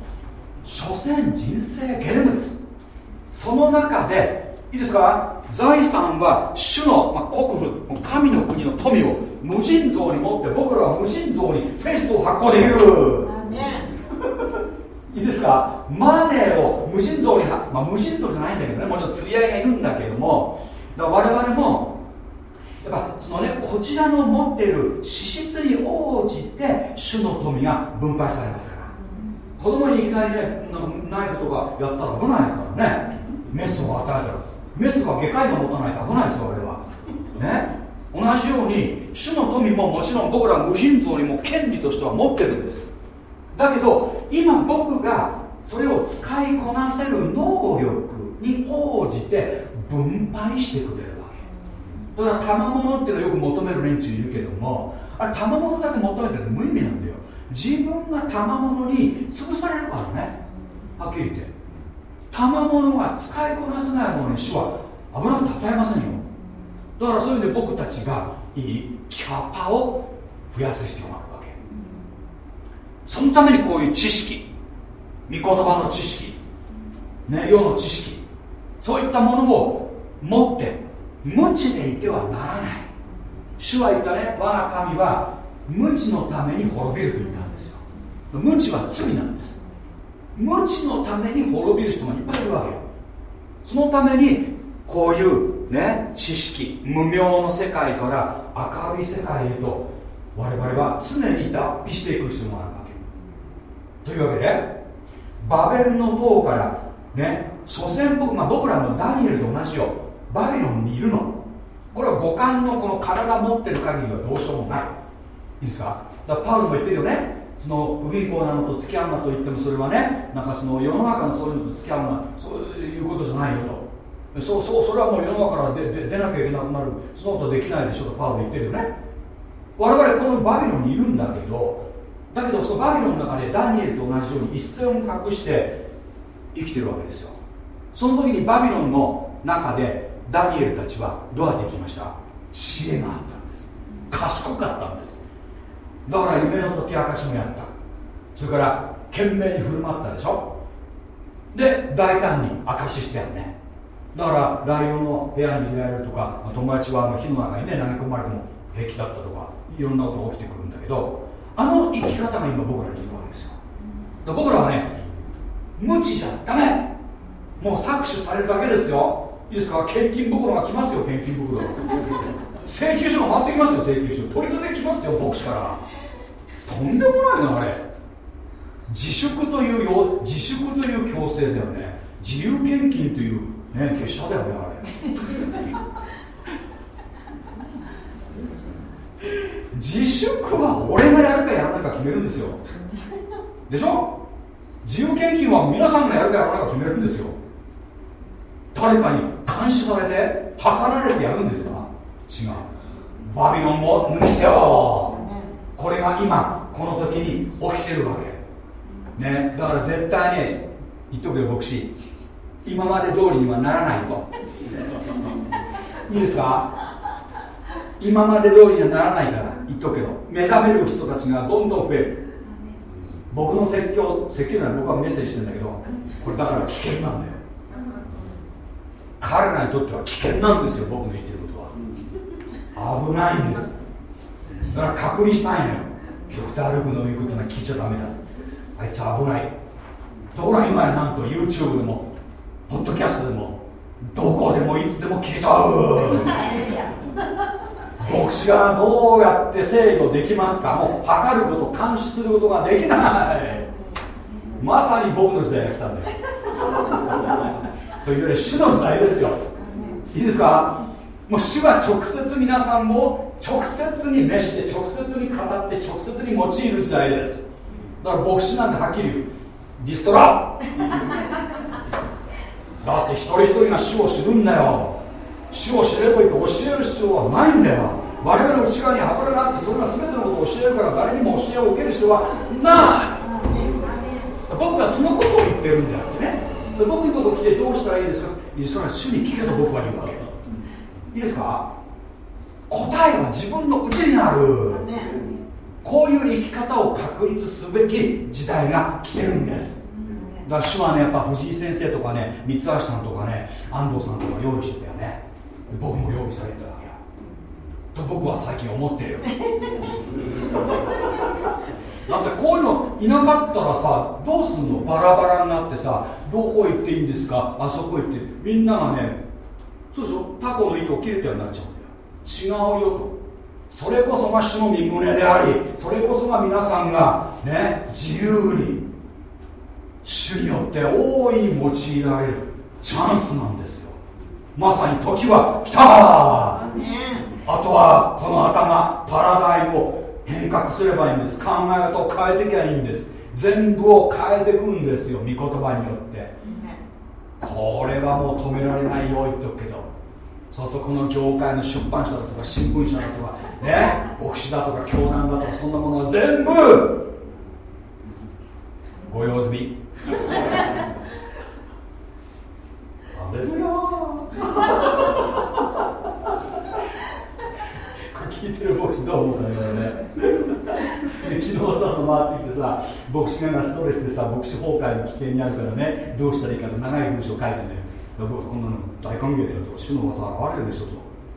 [SPEAKER 1] 所詮人生ゲームです。その中でいいですか？財産は主の、まあ、国府神の国の富を無尽蔵に持って僕らは無尽蔵にフェイスを発行できる。いいですか？マネーを無尽蔵に、まあ、無尽蔵じゃないんだけどねもちろん釣り合いがいるんだけどもだ我々もやっぱそのねこちらの持っている資質に応じて主の富が分配されますから。子供にいきなりねナイフとかやったら危ないからね。メスを与えたら。メスは外科医が持たないと危ないですよ俺は。ね？同じように主の富ももちろん僕ら無尽蔵にも権利としては持ってるんです。だけど今僕がそれを使いこなせる能力に応じて分配してくれるわけ。だから賜物っていうのはよく求める連中いるけどもあれ賜物だけ求めてる無意味なんだよ。自分が賜物に潰されるからね。はっきり言って。賜物が使いこなせないものに主は危なくたえませんよ。だからそういう意味で僕たちがいいキャパを増やす必要がある。そのためにこういう知識御言葉の知識ね世の知識そういったものを持って無知でいてはならない。主は言ったね我が神は無知のために滅びると言ったんですよ。無知は罪なんです。無知のために滅びる人がいっぱいいるわけよ。そのためにこういうね知識無明の世界から明るい世界へと我々は常に脱皮していく必要がある。というわけでバベルの塔からね所詮僕,、まあ、僕らのダニエルと同じよバビロンにいるの。これは五感のこの体持ってる限りはどうしようもない。いいですか？だからパウロも言ってるよね。その不貧困なのと付き合うなと言ってもそれはねなんかその世の中のそういうのと付き合うなそういうことじゃないよと。そうそうそれはもう世の中からでで出なきゃいけなくなる。そのことできないでしょとパウロ言ってるよね。我々このバビロンにいるんだけどだけどそのバビロンの中でダニエルと同じように一線を隠して生きてるわけですよ。その時にバビロンの中でダニエルたちはどうやって生きました。知恵があったんです。賢かったんです。だから夢の解き明かしもやった。それから懸命に振る舞ったでしょ。で大胆に証ししてやるね。だからライオンの部屋に入れられるとか、友達は火の中にね投げ込まれても平気だったとかいろんなことが起きてくるんだけどあの生き方が今僕らにいるわけですよ。僕らはね無知じゃダメ。もう搾取されるだけですよ。いいですか？献金袋が来ますよ献金袋。請求書が回ってきますよ請求書。取り立てきますよ牧師から。とんでもないなあれ。自粛というよ自粛という強制だよね。自由献金というね結社だよねあれ。自粛は俺がやるかやらないか決めるんですよ。でしょ？自由献金は皆さんがやるかやらないか決めるんですよ。誰かに監視されて測られてやるんですか？違う。バビロンを脱ぎ捨てよこれが今この時に起きてるわけ。ね。だから絶対に言っとくよ牧師。今まで通りにはならないと。いいですか？今まで通りにはならないから。言っとくけど目覚める人たちがどんどん増える。僕の説教説教なら僕はメッセージしてんだけどこれだから危険なんだよ。彼らにとっては危険なんですよ僕の言ってることは。危ないんです。だから隔離したいのよ。ドクター・ルクの言うことが聞いちゃダメだ。あいつ危ない。ところが今やなんと YouTube でもポッドキャストでもどこでもいつでも聞けちゃう。<laughs> 牧師がどうやって制御できますか？もう測ること監視することができない。まさに僕の時代が来たんだよ。というより主の時代ですよ。いいですか？もう主は直接皆さんも直接に召して直接に語って直接に用いる時代です。だから牧師なんてはっきり言う。リストラ。だって一人一人が主を知るんだよ。主を知れと言って教える必要はないんだよ。我々の内側に油があってそれが全てのことを教えるから誰にも教えを受ける必要はない。僕はそのことを言ってるんだよね。僕に僕来てどうしたらいいですか？それは主に聞けと僕は言うわけ。いいですか？答えは自分の内にある。こういう生き方を確立すべき時代が来てるんです。だから主はねやっぱ藤井先生とかね三橋さんとかね安藤さんとか用意してたよね僕も用意されたわけよと僕は最近思ってる <laughs> だってこういうのいなかったらさどうすんの？バラバラになってさどこ行っていいんですか？あそこ行って。みんながねそうでしょ？タコの糸を切れたようになっちゃうんだよ。違うよと。それこそが主の身胸でありそれこそが皆さんがね自由に主によって大いに用いられるチャンスなんですまさに時は来た。あとはこの頭パラダイムを変革すればいいんです。考え方を変えてきゃいいんです。全部を変えていくんですよ御言葉によって。これはもう止められないよ言っておくけど。そうするとこの業界の出版社だとか新聞社だとかね牧師だとか教団だとかそんなものは全部ご用済み。アレルヤこれ聞いてる牧師どう思うかね。昨日さ回ってきてさ牧師がストレスでさ牧師崩壊の危険にあるからねどうしたらいいかと長い文章書いてね僕こんなの大歓迎だよと主の技現れるでしょと、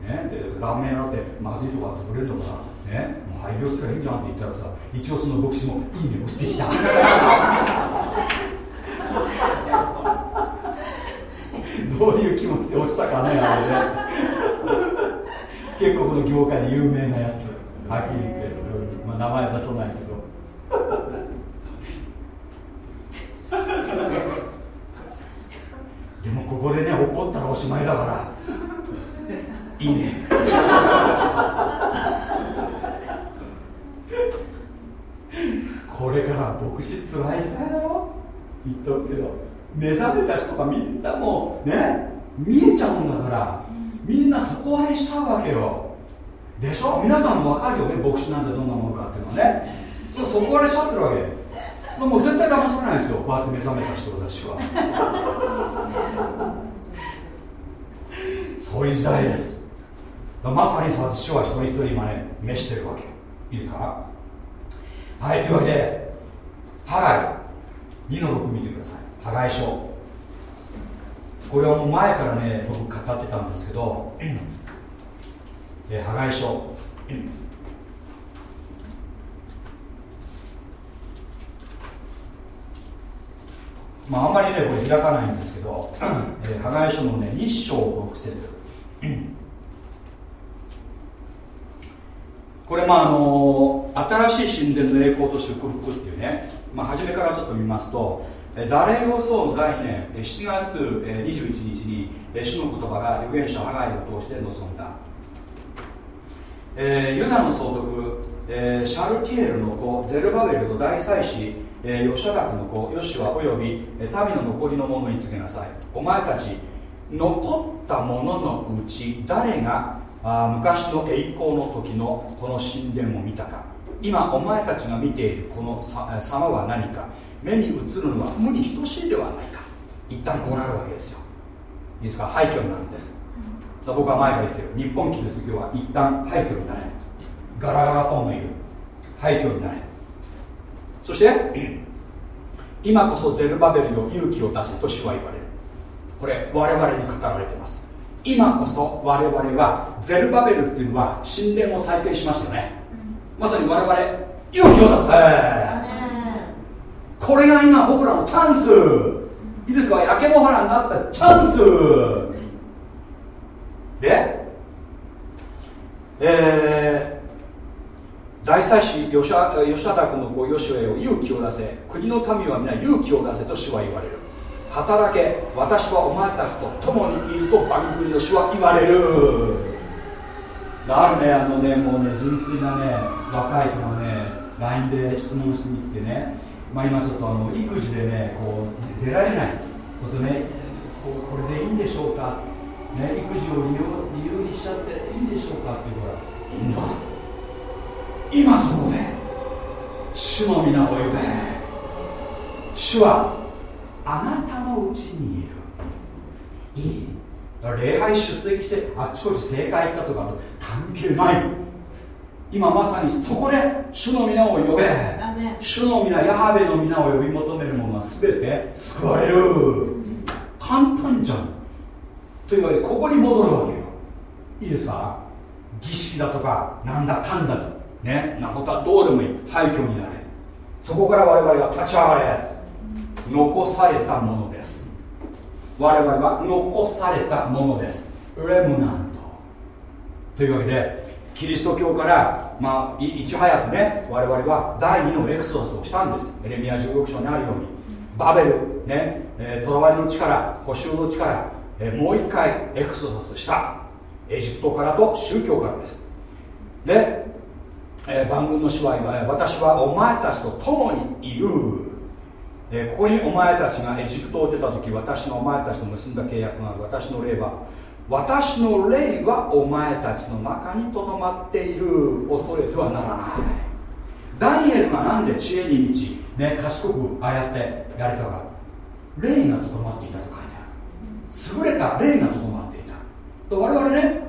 [SPEAKER 1] ね、でラーメン屋だってまずいとか潰れるとかね。もう廃業すればいいじゃんって言ったらさ一応その牧師もいいね押してきた。<laughs> どういう気持ちで落ちたかねあれね。結構この業界で有名なやつ。はっきり言って。まあ、名前出さないけど。<laughs> でもここでね怒ったらおしまいだから。いいね。<laughs> これから牧師つらい時代だよ。言っとくけど。目覚めた人がみんなもうね見えちゃうんだからみんな底上げしちゃうわけよ。でしょ？皆さんも分かるよね？牧師なんてどんなものかっていうのはね。そ底上げしちゃってるわけ。もう絶対騙されないですよ。こうやって目覚めた人たちは。<laughs> そういう時代です。まさにそう主は一人一人今ね召してるわけ。いいですか？はいというわけでハガイ2の6見てください。ハガイ書これはもう前からね僕語ってたんですけど、えー、ハガイ書まあ、あんまりねこれ開かないんですけど、えー、破壊書のね一章六節これまああの新しい神殿の栄光と祝福っていうね、まあ、初めからちょっと見ますとダレオソの第2年7月21日に主の言葉が預言者ハガイを通して臨んだ、えー、ユダの総督、えー、シャルティエルの子ゼルバベルの大祭司えー、ヨシャラクの子ヨシュアおよび民の残りの者に告げなさい。お前たち残った者のうち誰があ昔の栄光の時のこの神殿を見たか。今お前たちが見ているこの様は何か。目に映るのは無に等しいではないか。一旦こうなるわけですよ。いいですか？廃墟になるんです。僕は前から言ってる。日本キリスト教は一旦廃墟になれガラガラポンがいる。廃墟になれそして <clears throat> 今こそゼルバベルよ勇気を出せと主は言われる。これ我々に語られています。今こそ我々はゼルバベルっていうのは神殿を再建しましたよね。まさに我々勇気を出せ。これが今僕らのチャンス。いいですか？焼け野原になったチャンス。でえー、大祭司吉田君の子ヨシュエを勇気を出せ。国の民は皆勇気を出せと主は言われる。働け私はお前たちと共にいると番組の主は言われる。あるねあのねもうね純粋なね若い子がね LINE で質問しに来てね。まあ今ちょっとあの育児でねこう出られないことねここれでいいんでしょうか。ね育児を理由理由にしちゃっていいんでしょうか。っていうからいいんだ今そこで主の皆を呼べ。主はあなたのうちにいる。いい。礼拝出席してあっちこっち正解行ったとか関係ない。今まさにそこで主の皆を呼べ。主の皆ヤハベの皆を呼び求める者は全て救われる。簡単じゃん。というわけでここに戻るわけよ。いいですか？儀式だとかなんだかんだと。ね？なことはどうでもいい。廃墟になれ。そこから我々は立ち上がれ。残されたものです。我々は残されたものです。レムナント。というわけでキリスト教からまあいち早くね我々は第二のエクソダスをしたんです。エレミア16章にあるように。バベルねえー、わりの力補修の力、え、もう一回エクソダスした。エジプトからと宗教からです。で、えー、万軍の主は今私はお前たちと共にいる。えー、ここにお前たちがエジプトを出た時私のお前たちと結んだ契約がある。私の霊は私の霊はお前たちの中にとどまっている恐れてはならない。ダニエルがなんで知恵に満ち、ね、賢くああやってやれたか霊がとどまっていたと書いてある。優れた霊がとどまっていた。我々ね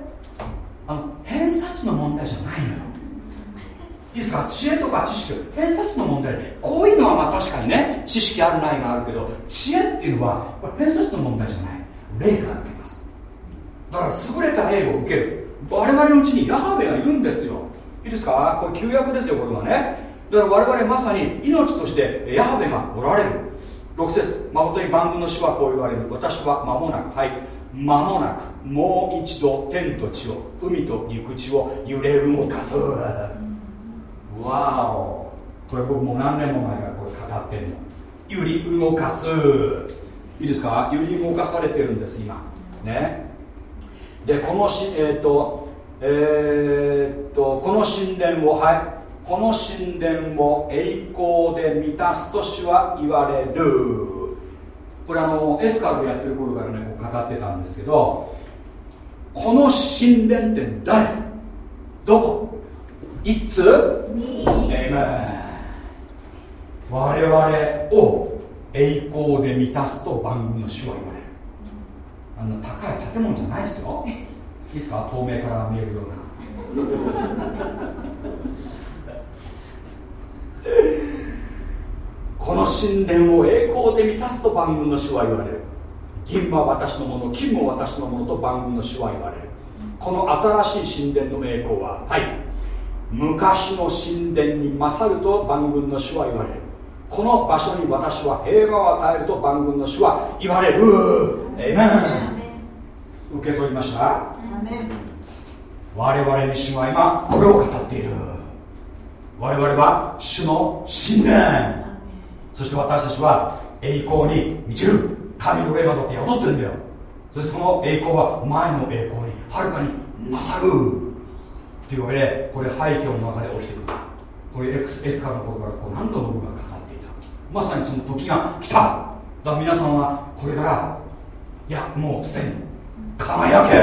[SPEAKER 1] あの偏差値の問題じゃないのよ。いいですか？知恵とか知識。偏差値の問題。こういうのはまあ確かにね知識あるないがあるけど知恵っていうのはこれ偏差値の問題じゃない。霊から受けます。だから優れた霊を受ける。我々のうちにヤハベがいるんですよ。いいですか？これ旧約ですよこれはね。だから我々まさに命としてヤハベがおられる。6節。誠に万軍の主はこう言われる。私は間もなくはい。間もなくもう一度天と地を海と陸地を揺れ動かす。わお。これ僕も何年も前からこれ語ってんの。揺り動かす。いいですか？揺り動かされてるんです今。ね。でこのしえっ、ー、とえー、っとこの神殿をはいこの神殿を栄光で満たすと主は言われる。これあのエスカルやってる頃からねこう語ってたんですけどこの神殿って誰？どこ？いつ？エ我々を栄光で満たすと番組の主は言われるあんな高い建物じゃないですよ。<laughs> いいですか？透明から見えるような。<laughs> この神殿を栄光で満たすと番組の主は言われる。銀は私のもの金も私のものと番組の主は言われる。この新しい神殿の栄光ははい。昔の神殿に勝ると万軍の主は言われる。この場所に私は平和を与えると万軍の主は言われるエメン受け取りました。我々に主は今これを語っている。我々は主の神殿そして私たちは栄光に満ちる。神の霊がとって宿ってるんだよ。そしてその栄光は前の栄光にはるかに勝る。というわけでこれ廃墟の中で起きてくる。これエクスエスカの頃からこう何度も僕が語っていた。まさにその時が来た。だから皆さんはこれからいやもうすでに輝け。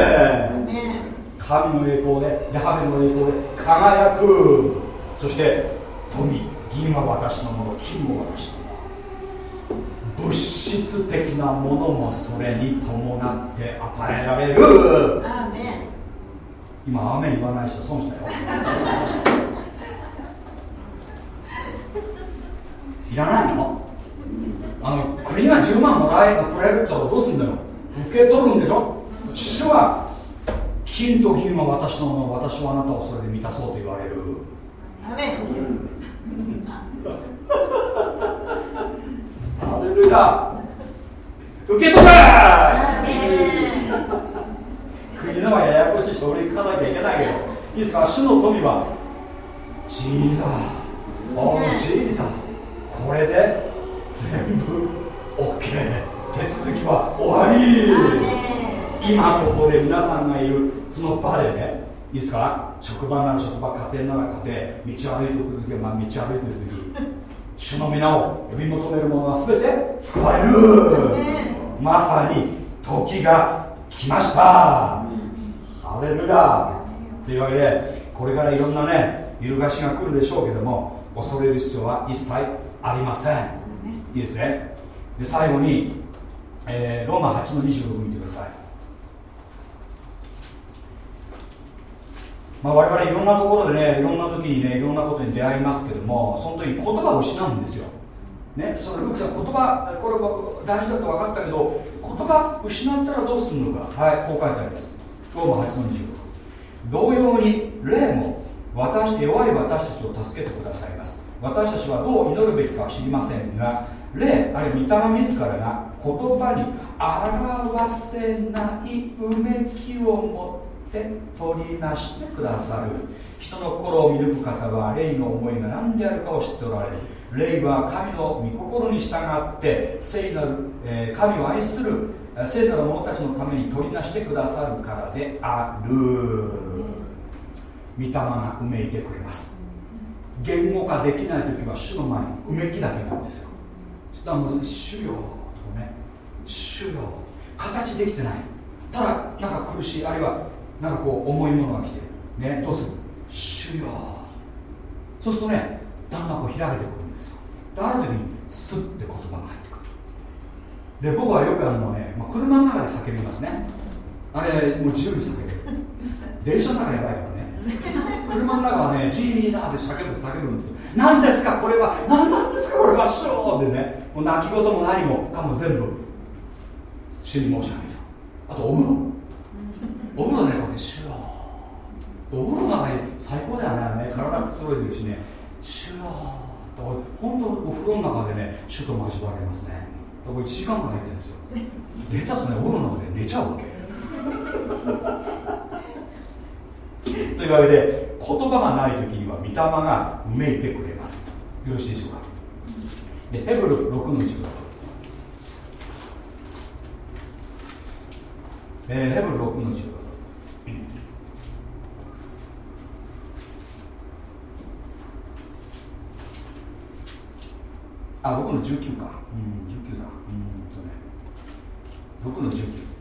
[SPEAKER 1] 神の栄光でヤハベの栄光で輝く。そして富銀は私のもの金も私。のもの物質的なものもそれに伴って与えられる。今雨言わない人損したよ。いらないの？が10万もらえくれるってどうすんだよ受け取るんでしょ？主は金と銀は私のもの私はあなたをそれで満たそうと言われる。ハレルヤ。受け取れ。国のはややこしい人俺行かなきゃいけないけどいいですか？主の富はジーザーおジーザーこれで全部 OK 手続きは終わり。今ここで皆さんがいるその場でねいいですか？職場なら職場家庭なら家庭道を歩いてくるときは、まあ、道を歩いてるとき主の皆を呼び求める者は全て救われる。まさに時が来ました。ハレルヤ。というわけでこれからいろんなね揺るがしが来るでしょうけども恐れる必要は一切ありません。いいですね。で最後に、えー、ローマ8の26見てください。まあ、我々いろんなところでねいろんな時にねいろんなことに出会いますけどもその時言葉を失うんですよ。ね、そのルークさん言葉これ大事だと分かったけど言葉失ったらどうするのかはいこう書いてあります。ローマ8の26同様に霊も私弱い私たちを助けてくださいます。私たちはどう祈るべきかは知りませんが霊あれ御霊自らが言葉に表せないうめきを持って取りなしてくださる。人の心を見抜く方は霊の思いが何であるかを知っておられる。霊は神の御心に従って聖なる、えー、神を愛する聖なる者たちのために取りなしてくださるからである。御霊がうめいてくれます。言語化できない時は主の前にうめきだけなんですよ。そしたらもう主よとかね主よ形できてない。ただなんか苦しいあるいはなんかこう重いものが来てねどうする？主よ。そうするとねだんだんこう開けてくるんですよ。である時にスッて言葉が入ってくる。で僕はよくあのね、まあ、車の中で叫びますね。あれもう自由に叫べる。電車の中やばいからね。車の中はねジーザーって叫ぶ叫ぶんです。よ何ですかこれは？何なんですかこれは主よでね。もう泣き言も何もかも全部。主に申し上げちゃう。あとお風呂。<laughs> お風呂ねこうやって主よお風呂の中に最高だよね体くつろいでるしね。主よ本当お風呂の中でね主と交われますね。これ1時間間入ってるんですよ。レタスねお風呂の中で寝ちゃうわけというわけで言葉がない時には御霊がうめいてくれます。よろしいでしょうか？でヘブル6の16えー、ヘブル6の16あ6の19か。うん19だ。うんとね。6の19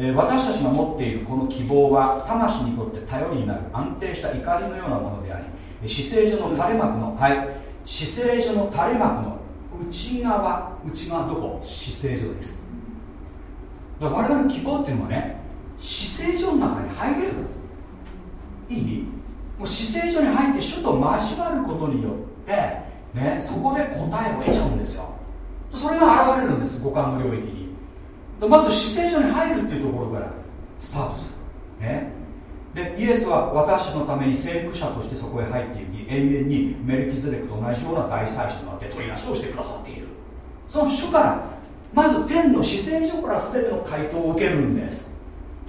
[SPEAKER 1] え、私たちが持っているこの希望は魂にとって頼りになる安定した怒りのようなものであり死聖所の垂れ幕のはい死聖所の垂れ幕の内側内側どこ？死聖所です。だから我々の希望っていうのはね死聖所の中に入れる。いい？もう死聖所に入って主と交わることによってねそこで答えを得ちゃうんですよ。それが現れるんです五感の領域に。まず死聖所に入るっていうところからスタートする、ね、でイエスは私のために征服者としてそこへ入っていき永遠にメルキゼレクと同じような大祭司となって取りなしをしてくださっている。その主からまず天の死聖所から全ての回答を受けるんです。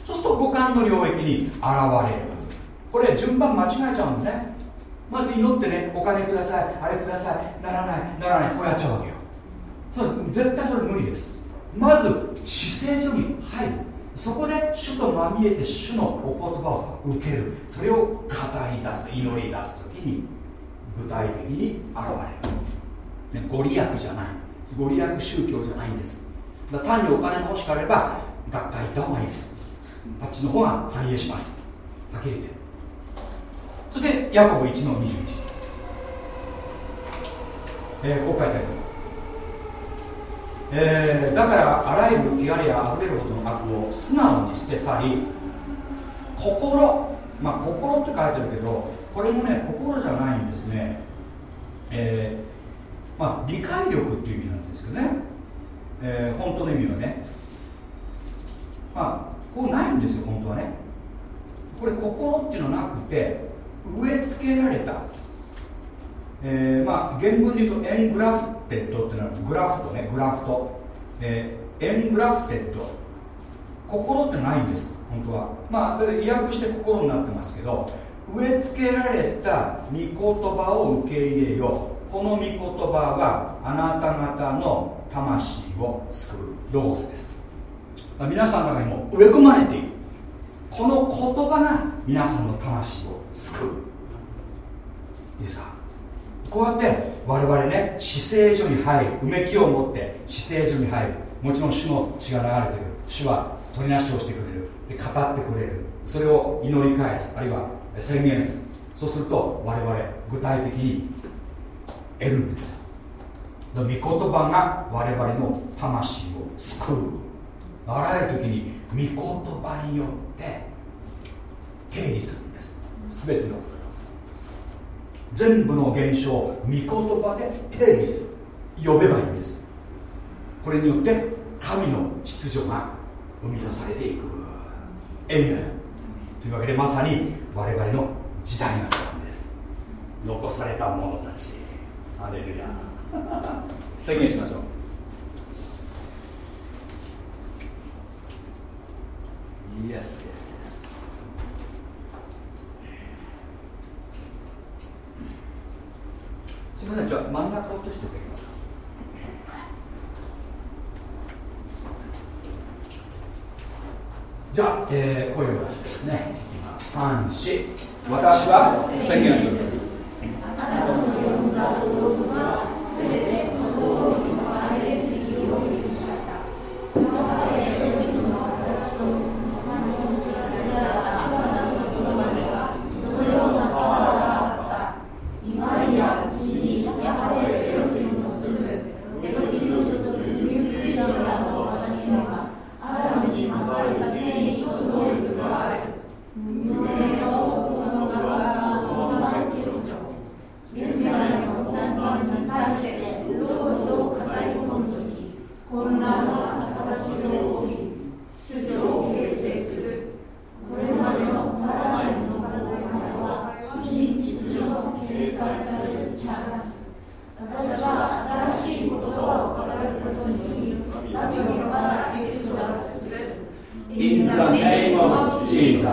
[SPEAKER 1] そうすると五感の領域に現れる。これ順番間違えちゃうんですね。まず祈ってねお金くださいあれくださいならないならないこうやっちゃうわけよ。絶対それ無理です。まず死聖所に入るそこで主とまみえて主のお言葉を受ける。それを語り出す祈り出す時に具体的に現れる、ね、ご利益じゃない。ご利益宗教じゃないんです。だ単にお金が欲しかれば学会行った方がいいです。あっちの方が繁栄します。はっきり言って。そしてヤコブ1の21、えー、こう書いてあります。えー、だからあらゆる汚れやあふれるほどの悪を素直に捨て去り心まあ心って書いてるけどこれもね心じゃないんですね、えー、まあ、理解力っていう意味なんですけどね、えー、本当の意味はね。まあこうないんですよ本当はね。これ心っていうのはなくて植え付けられた、えー、まあ原文で言うとエングラフテッドっていうのはグラフトねグラフト、えー、エングラフテッド心ってないんです本当は。まあ意訳して心になってますけど植え付けられた御言葉を受け入れよう。この御言葉はあなた方の魂を救うロゴスです。皆さんの中にも植え込まれている。この言葉が皆さんの魂を救う。いいですか？こうやって我々ね死聖所に入るうめきを持って死聖所に入るもちろん主の血が流れてる主は取りなしをしてくれるで語ってくれるそれを祈り返す。あるいは宣言するそうすると我々具体的に得るんです。御言葉が我々の魂を救う。あらゆる時に御言葉によって定義するんです。全ての全部の現象を御言葉で定義する。呼べばいいんです。これによって神の秩序が生み出されていく。エイメンというわけでまさに我々の時代が来たんです。残された者たち。アレルヤ。<laughs> 宣言しましょう。イエスですですみませんじゃあ真ん中落としていただけます。かじゃあ、えー、声を出してですね三四。私は宣言する。あなたの呼んだことはすべてその通りのあれ適用許しました今まで海の形と他に作られたあなたの言葉ではそのようなパワーがあった今やうちにヤハウェエロヒムのすぐエロヒムというニュークリーチャーの私にはアダムに勝れた権威と能力がある無名の現在の難関に対してロゴスを語り込むとき混乱は形を帯び秩序を形成するこれまでのパラダイムの考え方は新秩序の掲載されるチャンス私は新しい言葉を語ることによりラビオからエクソダスする In the name of Jesus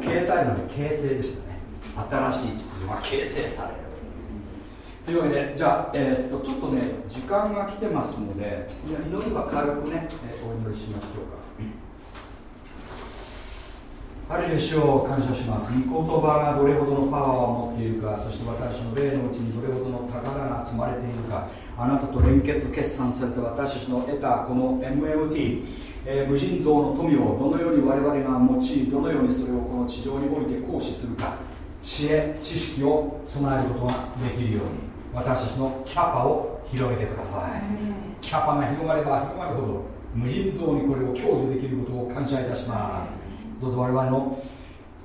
[SPEAKER 1] 掲載の形成でしたね新しい秩序が形成されるというわけでじゃあ、えー、っとちょっとね時間が来てますので祈りは軽くね、お祈りしましょうか。あれでしょう感謝します。御言葉がどれほどのパワーを持っているかそして私の霊のうちにどれほどの宝が積まれているかあなたと連結決算された私たちの得たこの MMT、えー、無尽蔵の富をどのように我々が用いどのようにそれをこの地上において行使するか知恵知識を備えることができるように私たちのキャパを広げてください。キャパが広がれば広がるほど無尽蔵にこれを享受できることを感謝いたします。どうぞ我々の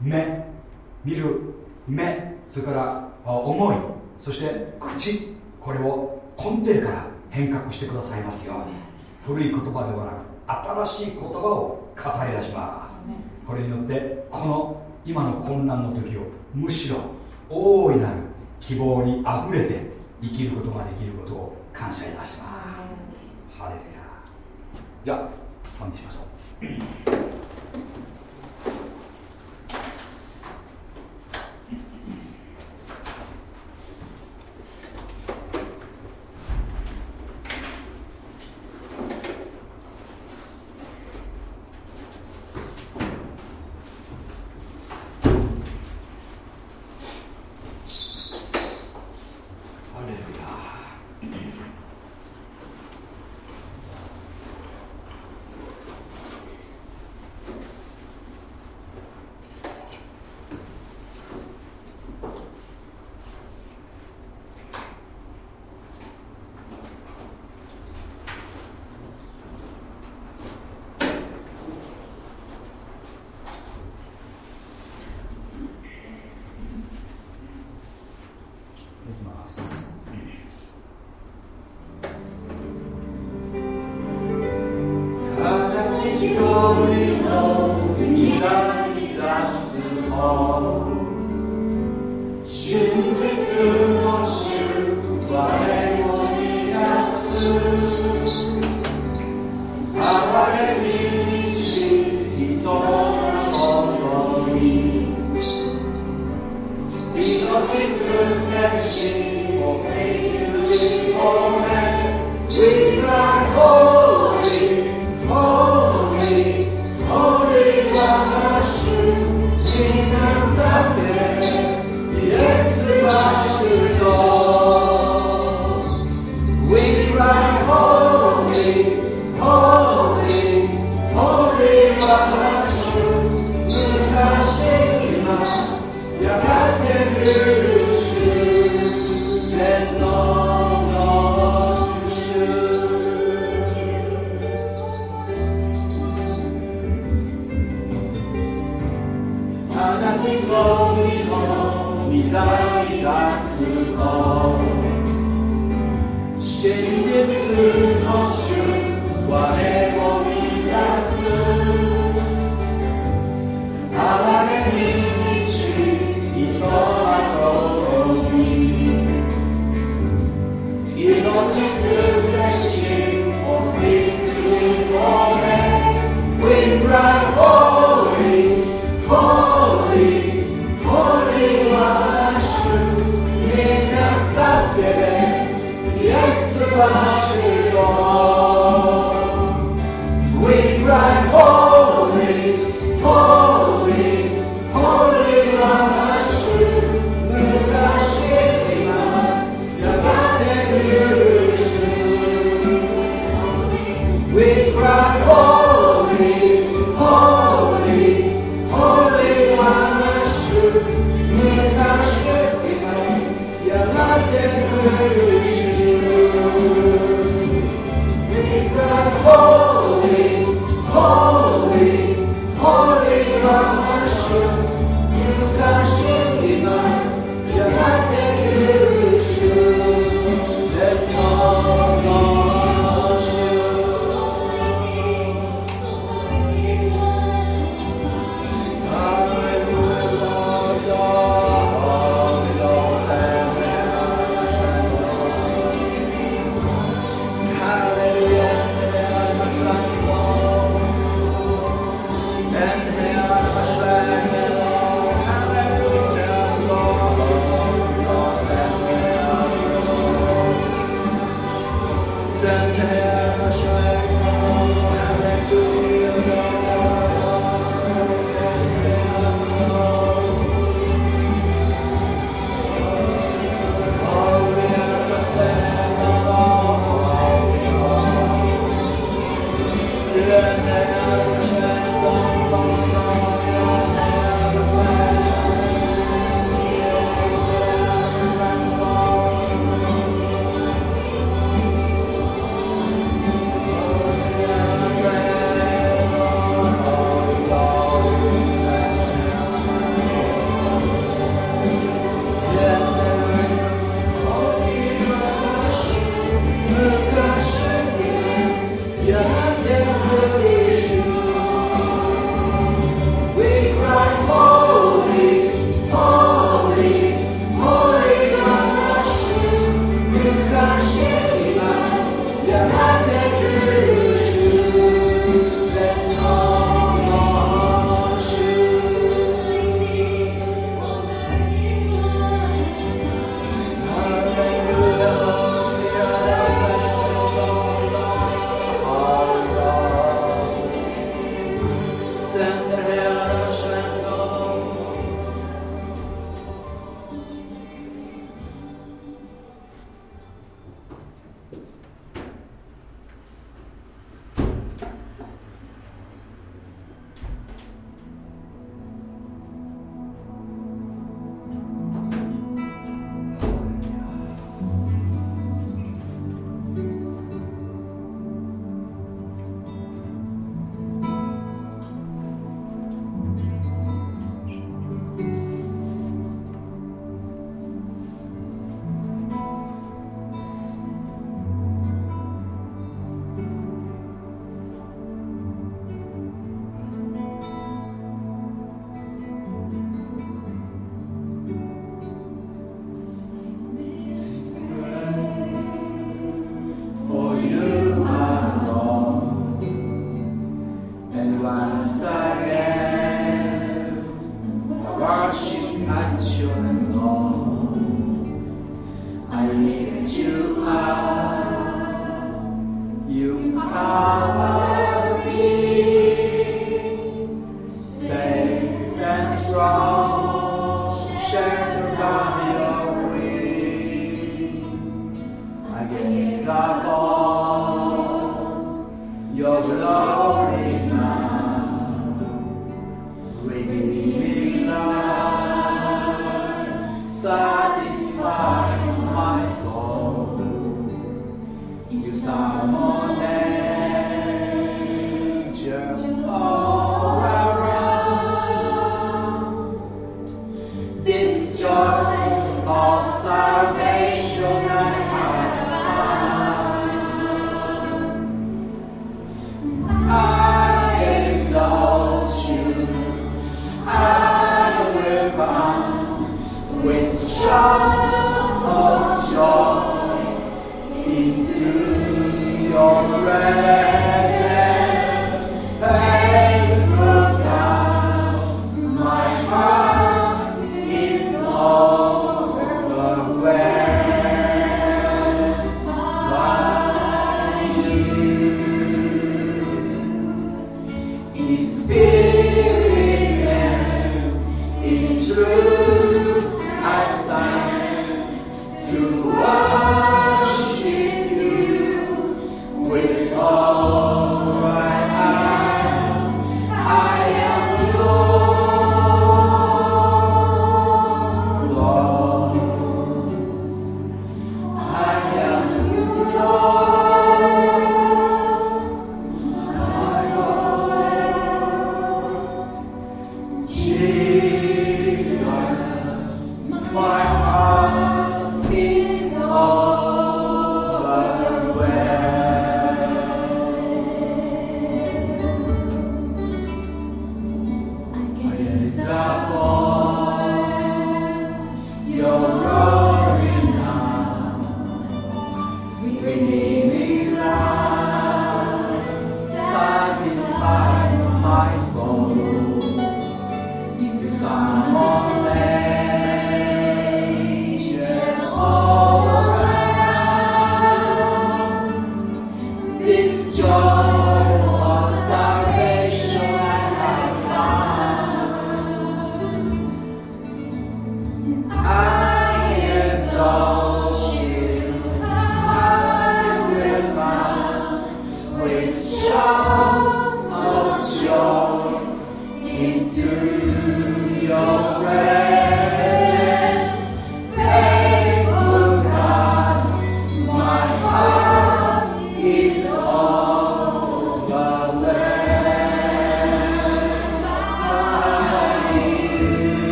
[SPEAKER 1] 目見る目それから思いそして口これを根底から変革してくださいますように。古い言葉ではなく新しい言葉を語り出します。これによってこの今の混乱の時をむしろ大いなる希望にあふれて生きることができることを感謝いたします。ハレルヤ。じゃあ賛美しましょう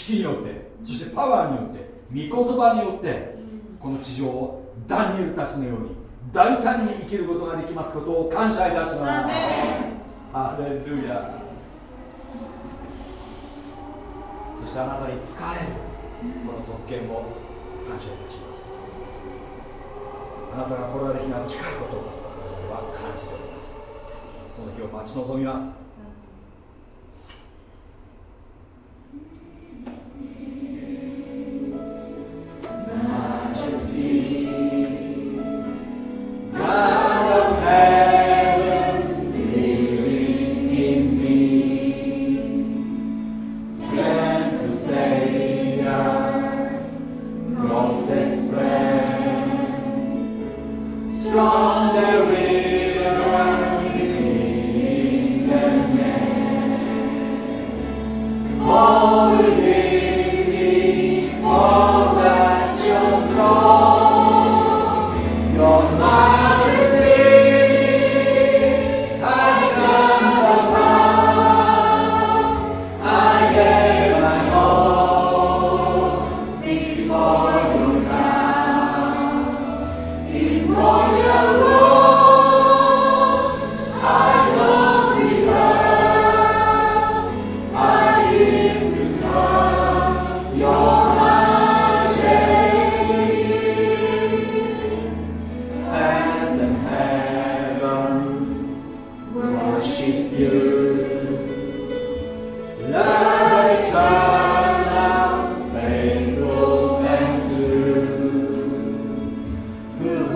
[SPEAKER 1] 識によってそしてパワーによって御言葉によってこの地上をダニエルたちのように大胆に生きることができますことを感謝いたします。ハレルヤ。そしてあなたに使えるこの特権を感謝いたします。なたが来られる日が近いことをは感じております。その日を待ち望みます Mm-hmm.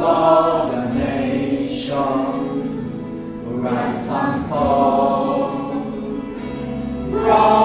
[SPEAKER 1] all the nations, write some song. Write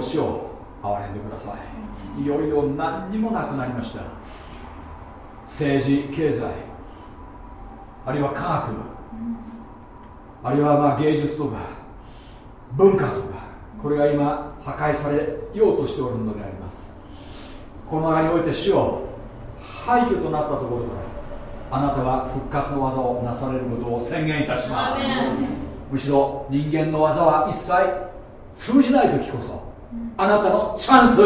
[SPEAKER 1] 死を憐れんでください。いよいよ何にもなくなりました。政治経済あるいは科学あるいはまあ芸術とか文化とかこれが今破壊されようとしておるのであります。この中において主を廃墟となったところからあなたは復活の技をなされることを宣言いたします。むしろ人間の技は一切通じない時こそあなたのチャンス。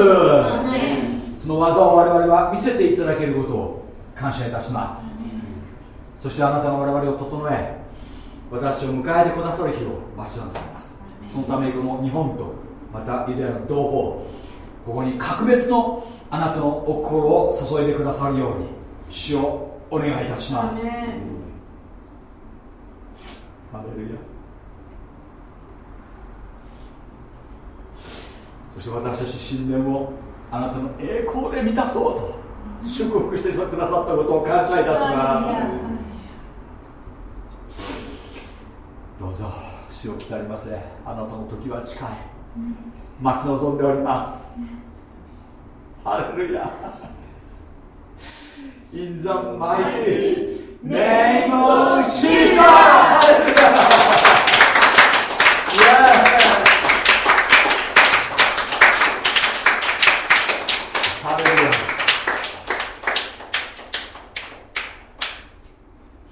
[SPEAKER 1] その技を我々は見せていただけることを感謝いたします。そしてあなたの我々を整え私を迎えてくださる日を待ち望みます。そのためにこの日本とまたイデアの同胞ここに格別のあなたのお心を注いでくださるように主をお願いいたします。ハレルヤそして私たち信念をあなたの栄光で満たそうと祝福してくださったことを感謝いたします。どうぞ主を来たりませあなたの時は近い。待ち望んでおります。ハレルヤ。In the mighty name of Jesus